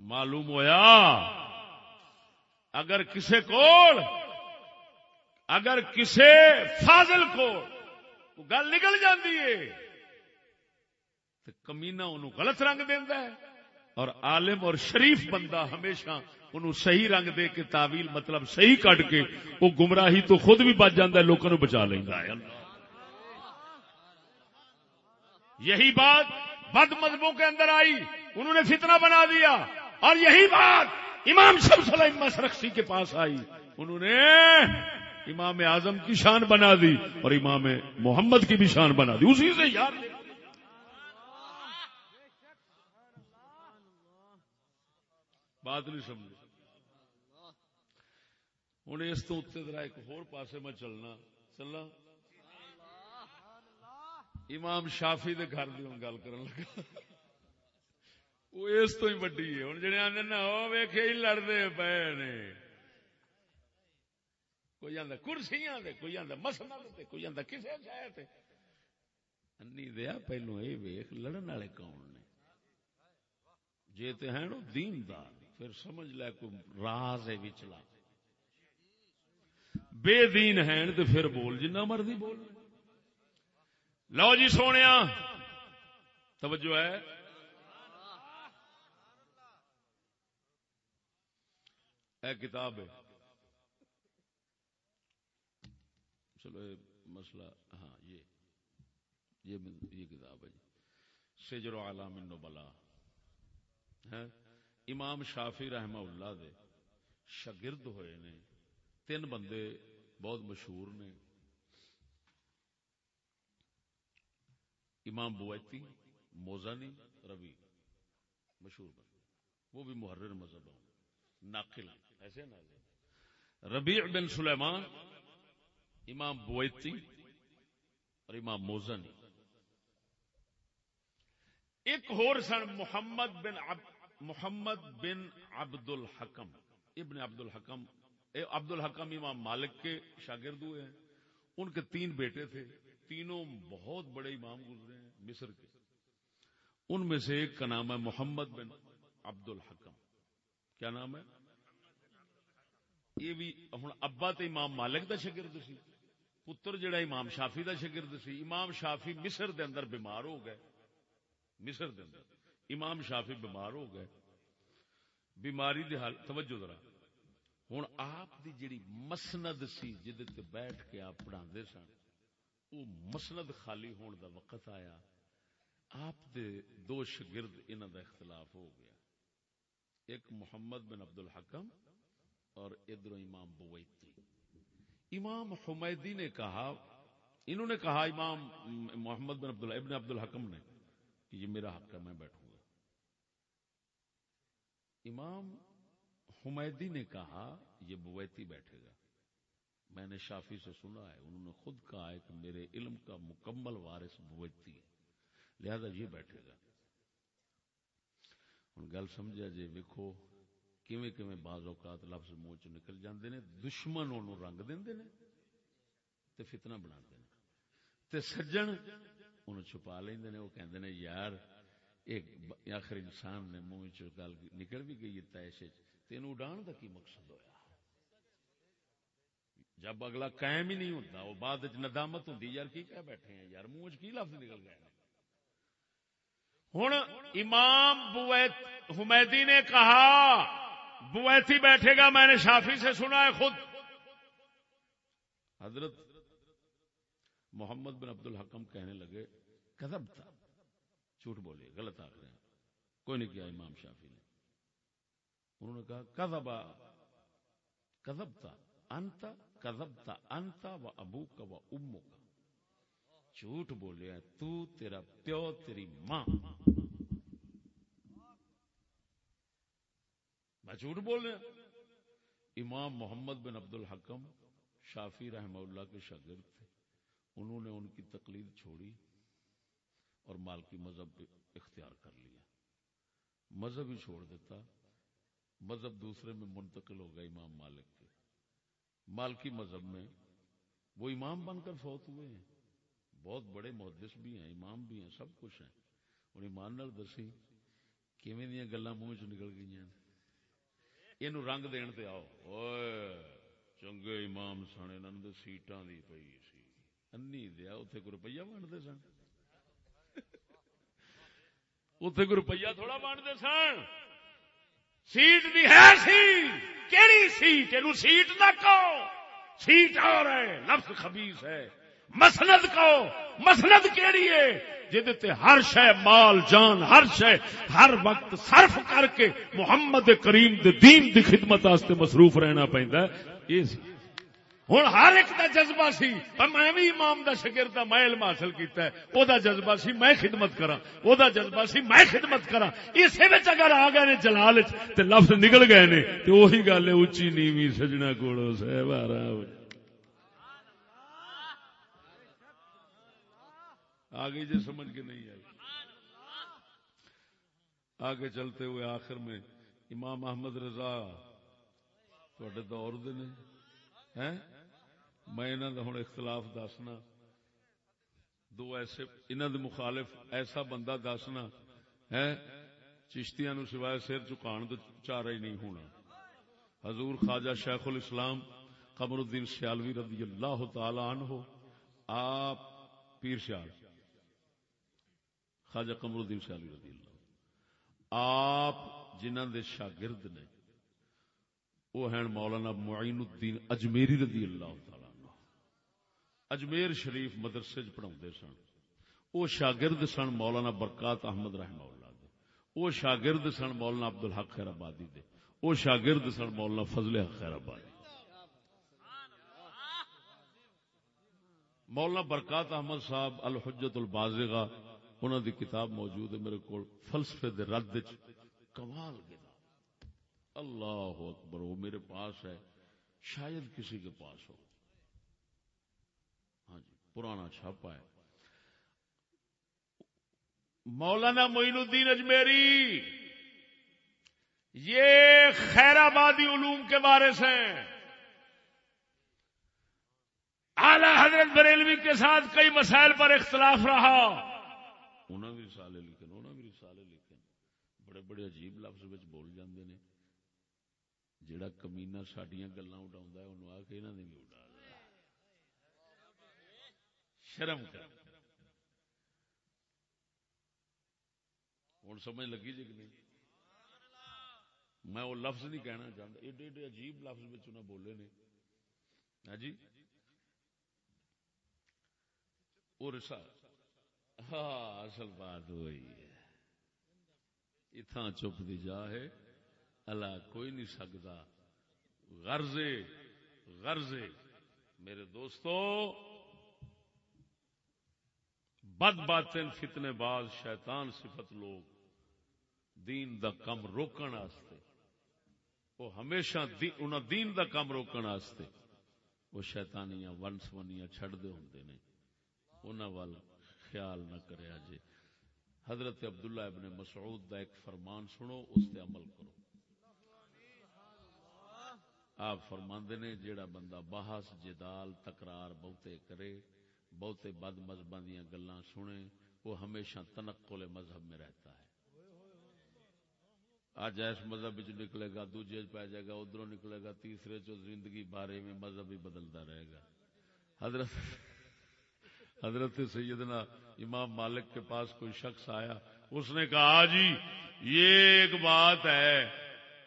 معلوم ہویا؟ اگر کسے کو اگر کسے فاضل کو گل نکل جاتی ہے، تو کمینا انہوں غلط رنگ دینا ہے اور عالم اور شریف بندہ ہمیشہ انہوں صحیح رنگ دے کے تعویل مطلب صحیح کٹ کے وہ گمراہی تو خود بھی بچ جاتا ہے لوگوں بچا لینا ہے۔ یہی بات بد مذہبوں کے اندر آئی، انہوں نے فتنہ بنا دیا۔ اور یہی بات امام شمس الامہ رخصی کے پاس آئی، انہوں نے امام اعظم کی شان بنا دی اور امام محمد کی بھی شان بنا دی۔ اسی سے یاد بات نہیں سمجھ ہوں اس تو اتنے ذرا ایک ہور پاسے میں چلنا چلنا؟ امام شافی دے گھر کی گل کر لگا۔ وہ اس تو ہی وڈی ہے۔ ہوں جڑے آدھے نا وہ ویخے ہی لڑتے پے نے۔ کوئی آدھا کرسیاں دے، کوئی آدھا مسند کوئی آدھا کسی شاید انی دیا پہلو یہ ویخ لڑن والے کون نے؟ جی تو ہیں دین دار پھر سمجھ لے کوئی راز ہے وچلا بے دین ہیں تو پھر بول جنہ مرضی بول۔ لو جی سونے توجہ ہے۔ اے کتاب ہے۔ چلو یہ مسئلہ ہاں یہ یہ, یہ کتاب ہے جی۔ سجر عالم النبلا ہے امام شافی رحمہ اللہ دے شاگرد ہوئے نے۔ تین بندے بہت مشہور نے۔ امام بویتی، موزانی، ربی، مشہور بندے۔ وہ بھی محرر مذہب ہوں ناقل ایسے نا ربیع بن سلیمان، امام بویتی اور امام موزنی ایک اور سن، محمد بن عب، محمد بن عبد الحکم ابن عبد الحکم عبد الحکم امام مالک کے شاگرد ہوئے ہیں۔ ان کے تین بیٹے تھے۔ تینوں بہت بڑے امام گزرے ہیں مصر کے۔ ان میں سے ایک کا نام ہے محمد بن عبد الحکم کیا نام ہے؟ یہ بھی ہوں ابا تو امام مالک دا شگرد سی۔ پتر جڑا امام شافی دا شگرد سی۔ امام شافی مصر دے اندر بیمار ہو گئے۔ مصر دے اندر۔ امام شافی بیمار ہو گئے۔ بیماری دی حال، توجہ ذرا۔ ہوں آپ دی جڑی مسند سی جہد بیٹھ کے آپ پڑھا سن وہ مسند خالی ہون دا وقت آیا۔ آپ دے دو شگرد انہوں دا اختلاف ہو گیا۔ ایک محمد بن عبد الحکم اور ادھر امام بویتی۔ امام حمیدی نے کہا، انہوں نے کہا، امام محمد بن عبد ابن عبد الحکم نے کہ یہ میرا حق ہے، میں بیٹھوں گا۔ امام حمیدی نے کہا، یہ بویتی بیٹھے گا۔ میں نے شافی سے سنا ہے، انہوں نے خود کہا ہے کہ میرے علم کا مکمل وارث بویتی ہے۔ لہذا یہ بیٹھے گا۔ ہوں گل سمجھا جی ویکو کیویں کیویں بعض اوقات لفظ منہ چ نکل جاندے نے، دشمن انہوں رنگ دیندے نے تے فتنہ بنا دے تے سجن انہوں چھپا لیندے نے، وہ کہندے نے، یار، ایک آخر انسان نے منہ چ گل نکل بھی گئی ہے تیشے تینوں اڈان دا کی مقصد ہویا؟ جب اگلا قائم ہی نہیں ہوتا، وہ بعد ندامت ہوں یار کی کہہ بیٹھے ہیں؟ یار منہ کی لفظ نکل گئے ہوں امام بویت حمیدی نے کہا بویتی بیٹھے گا، میں نے شافی سے سنا ہے خود۔ حضرت محمد بن عبد الحکم کہنے لگے کدب تھا۔ جھوٹ بولے غلط آ رہے ہیں کوئی نہیں کیا امام شافی نے۔ انہوں نے کہا کدبا کدب تھا انت کدب تھا انتا و ابو کا و امو کا جھوٹ بولیا تو تیرا پیو، تیری ماں. میں جھوٹ بول رہا امام محمد بن عبد الحکم شافی رحمہ اللہ کے شاگرد تھے۔ انہوں نے ان کی تقلید چھوڑی اور مالکی مذہب اختیار کر لیا۔ مذہب ہی چھوڑ دیتا۔ مذہب دوسرے میں منتقل ہو گیا امام مالک کے۔ مالکی مذہب میں وہ امام بن کر فوت ہوئے ہیں۔ بہت بڑے محدث بھی ہیں، امام بھی ہیں، سب کچھ ہیں۔ ہوں ایمان نال دسی کیویں دیا گلا منہ چ نکل گئی یہ رنگ دین تے آؤ۔ چنگے امام سن انہوں سیٹاں دی پئی سی۔ انی دیا اتنے کو روپیہ بنتے سن۔ اتنے کو روپیہ تھوڑا بنتے سن۔ سیٹ دی ہے سی۔ کیڑی سیٹ؟ یہ سیٹ نہ کہو۔ سیٹ اور ہے، لفظ خبیص ہے۔ مسند کہو۔ مسند کیڑی ہے؟ جہد ہر شہ مال جان، ہر شہ ہر وقت صرف کر کے محمد کریم دے دین دی خدمت آستے مصروف رہنا پہندا ہے۔ ہوں ہر ایک دا جذبہ سی میں بھی امام دا شگرد میں علم حاصل کیتا ہے۔ او دا جذبہ سی میں خدمت کرا او دا جذبہ سی میں خدمت کرا اسی وچ اگر آ گئے نے جلال تے لفظ نکل گئے نے، تے وہی گل ہے اونچی نیوی سجنا کوڑو صاحب آ رہا آگے جی سمجھ کے نہیں آئی۔ آگے چلتے ہوئے آخر میں امام احمد رضا تھوڑے دور دے نے۔ میں ہوں اختلاف دسنا۔ دو ایسے انہوں دے مخالف ایسا بندہ دسنا ہے چشتیاں نو سوائے سر چکان تو چارا ہی نہیں ہونا۔ حضور خواجہ شیخ الاسلام قمر الدین سیالوی رضی اللہ تعالی عنہ، آپ پیر سیال۔ خواجہ قمر الدین سیالی رضی اللہ۔ آپ جنہ دے شاگرد نے وہ ہیں مولانا معین الدین اجمیری رضی اللہ تعالی عنہ۔ اجمیر شریف مدرسے چ پڑھا سن۔ وہ شاگرد سن مولانا برکات احمد رحمہ اللہ دے۔ وہ شاگرد سن مولانا عبد الحق خیر آبادی دے۔ وہ شاگرد سن مولانا فضل حق خیر آبادی مولانا برکات احمد صاحب الحجت البازغہ انہوں دی کتاب موجود ہے میرے کو فلسفے دے رد کمال کتاب اللہ اکبر، وہ میرے پاس ہے، شاید کسی کے پاس ہو۔ ہاں جی پرانا چھاپا ہے۔ مولانا معین الدین اجمیری، یہ خیر آبادی علوم کے بارے سے اعلی حضرت بریلوی کے ساتھ کئی مسائل پر اختلاف رہا۔ انہوں نے بھی رسالے لکھے انہوں نے بھی رسالے لکھے بڑے بڑے عجیب لفظ بول جاندے نے۔ جڑا کمینا سڈیا گلا اٹھا ہے آ کے انہوں نے بھی اٹھا شرم کر۔ ہوں سمجھ لگی جی کہ نہیں؟ میں وہ لفظ نہیں کہنا چاہتا ایڈے ایڈے عجیب لفظ بولے نے۔ ہاں جی؟ ہاں اصل بات وہی ہے۔ اتنا چپ دی جا ہے۔ اللہ کوئی نہیں سکتا۔ غرضے غرضے۔ میرے دوستو، بد باطن فتنے باز شیطان صفت لوگ۔ دین دا کم روکن آستے وہ ہمیشہ دین دا کم روکن آستے وہ شیطانیاں ونس ونیاں چھڑ دے ہوندے نہیں وال خیال نہ کرے جی حضرت عبداللہ ابن مسعود دا ایک فرمان سنو، اس تے عمل کرو۔ آپ فرماندے نے جیڑا بندہ بحث، جدال، تکرار بہتے کرے، بہتے بد مذہب دیا گلا سنے، وہ ہمیشہ تنقل مذہب میں رہتا ہے۔ آج ایس مذہب نکلے گا، دوجے پہ جائے گا ادھر نکلے گا، تیسرے چو زندگی بارے میں مذہب ہی بدلتا رہے گا۔ حضرت حضرت سیدنا امام مالک کے پاس کوئی شخص آیا، اس نے کہا جی یہ ایک بات ہے۔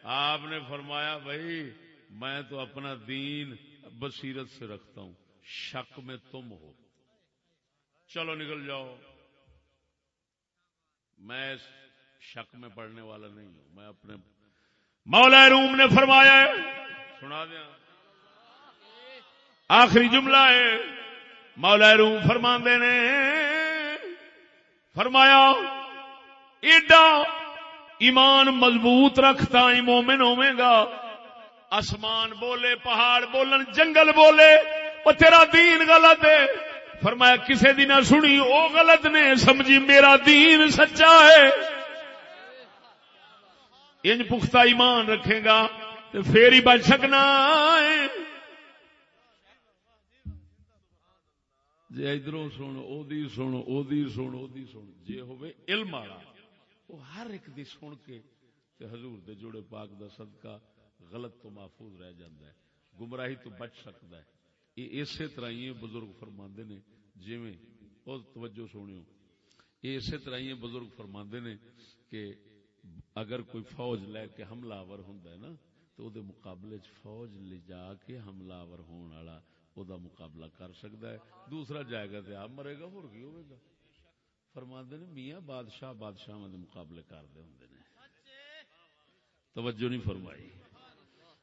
آپ نے فرمایا، بھائی میں تو اپنا دین بصیرت سے رکھتا ہوں۔ شک میں تم ہو۔ چلو نکل جاؤ۔ میں شک میں پڑھنے والا نہیں ہوں۔ میں اپنے مولا روم نے فرمایا سنا دیا۔ آخری جملہ ہے۔ مولا روم فرما نے۔ فرمایا، ایڈا ایمان مضبوط رکھتا ہی مومن ہوے گا۔ آسمان بولے، پہاڑ بولن، جنگل بولے وہ تیرا دین غلط ہے۔ فرمایا، کسے دی نہ سنی وہ غلط نے، سمجھی میرا دین سچا ہے۔ انج پختہ ایمان رکھے گا تو پھر ہی بچ سکنا ہے۔ جی ادھر سن ادی سن ادی سن ادی سن جی ہوئے علم والا وہ ہر ایک دی سن کے، تے حضور دے جوڑے پاک دا صدقہ غلط تو محفوظ رہ جاندہ ہے، گمراہی تو بچ سکتا ہے۔ یہ اسی طرح ہی بزرگ فرماندے نے جی اور توجہ سنیو۔ یہ اسی طرح ہی بزرگ فرماندے نے کہ اگر کوئی فوج لے کے حملہ آور ہوندا ہے نا، تو او دے مقابلے فوج لے جا کے حملہ آور ہون والا دا مقابلہ کر سکتا ہے۔ دوسرا جائے گا تو آپ مرے گا ہو گا۔ فرما نے، میاں بادشاہ بادشاہ مقابلے کرتے ہوں توجہ نہیں فرمائی۔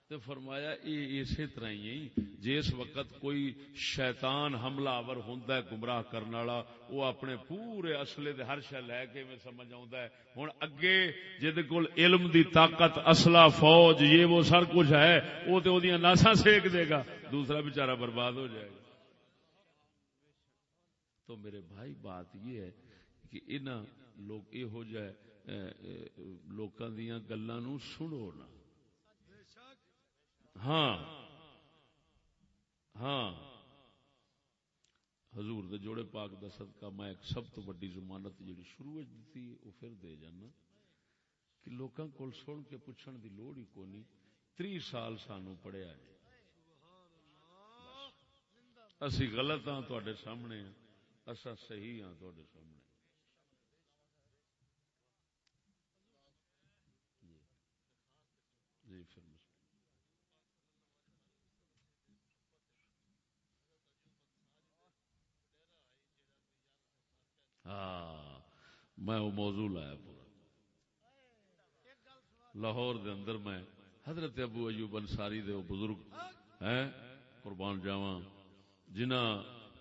تو فرمایا یہ اسی طرح ہی جس وقت کوئی شیطان حملہ آور ہوں گمراہ کرنے والا، وہ اپنے پورے اصلے دے ہر شہ لے کے میں سمجھ آتا ہے۔ ہوں اگے جہد کول علم دی طاقت، اصلہ، فوج، یہ وہ سر کچھ ہے، وہ تو ناسا سیک دے گا۔ دوسرا بےچارا برباد ہو جائے گا۔ تو میرے بھائی، بات یہ ہے کہ ان لوگ یہ ہو جائے لوکاں دیاں گلاں نو سنو نا۔ ہاں۔ ہاں۔ حضور دے جوڑے پاک دا صدقہ میں ایک سب تو بڑی ضمانت جڑی شروع دیتی وہ پھر دے جانا کہ لوکاں کول سن کے پوچھن دی لوڑ ہی کونی تری سال سانو پڑھیا جی۔ ہے اسی غلط ہاں تواڈے سامنے اسا صحیح ہاں تواڈے سامنے جی جی پھر ہاں، میں وہ موضوع لایا پورا۔ لاہور دے اندر میں حضرت ابو ایوب انصاری دے وہ بزرگ ہیں، قربان جاواں، جنہ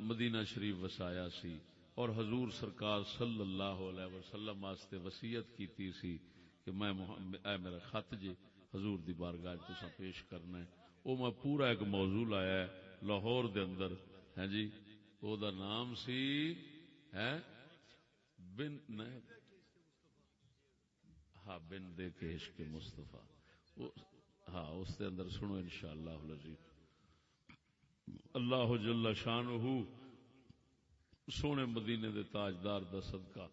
مدینہ شریف وسایا سی اور حضور سرکار صلی اللہ علیہ وسلم واسطے وسیعت کیتی سی کہ میں اے میرا خط جی حضور دی بارگاہ تسا پیش کرنا ہے۔ او میں پورا ایک موضوع لایا ہے، لاہور دے اندر۔ ہیں جی او دا نام سی ہے بن ہاں بن دے کے عشق مصطفیٰ ہاں اس دے اندر سنو انشاءاللہ العزیز اللہ جل شان سونے مدینے دے تاجدار دا صدقہ۔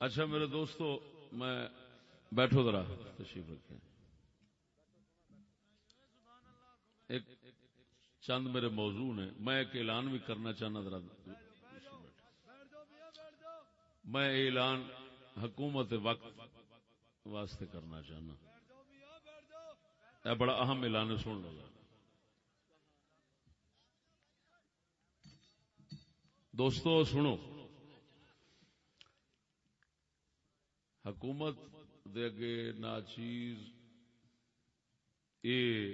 اچھا میرے دوستو، میں بیٹھو ذرا، تشریف رکھیں۔ ایک چند میرے موضوع نے، میں ایک اعلان بھی کرنا چاہنا ذرا میں اعلان حکومت وقت واسطے کرنا چاہنا۔ یہ بڑا اہم اعلان سن لو دوستو، سنو۔ حکومت دے اگے ناچیز، اے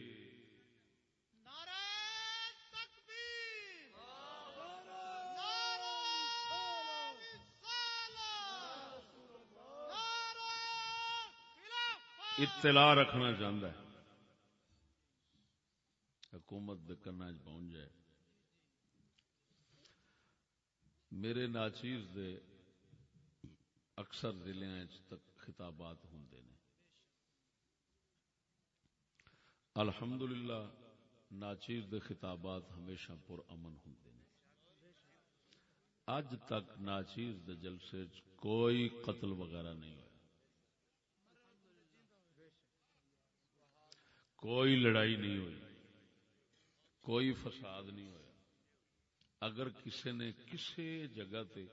اطلاع رکھنا چاہتا ہے۔ حکومت دے پہنچ جائے۔ میرے ناچیز دے اکثر ضلع تک خطابات ہوں الحمدللہ، ناچیز دے خطابات ہمیشہ پر امن ہوں اج تک ناچیز دے جلسے کوئی قتل وغیرہ نہیں ہوا کوئی لڑائی نہیں ہوئی، کوئی فساد نہیں ہوا اگر کسی نے کسی جگہ تے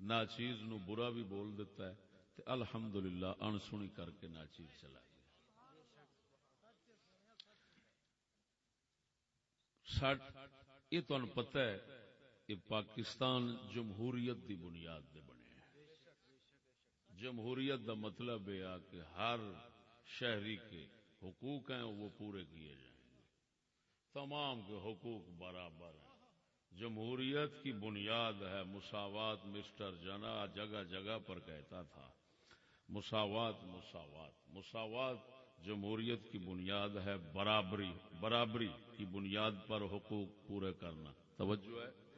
ناچیز نو برا بھی بول دیتا ہے تو الحمدللہ انسنی کر کے ناچیز چلا یہ تمہیں پتا ہے کہ پاکستان جمہوریت دی بنیاد دے بنے جمہوریت دا مطلب یہ کہ ہر شہری کے حقوق ہیں وہ پورے کیے جائیں گے۔ تمام کے حقوق برابر ہیں۔ جمہوریت کی بنیاد ہے مساوات مسٹر جنا جگہ جگہ پر کہتا تھا۔ مساوات مساوات۔ مساوات جمہوریت کی بنیاد ہے برابری۔ برابری کی بنیاد پر حقوق پورے کرنا۔ توجہ ہے۔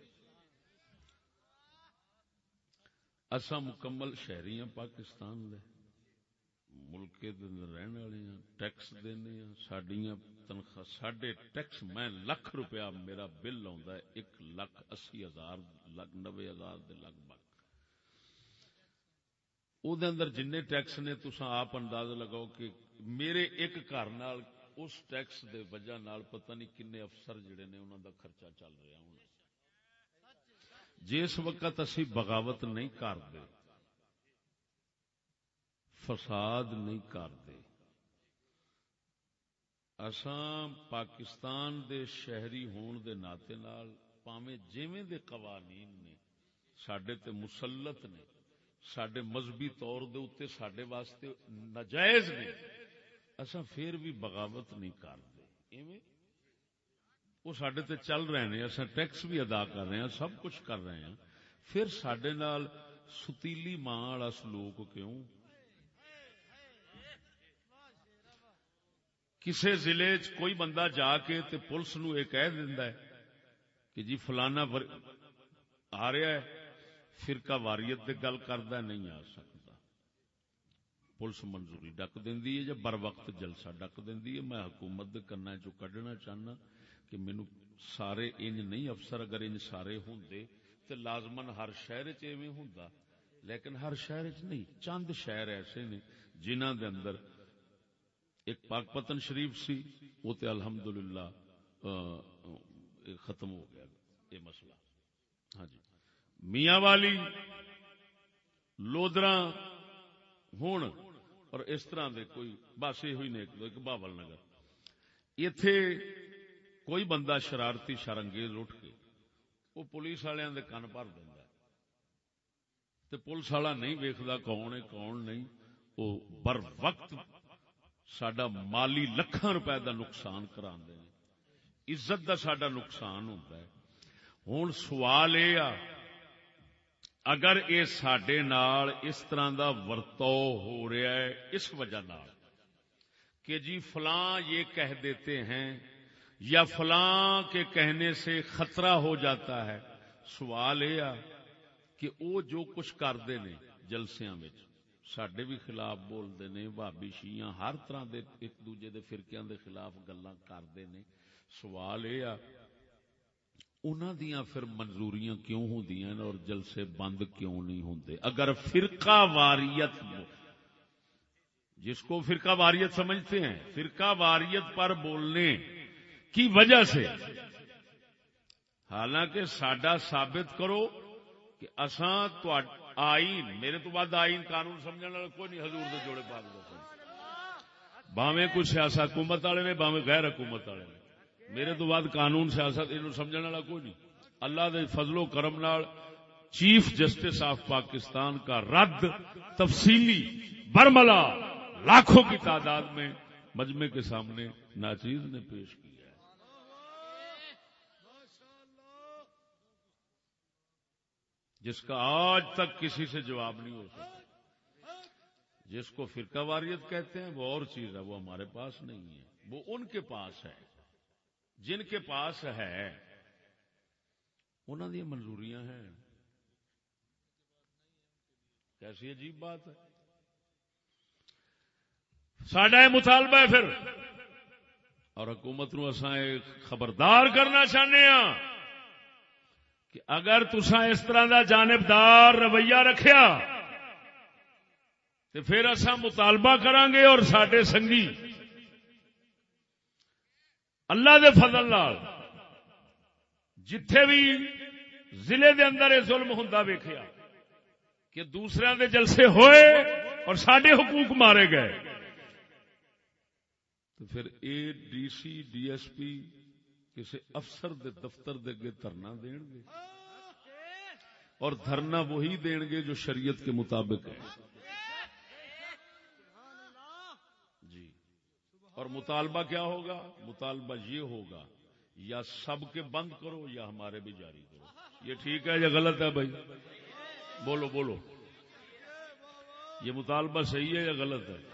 اصا مکمل شہری ہیں پاکستان دے۔ ملک رہن والے ہیں ٹیکس دینے سڈیا تنخواہ سڈے ٹیکس میں لکھ روپیہ میرا بل آ ایک لکھ اسی ہزار نبے ہزار لگ بھگ۔ اندر جن ٹیکس نے تسا آپ انداز لگاؤ کہ میرے ایک گھر اس ٹیکس دے وجہ نال پتہ نہیں کنے افسر جڑے نے انہوں دا خرچہ چل رہا ہوں جس وقت اسی بغاوت نہیں کرتے فساد نہیں کرتے اساں پاکستان دے شہری ہون دے ناطے نال پاویں جویں دے قوانین نے سڈے تے مسلط نے سڈے مذہبی طور دے اوتے سڈے واسطے نجائز نے۔ اساں پھر بھی بغاوت نہیں کرتے وہ سڈے تے چل رہے ہیں اساں ٹیکس بھی ادا کر رہے ہیں، سب کچھ کر رہے ہیں۔ پھر سڈے نال ستیلی ماں والا سلوک کیوں؟ کسی ضلع کوئی بندہ جا کے تے پولیس نو یہ کہہ دینا ہے کہ جی فلانا آ رہا ہے، فرقہ واریت دے گل کردا نہیں آ سکتا۔ پولیس منظوری ڈک دینی ہے یا بر وقت جلسہ ڈک دینی ہے؟ میں حکومت دے کرنا چو کڈنا چاہنا کہ مینو سارے انج نہیں افسر، اگر انج سارے ہوں تو لازمن ہر شہر چ ہوں لیکن ہر شہر چ نہیں، چند شہر ایسے نے جنہ دے اندر ایک پاک پتن شریف سی، وہ تے الحمدللہ ختم ہو گیا یہ مسئلہ۔ ہاں جی۔ میاں والی لودرا ہون، اور اس طرح دے کوئی بس یہ ہوئی نے ایک باول نگر۔ اتے کوئی بندہ شرارتی شرنگیز اٹھ کے، وہ پولیس والوں دے کن بھر دینا تے پولیس والا نہیں ویکھدا کون ہے، کون نہیں، وہ بر وقت سڈا مالی لکھاں روپے دا نقصان کرا عزت دا سڈا نقصان ہوتا ہے۔ ہوں سوال یہ اگر یہ سڈے اس طرح دا ورتو ہو رہا ہے اس وجہ نال کہ جی فلاں یہ کہہ دیتے ہیں یا فلاں کے کہنے سے خطرہ ہو جاتا ہے، سوال یہ کہ وہ جو کچھ کرتے نے جلسیاں سڈے بھی خلاف بولتے نے بھابی شیاں ہر طرح دے ایک دوجے دے فرقیاں دے خلاف گلا کرتے نے سوال یہ انہوں دیاں پھر منظوریاں کیوں ہوں اور جلسے بند کیوں نہیں ہوتے اگر فرقہ واریت جس کو فرقہ واریت سمجھتے ہیں فرقہ واریت پر بولنے کی وجہ سے حالانکہ سڈا ثابت کرو کہ اساں آئین، میرے تو بعد آئین قانون سمجھنے والا کوئی نہیں، حضور دے جوڑے پاک دے باویں کچھ سیاست حکومت والے نے باویں غیر حکومت والے نے۔ میرے تو بعد قانون سیاست یہ سمجھنے والا کوئی نہیں۔ اللہ دے فضل و کرم نال چیف جسٹس آف پاکستان کا رد تفصیلی برملا لاکھوں کی تعداد میں مجمع کے سامنے ناچیز نے پیش کیا جس کا آج تک کسی سے جواب نہیں ہو سکتا۔ جس کو فرقہ واریت کہتے ہیں، وہ اور چیز ہے، وہ ہمارے پاس نہیں ہے۔ وہ ان کے پاس ہے۔ جن کے پاس ہے انہوں منظوریاں ہیں۔ کیسی عجیب بات ہے۔ ساڈا مطالبہ ہے پھر۔ اور حکومت نو خبردار کرنا چاہنے ہاں۔ کہ اگر تسا اس طرح دا جانبدار رویہ رکھیا تو پھر اصا مطالبہ کران گے اور سڈے سنگھی اللہ دے فضل لال جتھے بھی ضلع دے اندر یہ ظلم ہوں ویخیا کہ دوسرے دے جلسے ہوئے اور سڈے حقوق مارے گئے تو پھر A D C D S P کسی افسر دے دفتر دے گے دھرنا دین گے۔ اور دھرنا وہی دین گے جو شریعت کے مطابق ہے۔ جی۔ اور مطالبہ کیا ہوگا؟ مطالبہ یہ ہوگا، یا سب کے بند کرو یا ہمارے بھی جاری کرو۔ یہ ٹھیک ہے یا غلط ہے بھائی؟ بولو بولو۔ یہ مطالبہ صحیح ہے یا غلط ہے؟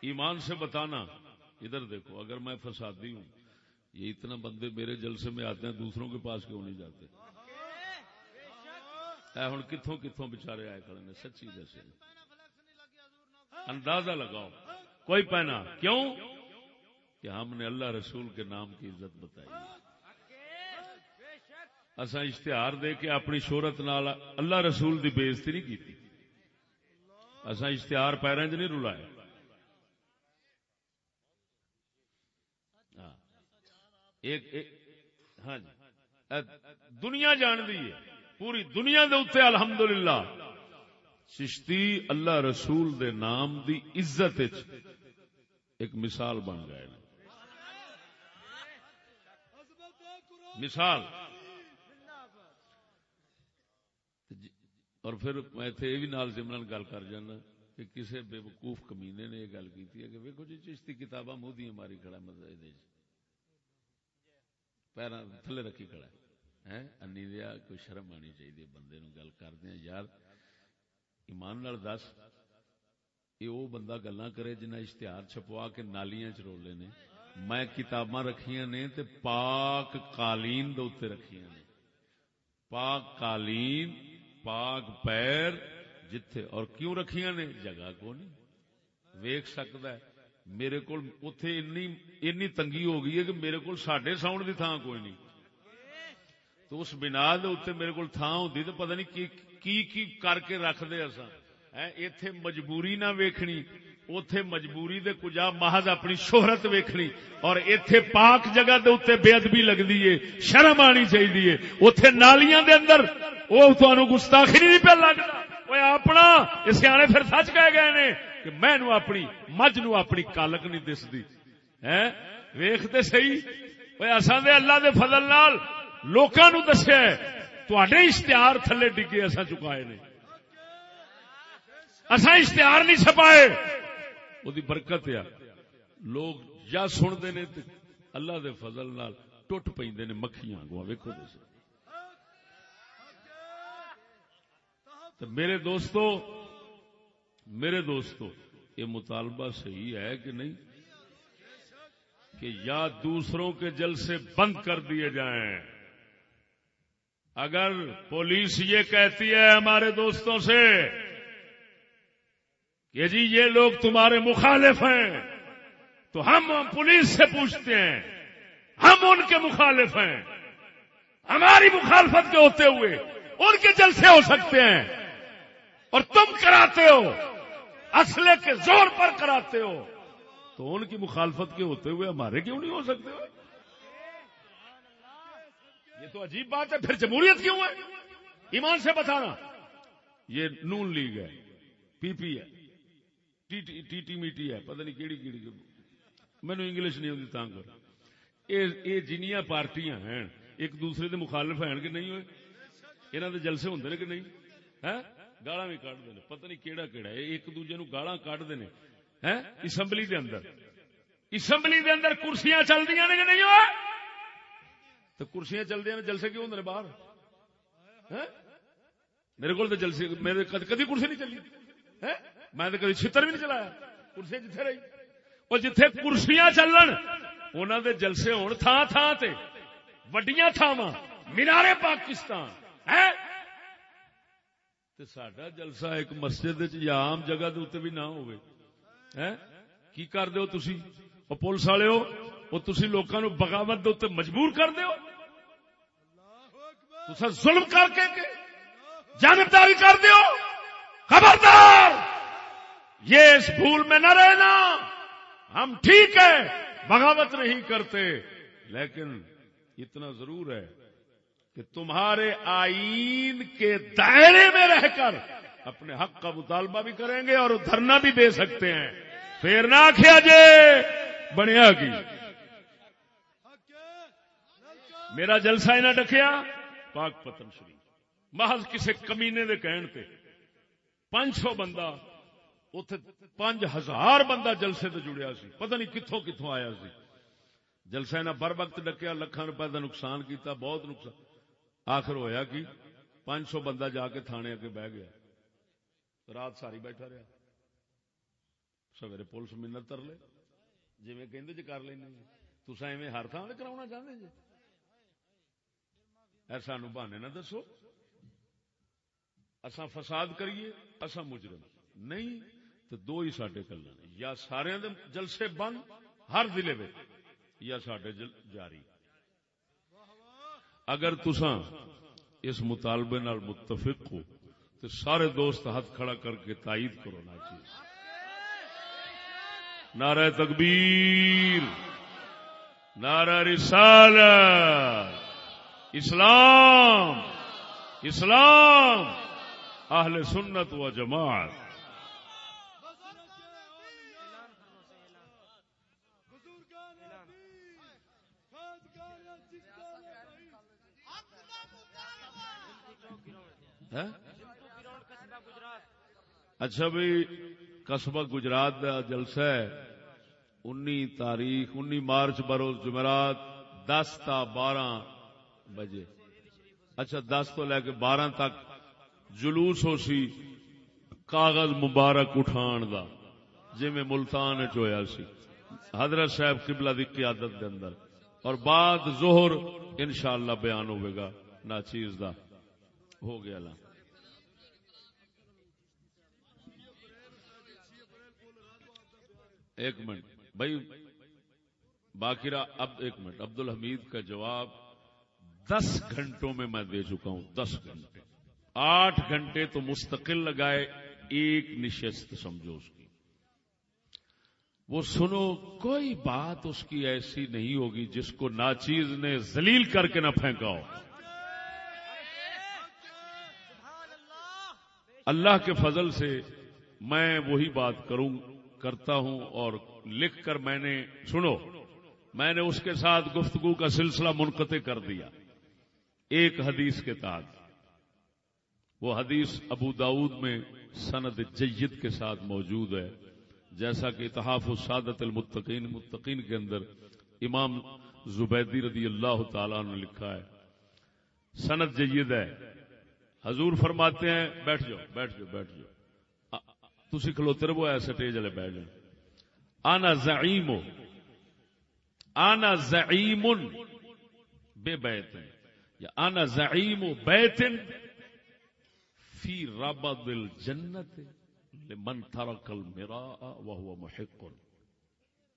ایمان سے بتانا۔ ادھر دیکھو، اگر میں فسادی ہوں یہ اتنا بندے میرے جلسے میں آتے ہیں دوسروں کے پاس کیوں نہیں جاتے؟ ہوں کتوں کتوں بچارے آئے کھڑے نے سچی دسے۔ اندازہ لگاؤ کوئی پہنا؟ کیوں؟ کہ ہم نے اللہ رسول کے نام کی عزت بتائی۔ اصا اشتہار دے کے اپنی شہرت نال اللہ رسول دی بےزتی نہیں کی اصا اشتہار پیروں چ نہیں رلایا۔ ایک ہاں جی۔ دنیا جان دی ہے۔ پوری دنیا دے اتنے الحمد للہ چشتی اللہ رسول دے نام دی عزت ایک مثال بن گئے۔ مثال۔ اور پھر میں یہ بھی نال جمن گل کر جانا کہ کسی بے وقوف کمینے نے یہ گل کی کہ ویکو جی چشتی کتاباں مودی ماری کھڑا مطلب پیروں تھلے رکھی کھڑا ہے انی دیا کوئی شرم آنی چاہیے بندے نو گل کردیا یار ایمان نال دس یہ وہ بندہ گلا کرے جنہیں اشتہار چھپوا کے نالیاں چرولے نے میں کتاباں رکھیاں نے تے پاک قالین دے رکھیاں نے پاک قالین پاک پیر جتھے اور کیوں رکھیاں نے جگہ کو نہیں ویک سکتا ہے میرے کو انی تنگی ہو گئی ہے کہ میرے کو سڈے ساؤنڈ کی تھان کوئی نہیں۔ تو اس بنا دے میرے کو تھان ہوتی تو پتہ نہیں کی کی کی کر کے رکھ دے اصا اتے مجبوری نہ ویکھنی اتے مجبوری دے کجا محض اپنی شہرت ویکھنی، اور اتے پاک جگہ دے اتنے بے ادبی لگتی ہے، شرم آنی چاہیے اتے نالیاں دے اندر وہ تمہیں گستاخی نہیں پہ لگتا اپنا سیانے پھر سچ کہہ گئے نے۔ کہ میں نو اپنی مجھ نو اپنی کالک نہیں دستی ویختے سی اصل دے اللہ دے فضل نال لوکاں نو دسیا تے اشتہار تھلے ڈگے اصا چکائے نے۔ اصا اشتہار نہیں چھپائے۔ وہ برکت آ لوگ یا سنتے نے اللہ دے فضل نال ٹوٹ پہ مکھیاں گوا ویکو میرے دوستو میرے دوستو، یہ مطالبہ صحیح ہے کہ نہیں؟ کہ یا دوسروں کے جل سے بند کر دیے جائیں۔ اگر پولیس یہ کہتی ہے ہمارے دوستوں سے کہ جی یہ لوگ تمہارے مخالف ہیں، تو ہم پولیس سے پوچھتے ہیں، ہم ان کے مخالف ہیں۔ ہماری مخالفت کے ہوتے ہوئے ان کے جلسے ہو سکتے ہیں اور تم کراتے ہو۔ اسلحے کے زور پر کراتے ہو۔ تو ان کی مخالفت کے ہوتے ہوئے ہمارے کیوں نہیں ہو سکتے ہو یہ تو عجیب بات ہے، پھر جمہوریت کیوں ہے؟ ایمان سے بتانا۔ یہ نون لیگ ہے، پی پی ہے، ٹی ٹی میٹی ہے، پتہ نہیں کیڑی کیڑی مینو انگلش نہیں ہوتی تانگ یہ جنیا پارٹیاں ہیں، ایک دوسرے دے مخالف ہیں کہ نہیں ہوئے؟ انہوں دے جلسے ہوں کہ نہیں؟ گالا بھی کٹ دے پتہ نہیں کیڑا کیڑا ہے۔ ایک دوجے نو گالا کٹ دے اسمبلی دے اندر۔ اسمبلی دے اندر کرسیاں چل دیا نے کہ نہیں ہوئے؟ تو کرسیاں چل دیا جلسے کیوں ہوں باہر؟ میرے کو جلسے میرے کدی کرسی نہیں چلی۔ میں تو کدی چھتر بھی نہیں چلایا۔ کرسی جتھے رہی۔ اور جتھے کرسیاں چلن انہوں دے جلسے ہون تھان تھان تے۔ وڈیاں تھاواں۔ مینارے پاکستان۔ ہے تے ساڈا جلسہ ایک مسجد یا عام جگہ دے بھی نہ ہوئے ہیں؟ کی کر دیو تسی؟ او پولیس والے ہو؟ او تسی لوکاں نو بغاوت دے مجبور کر دیو تسا ظلم کر کے جانبداری کر دیو خبردار! یہ اس بھول میں نہ رہنا۔ ہم ٹھیک ہے بغاوت نہیں کرتے، لیکن اتنا ضرور ہے۔ کہ تمہارے آئین کے دائرے میں رہ کر اپنے حق کا مطالبہ بھی کریں گے اور دھرنا بھی دے سکتے ہیں۔ پھر نہ کیا جے بنیا کی میرا جلسہ ہی نہ ڈکیا۔ پاک پتن شریف۔ محض کسی کمینے دے کہن پہ پانچ سو بندہ۔ اتے پانچ ہزار بندہ جلسے تے جڑیا سی۔ پتہ نہیں کتوں کتوں آیا سی۔ جلسہ نہ بر وقت ڈکیا لکھان روپے کا نقصان کیتا، بہت نقصان۔ آخر ہویا کی؟ پانچ سو بندہ جا کے تھانے اگے بہ گیا۔ رات ساری بیٹھا رہا۔ سویرے پولیس منت تر لے۔ جی میں کہ جی کر لینا تصا ایویں ہر تھان کرا چاہتے جی ایسا نو بہانے نہ دسو۔ اسا فساد کریے اسا مجرم۔ نہیں تو دو ہی سڈے کلا یا سارے جلسے بند ہر ضلع یا سڈے جاری۔ اگر تسا اس مطالبے نال متفق ہو تو سارے دوست ہاتھ کھڑا کر کے تائید کرو نا چیز نعرہ تکبیر، نعرہ رسال اسلام اسلام، اہل سنت و جماعت۔ اچھا بھائی، قصبہ گجرات کا جلسہ ہے۔ انی تاریخ انی مارچ بروز جمعرات، دس تا بارہ بجے۔ اچھا دس تو لے کے بارہ تک جلوس ہو سی کاغذ مبارک اٹھان دا جی میں ملتان چویا سی۔ حضرت صاحب قبلہ دی قیادت دے اندر۔ اور بعد زہر انشاءاللہ بیان ہوئے گا، نا چیز دا۔ ہو گیا لائن ایک منٹ۔ بھائی باقی اب ایک منٹ۔ عبد الحمید کا جواب دس گھنٹوں میں میں دے چکا ہوں۔ دس گھنٹے۔ آٹھ گھنٹے تو مستقل لگائے، ایک نشست سمجھو اس کی۔ وہ سنو، کوئی بات اس کی ایسی نہیں ہوگی جس کو ناچیز نے زلیل کر کے نہ پھینکا ہو۔ اللہ کے فضل سے میں وہی بات کروں۔ کرتا ہوں اور لکھ کر میں نے، سنو، میں نے اس کے ساتھ گفتگو کا سلسلہ منقطع کر دیا، ایک حدیث کے تحت۔ وہ حدیث ابو داود میں سند جید کے ساتھ موجود ہے، جیسا کہ اتحاف السادت المتقین، متقین کے اندر امام زبیدی رضی اللہ تعالی نے لکھا ہے۔ سند جید ہے۔ حضور فرماتے ہیں، بیٹھ جاؤ بیٹھ جاؤ بیٹھ جاؤ۔ تھی کھلوتے رہو، ایسے ٹیج والے بیٹھ جاؤ۔ آنا زعیم آنا زعیم بے بیت، یا آنا زعیم بیتن فی ربض الجنت لمن ترک المراء وهو محق۔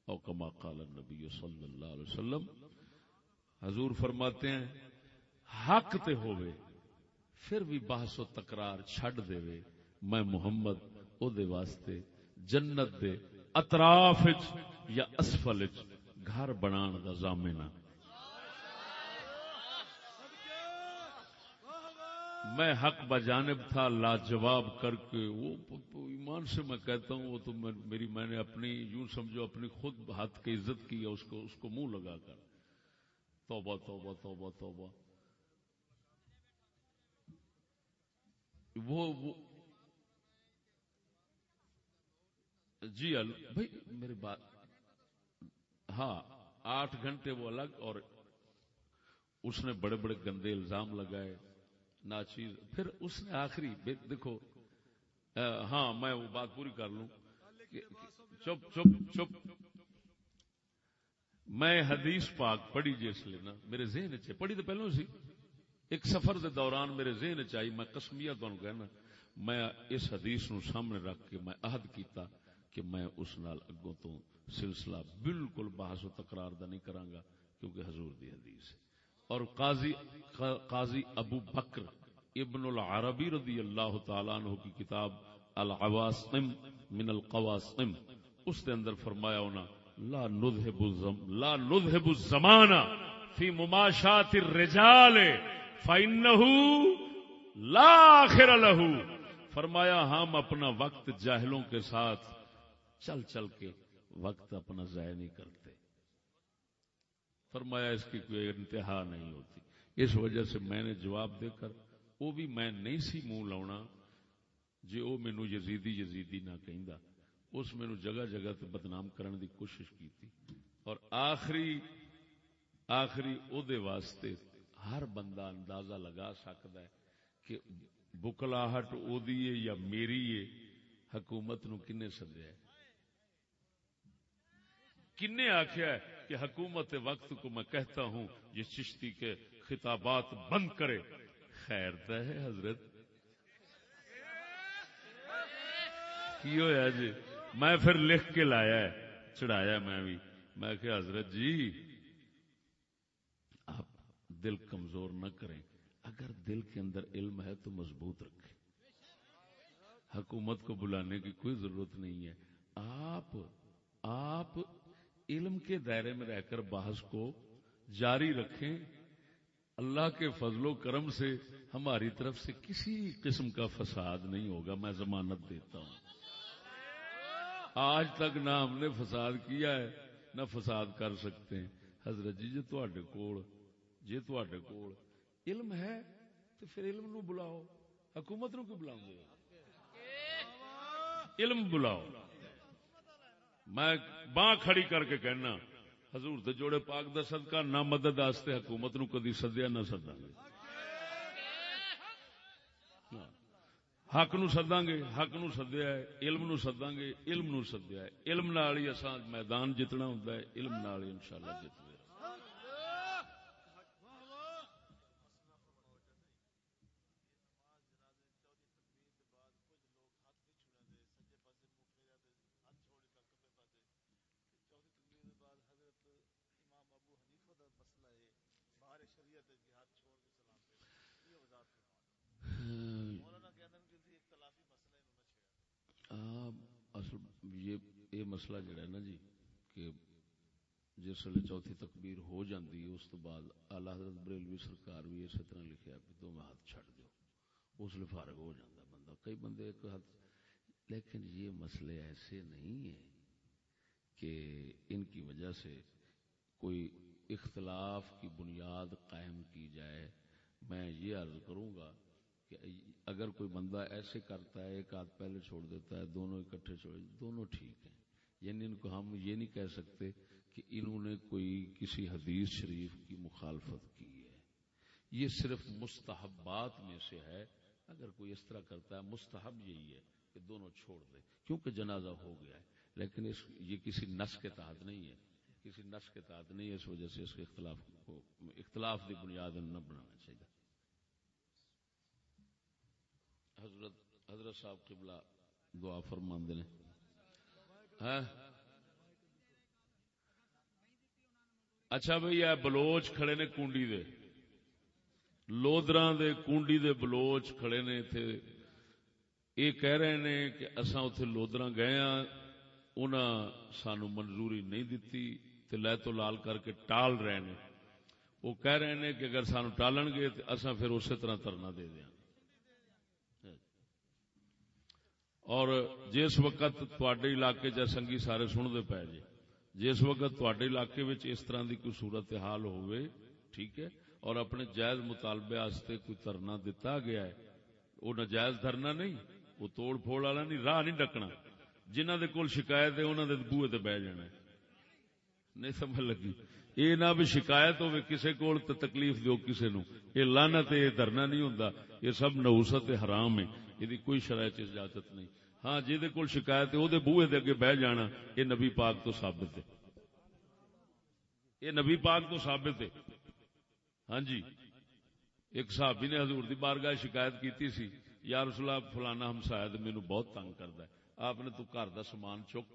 او کما قال النبی صلی اللہ علیہ وسلم۔ حضور فرماتے ہیں، حق تے ہوئے، پھر بھی بحث و تکرار چھڈ دے میں محمد او دے واسطے جنت دے اطراف یا اسفل گھر بنان دا ضامنہ میں حق بجانب تھا لاجواب کر کے وہ ایمان سے میں کہتا ہوں وہ تو میری میں نے اپنی یوں سمجھو اپنی خود ہاتھ کی عزت کی اس کو اس کو منہ لگا کر توبہ توبہ توبہ توبہ وہ جی بھائی، میری بات ہاں آٹھ گھنٹے وہ الگ اور اس نے بڑے بڑے گندے الزام لگائے، ناچیز پھر اس نے آخری دیکھو ہاں میں وہ بات پوری کر لوں۔ چپ چپ چپ۔ میں حدیث پاک پڑھی جس لیے نا، میرے ذہن چ پڑھی تو پہلو سی۔ ایک سفر دے دوران میرے ذہن چائی میں کسمیا تمہیں کہنا، میں اس حدیث نو سامنے رکھ کے میں عہد کیتا۔ کہ میں اس نال اگوں تو سلسلہ بالکل بحث و تکرار دا نہیں کرانگا کیونکہ حضور دی حدیث ہے۔ اور قاضی قاضی ابو بکر ابن العربی رضی اللہ تعالیٰ عنہ کی کتاب العواسم من القواسم اس کے اندر فرمایا ہونا، لا نذهب الزم لا نذهب الزمان فی مماشات الرجال فانه لا اخر له فرمایا، ہم اپنا وقت جاہلوں کے ساتھ چل چل کے وقت اپنا ضائع نہیں کرتے۔ فرمایا اس کی کوئی انتہا نہیں ہوتی۔ اس وجہ سے میں نے جواب دے کر وہ بھی میں نہیں سی منہ لاؤنا۔ جی وہ مینو یزیدی یزیدی نہ کہندا۔ اس مینو جگہ جگہ تے بدنام کرنے دی کوشش کی تھی اور آخری آخری او دے واسطے ہر بندہ اندازہ لگا سکتا ہے کہ بکلاہٹ او دی ہے یا میری ہے، حکومت نو کنے سدیا ہے؟ کنے آخیا ہے کہ حکومت وقت کو میں کہتا ہوں، یہ چشتی کے خطابات بند کرے۔ خیر ہے حضرت۔ کی ہوا جی؟ میں پھر لکھ کے لایا ہے، چڑھایا میں بھی۔ میں کہ حضرت جی آپ دل کمزور نہ کریں۔ اگر دل کے اندر علم ہے تو مضبوط رکھیں۔ حکومت کو بلانے کی کوئی ضرورت نہیں ہے۔ آپ آپ علم کے دائرے میں رہ کر بحث کو جاری رکھیں، اللہ کے فضل و کرم سے ہماری طرف سے کسی قسم کا فساد نہیں ہوگا، میں ضمانت دیتا ہوں۔ آج تک نہ ہم نے فساد کیا ہے، نہ فساد کر سکتے ہیں۔ حضرت جی جی تے کول جی تے کول علم ہے تو پھر علم نو بلاؤ، حکومت نو کیوں بلاؤ گے؟ علم بلاؤ۔ میں باں کھڑی کر کے کہنا، حضور دے جوڑے پاک دا صدقہ، نہ مدد آستے حکومت نو کدی سدیا نہ سدا گے۔ ہاں، حق نو سدا گے، حق نو سدیا ہے، علم نو سدا گے، علم نو سدیا ہے۔ علم نال ہی اساں میدان جتنا ہوندا ہے، علم نال ہی انشاءاللہ جتنا یہ مسئلہ جڑا ہے نا جی کہ جس ویلے چوتھی تکبیر ہو جاتی ہے اس تو بعد آلہ حضرت بریلوی سرکار بھی اسی طرح لکھا کہ دو میں ہاتھ چھڑ دو اس لیے فارغ ہو جاتا بندہ۔ کئی بندے ایک ہاتھ، لیکن یہ مسئلے ایسے نہیں ہیں کہ ان کی وجہ سے کوئی اختلاف کی بنیاد قائم کی جائے۔ میں یہ عرض کروں گا کہ اگر کوئی بندہ ایسے کرتا ہے، ایک آدھ پہلے چھوڑ دیتا ہے، دونوں اکٹھے چھوڑ، دونوں ٹھیک ہیں۔ یعنی ان کو ہم یہ نہیں کہہ سکتے کہ انہوں نے کوئی کسی حدیث شریف کی مخالفت کی ہے۔ یہ صرف مستحبات میں سے ہے۔ اگر کوئی اس طرح کرتا ہے، مستحب یہی ہے کہ دونوں چھوڑ دے، کیونکہ جنازہ ہو گیا ہے۔ لیکن اس، یہ کسی نس کے تحت نہیں ہے۔ کسی نس کے تحت نہیں ہے، اس وجہ سے اس کے اختلاف کو، اختلاف کی بنیاد نہ بنانا چاہیے۔ حضرت حضرت صاحب قبلہ دعا فرماند نے۔ ہاں؟ اچھا بھائی، یہ بلوچ کھڑے نے کنڈی دے۔ لودرا دے کنڈی دے بلوچ کھڑے نے تھے یہ کہہ رہے نے کہ اصا اتے لودرا گئے ہاں انہاں سانو منظوری نہیں دیتی تے لے تو لال کر کے ٹال رہے نے۔ وہ کہہ رہے نے کہ اگر سانو ٹالن گے تو اصا پھر اسی طرح ترنا دے دیا۔ اور جس وقت تے علاقے چ سنگھی سارے سنتے پے جی جس وقت تے علاقے وچ اس طرح کی کوئی صورت حال ہوئے ٹھیک ہے، اور اپنے جائز مطالبے واسطے کوئی ترنا دتا گیا ہے، وہ نجائز دھرنا نہیں، وہ توڑ پھوڑ والا نہیں، راہ نہیں ڈکنا۔ جنہ دے کول شکایت ہے انہوں دے بوئے تے بہ جانا نہیں سمجھ لگی۔ یہ نہ بھی شکایت ہوے کسے کول تے تکلیف دیو کسے نو یہ لعنت یہ دھرنا نہیں ہوندا۔ یہ سب نوست حرام ہے۔ یہ کوئی شرائط اجازت نہیں ہاں جی کول شکایت ہے وہ بوئے دے اگے بہ جانا یہ نبی پاک تو ثابت ہے یہ نبی پاک تو ثابت ہے ہاں جی ایک صحابی نے حضور دی بارگاہ شکایت کیتی سی یا رسول اللہ فلانا ہم شاید مینو بہت تنگ کرتا ہے آپ نے تو گھر دا سامان چک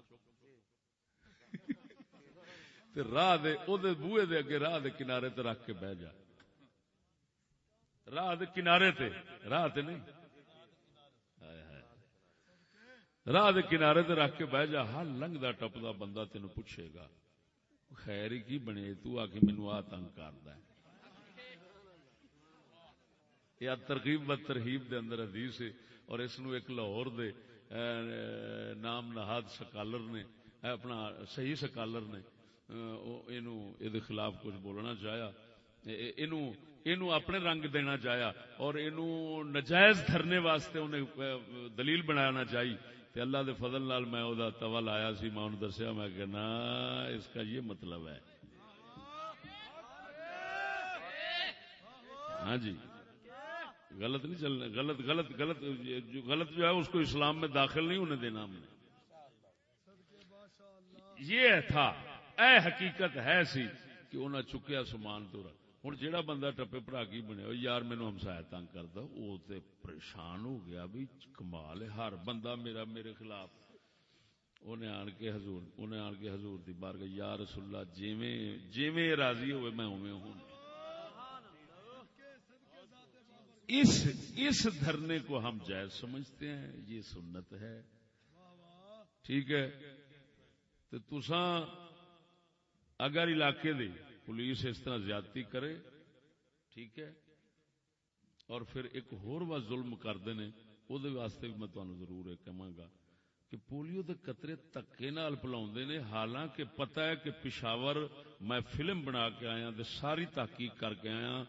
راہ دے او دے بوئے دے اگے راہ دے کنارے تے رکھ کے بہ جا راہ دے کنارے تے راہ تے نہیں راہ دے کنارے تے رکھ کے بہ جا، ہر لنگدا ٹپدا بندہ تینو پوچھے گا، خیر ہی کی بنے؟ تو آ کے مینو آ تنگ کردا ہے۔ یا ترغیب و ترہیب دے اندر حدیث ہے اور اس نو ایک لاہور دے نام نہاد سکالر نے اپنا صحیح سکالر نے اینو یہ خلاف کچھ بولنا چاہیا۔ اینو اینو اپنے رنگ دینا چاہیا اور اینو نجائز دھرنے واسطے انہیں دلیل بنانا چاہیے تے اللہ دے فضل نال میں او دا تول آیا سی، میں انہوں دسیا، میں کہ نا، اس کا یہ مطلب ہے۔ ہاں جی۔ غلط نہیں چلنا، غلط غلط غلط، جو غلط جو ہے، اس کو اسلام میں داخل نہیں ہونے دینا ہم نے۔ یہ تھا۔ اے حقیقت ہے سی کہ انہیں چکیا سامان تو ہوں جہاں بندہ ٹپے پرا کی بنے یار مینو ہمسایا تنگ کرتا وہ تو پریشان ہو گیا بھی کمال ہے ہر بندہ میرا میرے خلاف انہیں آن کے حضور انہیں آن کے حضور دی بار گئی یا رسول اللہ جیویں جیویں راضی ہوئے میں اویں ہوں اس اس دھرنے کو ہم جائز سمجھتے ہیں یہ سنت ہے ٹھیک ہے تو تسا اگر علاقے دی پولیس اس طرح زیادتی کرے، ٹھیک ہے، اور پھر ایک ہوا ظلم کرتے ہیں وہ واسطے بھی میں تمہیں ضرور کہاں گا کہ پولیو دے قطرے تکے نال پلاؤ نے حالانکہ پتا ہے کہ پشاور میں فلم بنا کے آیا ساری تحقیق کر کے آیا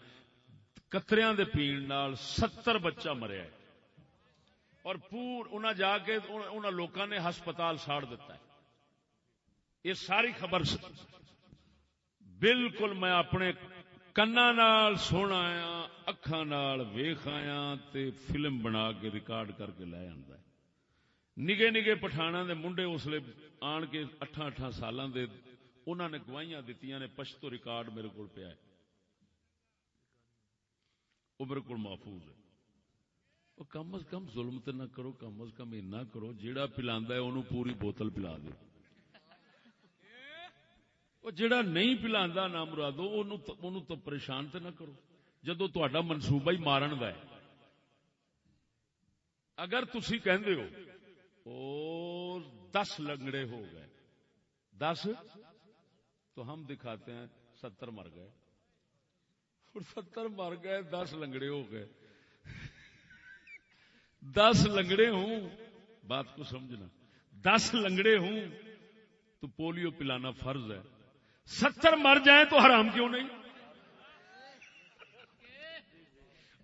کتریاں دے پین نال ستر بچہ مریا ہے۔ اور پور انہاں جا کے انہاں لوکاں نے ہسپتال ساڑ دیتا ہے۔ یہ ساری خبر بالکل میں اپنے کنا نال سونا آیا نال ویخ آیا تے فلم بنا کے ریکارڈ کر کے لے آندا ہے۔ نگے نگے پٹھانا دے منڈے اسلے آن کے اٹھا اٹھا سالاں دے انہاں نے گواہیاں دتیاں نے پشتو ریکارڈ میرے کول پیا ہے۔ وہ میرے کو محفوظ ہے۔ وہ کم از کم ظلم تو نہ کرو، کم از کم اینا کرو، جیڑا پلا انہوں پوری بوتل پلا دو وہ جڑا نہیں پلا نہ مرادو انہوں تو پریشان تو نہ کرو۔ جدو تا منصوبہ ہی مارن ہے۔ اگر تھی کہ دس لنگڑے ہو گئے۔ دس؟ تو ہم دکھاتے ہیں ستر مر گئے۔ ستر مر گئے، دس لنگڑے ہو گئے۔ دس لنگڑے ہوں، بات کو سمجھنا۔ دس لنگڑے ہوں، تو پولیو پلانا فرض ہے۔ ستر مر جائیں تو حرام کیوں نہیں؟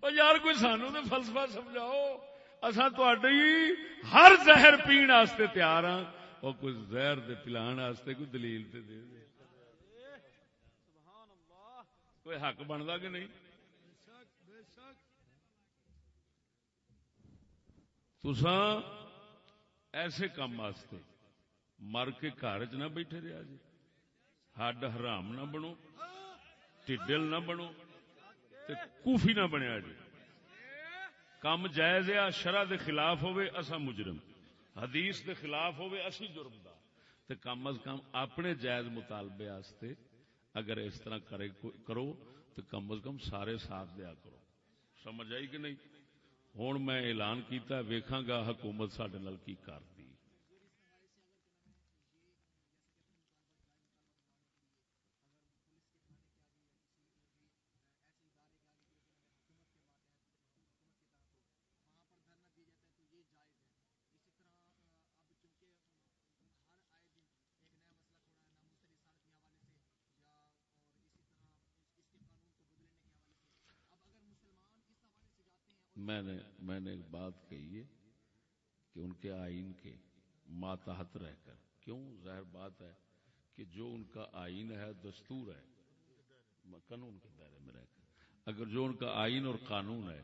یار، کوئی سانو تو فلسفہ سمجھاؤ؟ اصا تی ہر زہر واسطے تیار ہاں۔ اور کوئی زہر دے پلان واسطے کوئی دلیل تے دے دے۔ کوئی حق بنتا کہ نہیں؟ تسان ایسے کام واسطے مر کے گھر چ نہ بیٹھے رہا جی۔ ہڈ حرام نہ بنو ٹڈل نہ بنو کوفی نہ بنیا جی۔ کم جائز آ شرح دے خلاف ہوئے اسا مجرم۔ حدیث دے خلاف ہوئے، اسی جرم دا۔ تے کم از کم اپنے جائز مطالبے آستے اگر اس طرح کرے، کرو تو کم از کم سارے ساتھ دیا کرو۔ سمجھ آئی کہ نہیں؟ ہوں میں اعلان کیتا ویکھاں گا حکومت سڈے کی کر میں نے میں نے ایک بات کہی ہے کہ ان کے آئین کے ماتحت رہ کر۔ کیوں؟ ظاہر بات ہے کہ جو ان کا آئین ہے، دستور ہے، قانون کے دائرے میں رہ کر۔ اگر جو ان کا آئین اور قانون ہے،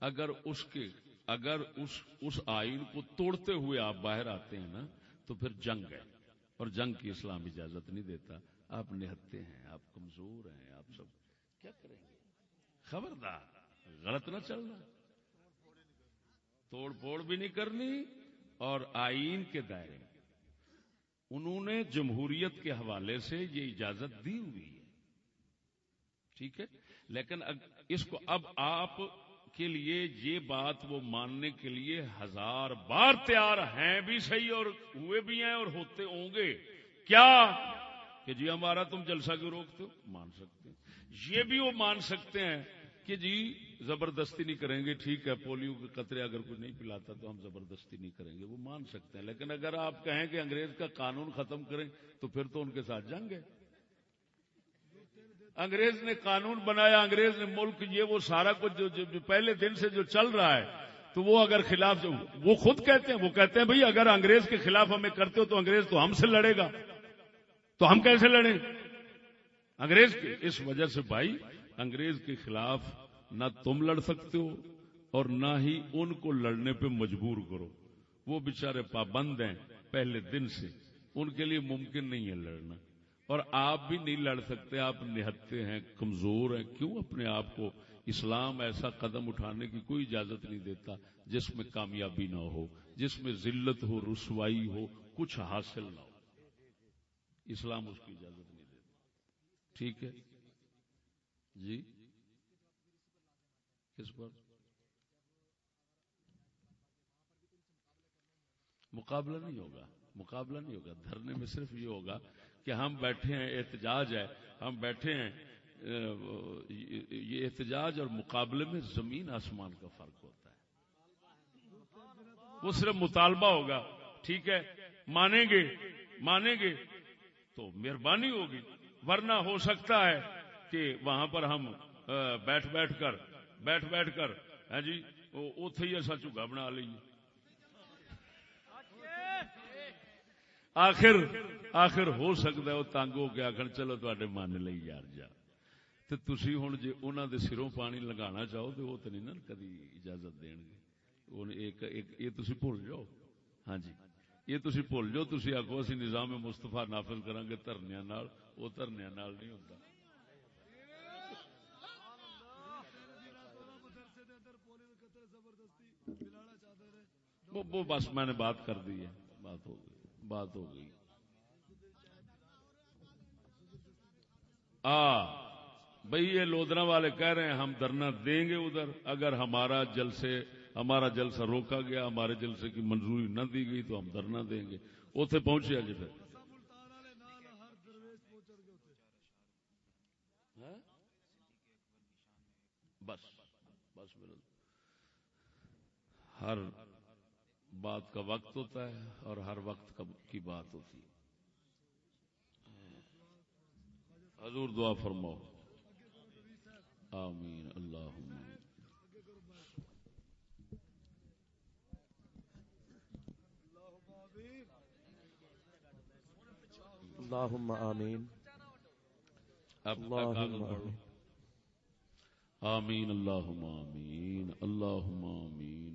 اگر اس کے، اگر اس اس آئین کو توڑتے ہوئے آپ باہر آتے ہیں نا، تو پھر جنگ ہے۔ اور جنگ کی اسلام اجازت نہیں دیتا۔ آپ نہتے ہیں، آپ کمزور ہیں، آپ سب۔ کیا کریں گے؟ خبردار، غلط نہ چلنا۔ توڑ پھوڑ بھی نہیں کرنی اور آئین کے دائرے میں۔ انہوں نے جمہوریت کے حوالے سے یہ اجازت دی ہوئی ہے۔ ٹھیک ہے؟ لیکن اس کو اب آپ کے لیے یہ بات وہ ماننے کے لیے ہزار بار تیار ہیں بھی صحیح اور ہوئے بھی ہیں اور ہوتے ہوں گے۔ کیا؟ کہ جی ہمارا تم جلسہ کیوں روکتے ہو؟ مان سکتے ہیں۔ یہ بھی وہ مان سکتے ہیں کہ جی زبردستی نہیں کریں گے ٹھیک ہے پولیو کے قطرے اگر کوئی نہیں پلاتا تو ہم زبردستی نہیں کریں گے وہ مان سکتے ہیں۔ لیکن اگر آپ کہیں کہ انگریز کا قانون ختم کریں تو پھر تو ان کے ساتھ جنگ ہے۔ انگریز نے قانون بنایا انگریز نے ملک یہ وہ سارا کچھ جو, جو, جو پہلے دن سے جو چل رہا ہے تو وہ اگر خلاف جو وہ خود کہتے ہیں وہ کہتے ہیں بھائی اگر انگریز کے خلاف ہمیں کرتے ہو تو انگریز تو ہم سے لڑے گا۔ تو ہم کیسے لڑیں؟ انگریز کے اس وجہ سے بھائی انگریز کے خلاف نہ تم لڑ سکتے ہو اور نہ ہی ان کو لڑنے پہ مجبور کرو۔ وہ بےچارے پابند ہیں پہلے دن سے۔ ان کے لیے ممکن نہیں ہے لڑنا۔ اور آپ بھی نہیں لڑ سکتے، آپ نہتے ہیں، کمزور ہیں۔ کیوں اپنے آپ کو اسلام ایسا قدم اٹھانے کی کوئی اجازت نہیں دیتا جس میں کامیابی نہ ہو، جس میں ذلت ہو، رسوائی ہو، کچھ حاصل نہ ہو۔ اسلام اس کی اجازت نہیں دیتا۔ ٹھیک ہے؟ جی؟ کس پر مقابلہ نہیں ہوگا، مقابلہ نہیں ہوگا، دھرنے میں صرف یہ ہوگا کہ ہم بیٹھے ہیں، احتجاج ہے۔ ہم بیٹھے ہیں، یہ احتجاج اور مقابلے میں زمین آسمان کا فرق ہوتا ہے۔ وہ صرف مطالبہ ہوگا، ٹھیک ہے، مانیں گے مانیں گے، تو مہربانی ہوگی۔ ورنہ ہو سکتا ہے کہ وہاں پر ہم بیٹھ بیٹھ کر بیٹھ بیٹھ کر۔ ہے ہاں جی؟ اتے ہی اصا چوگا بنا لیے آخر آخر ہو سکتا ہے وہ تنگ ہو کے آخر، چلو تے من لی یار جا۔ تو ہوں جی انہوں دے سروں پانی لگانا چاہو تو وہ تو نہیں نا کدی اجازت دین گے۔ یہ بھول جاؤ۔ ہاں جی۔ یہ تھی بھول جاؤ تھی آگو اسی نظام مستفا نافذ کریں گے دھرنیا وہ دھرنیا نہیں ہوتا وہ بس میں نے بات کر دی ہے۔ بات ہو گئی۔ بات ہو گئی۔ آ بھائی یہ لودرا والے کہہ رہے ہیں، ہم دھرنا دیں گے ادھر۔ اگر ہمارا جلسے، ہمارا جلسہ روکا گیا، ہمارے جلسے کی منظوری نہ دی گئی تو ہم دھرنا دیں گے۔ اتے پہنچے جی پھر۔ ہاں؟ بس بس ہر بات کا وقت ہوتا ہے اور ہر وقت کی بات ہوتی ہے۔ حضور دعا فرماؤ۔ آمین۔ اللہ اللهم آمین۔ آمین۔ آمین۔ اللہم آمین۔ اللہم آمین۔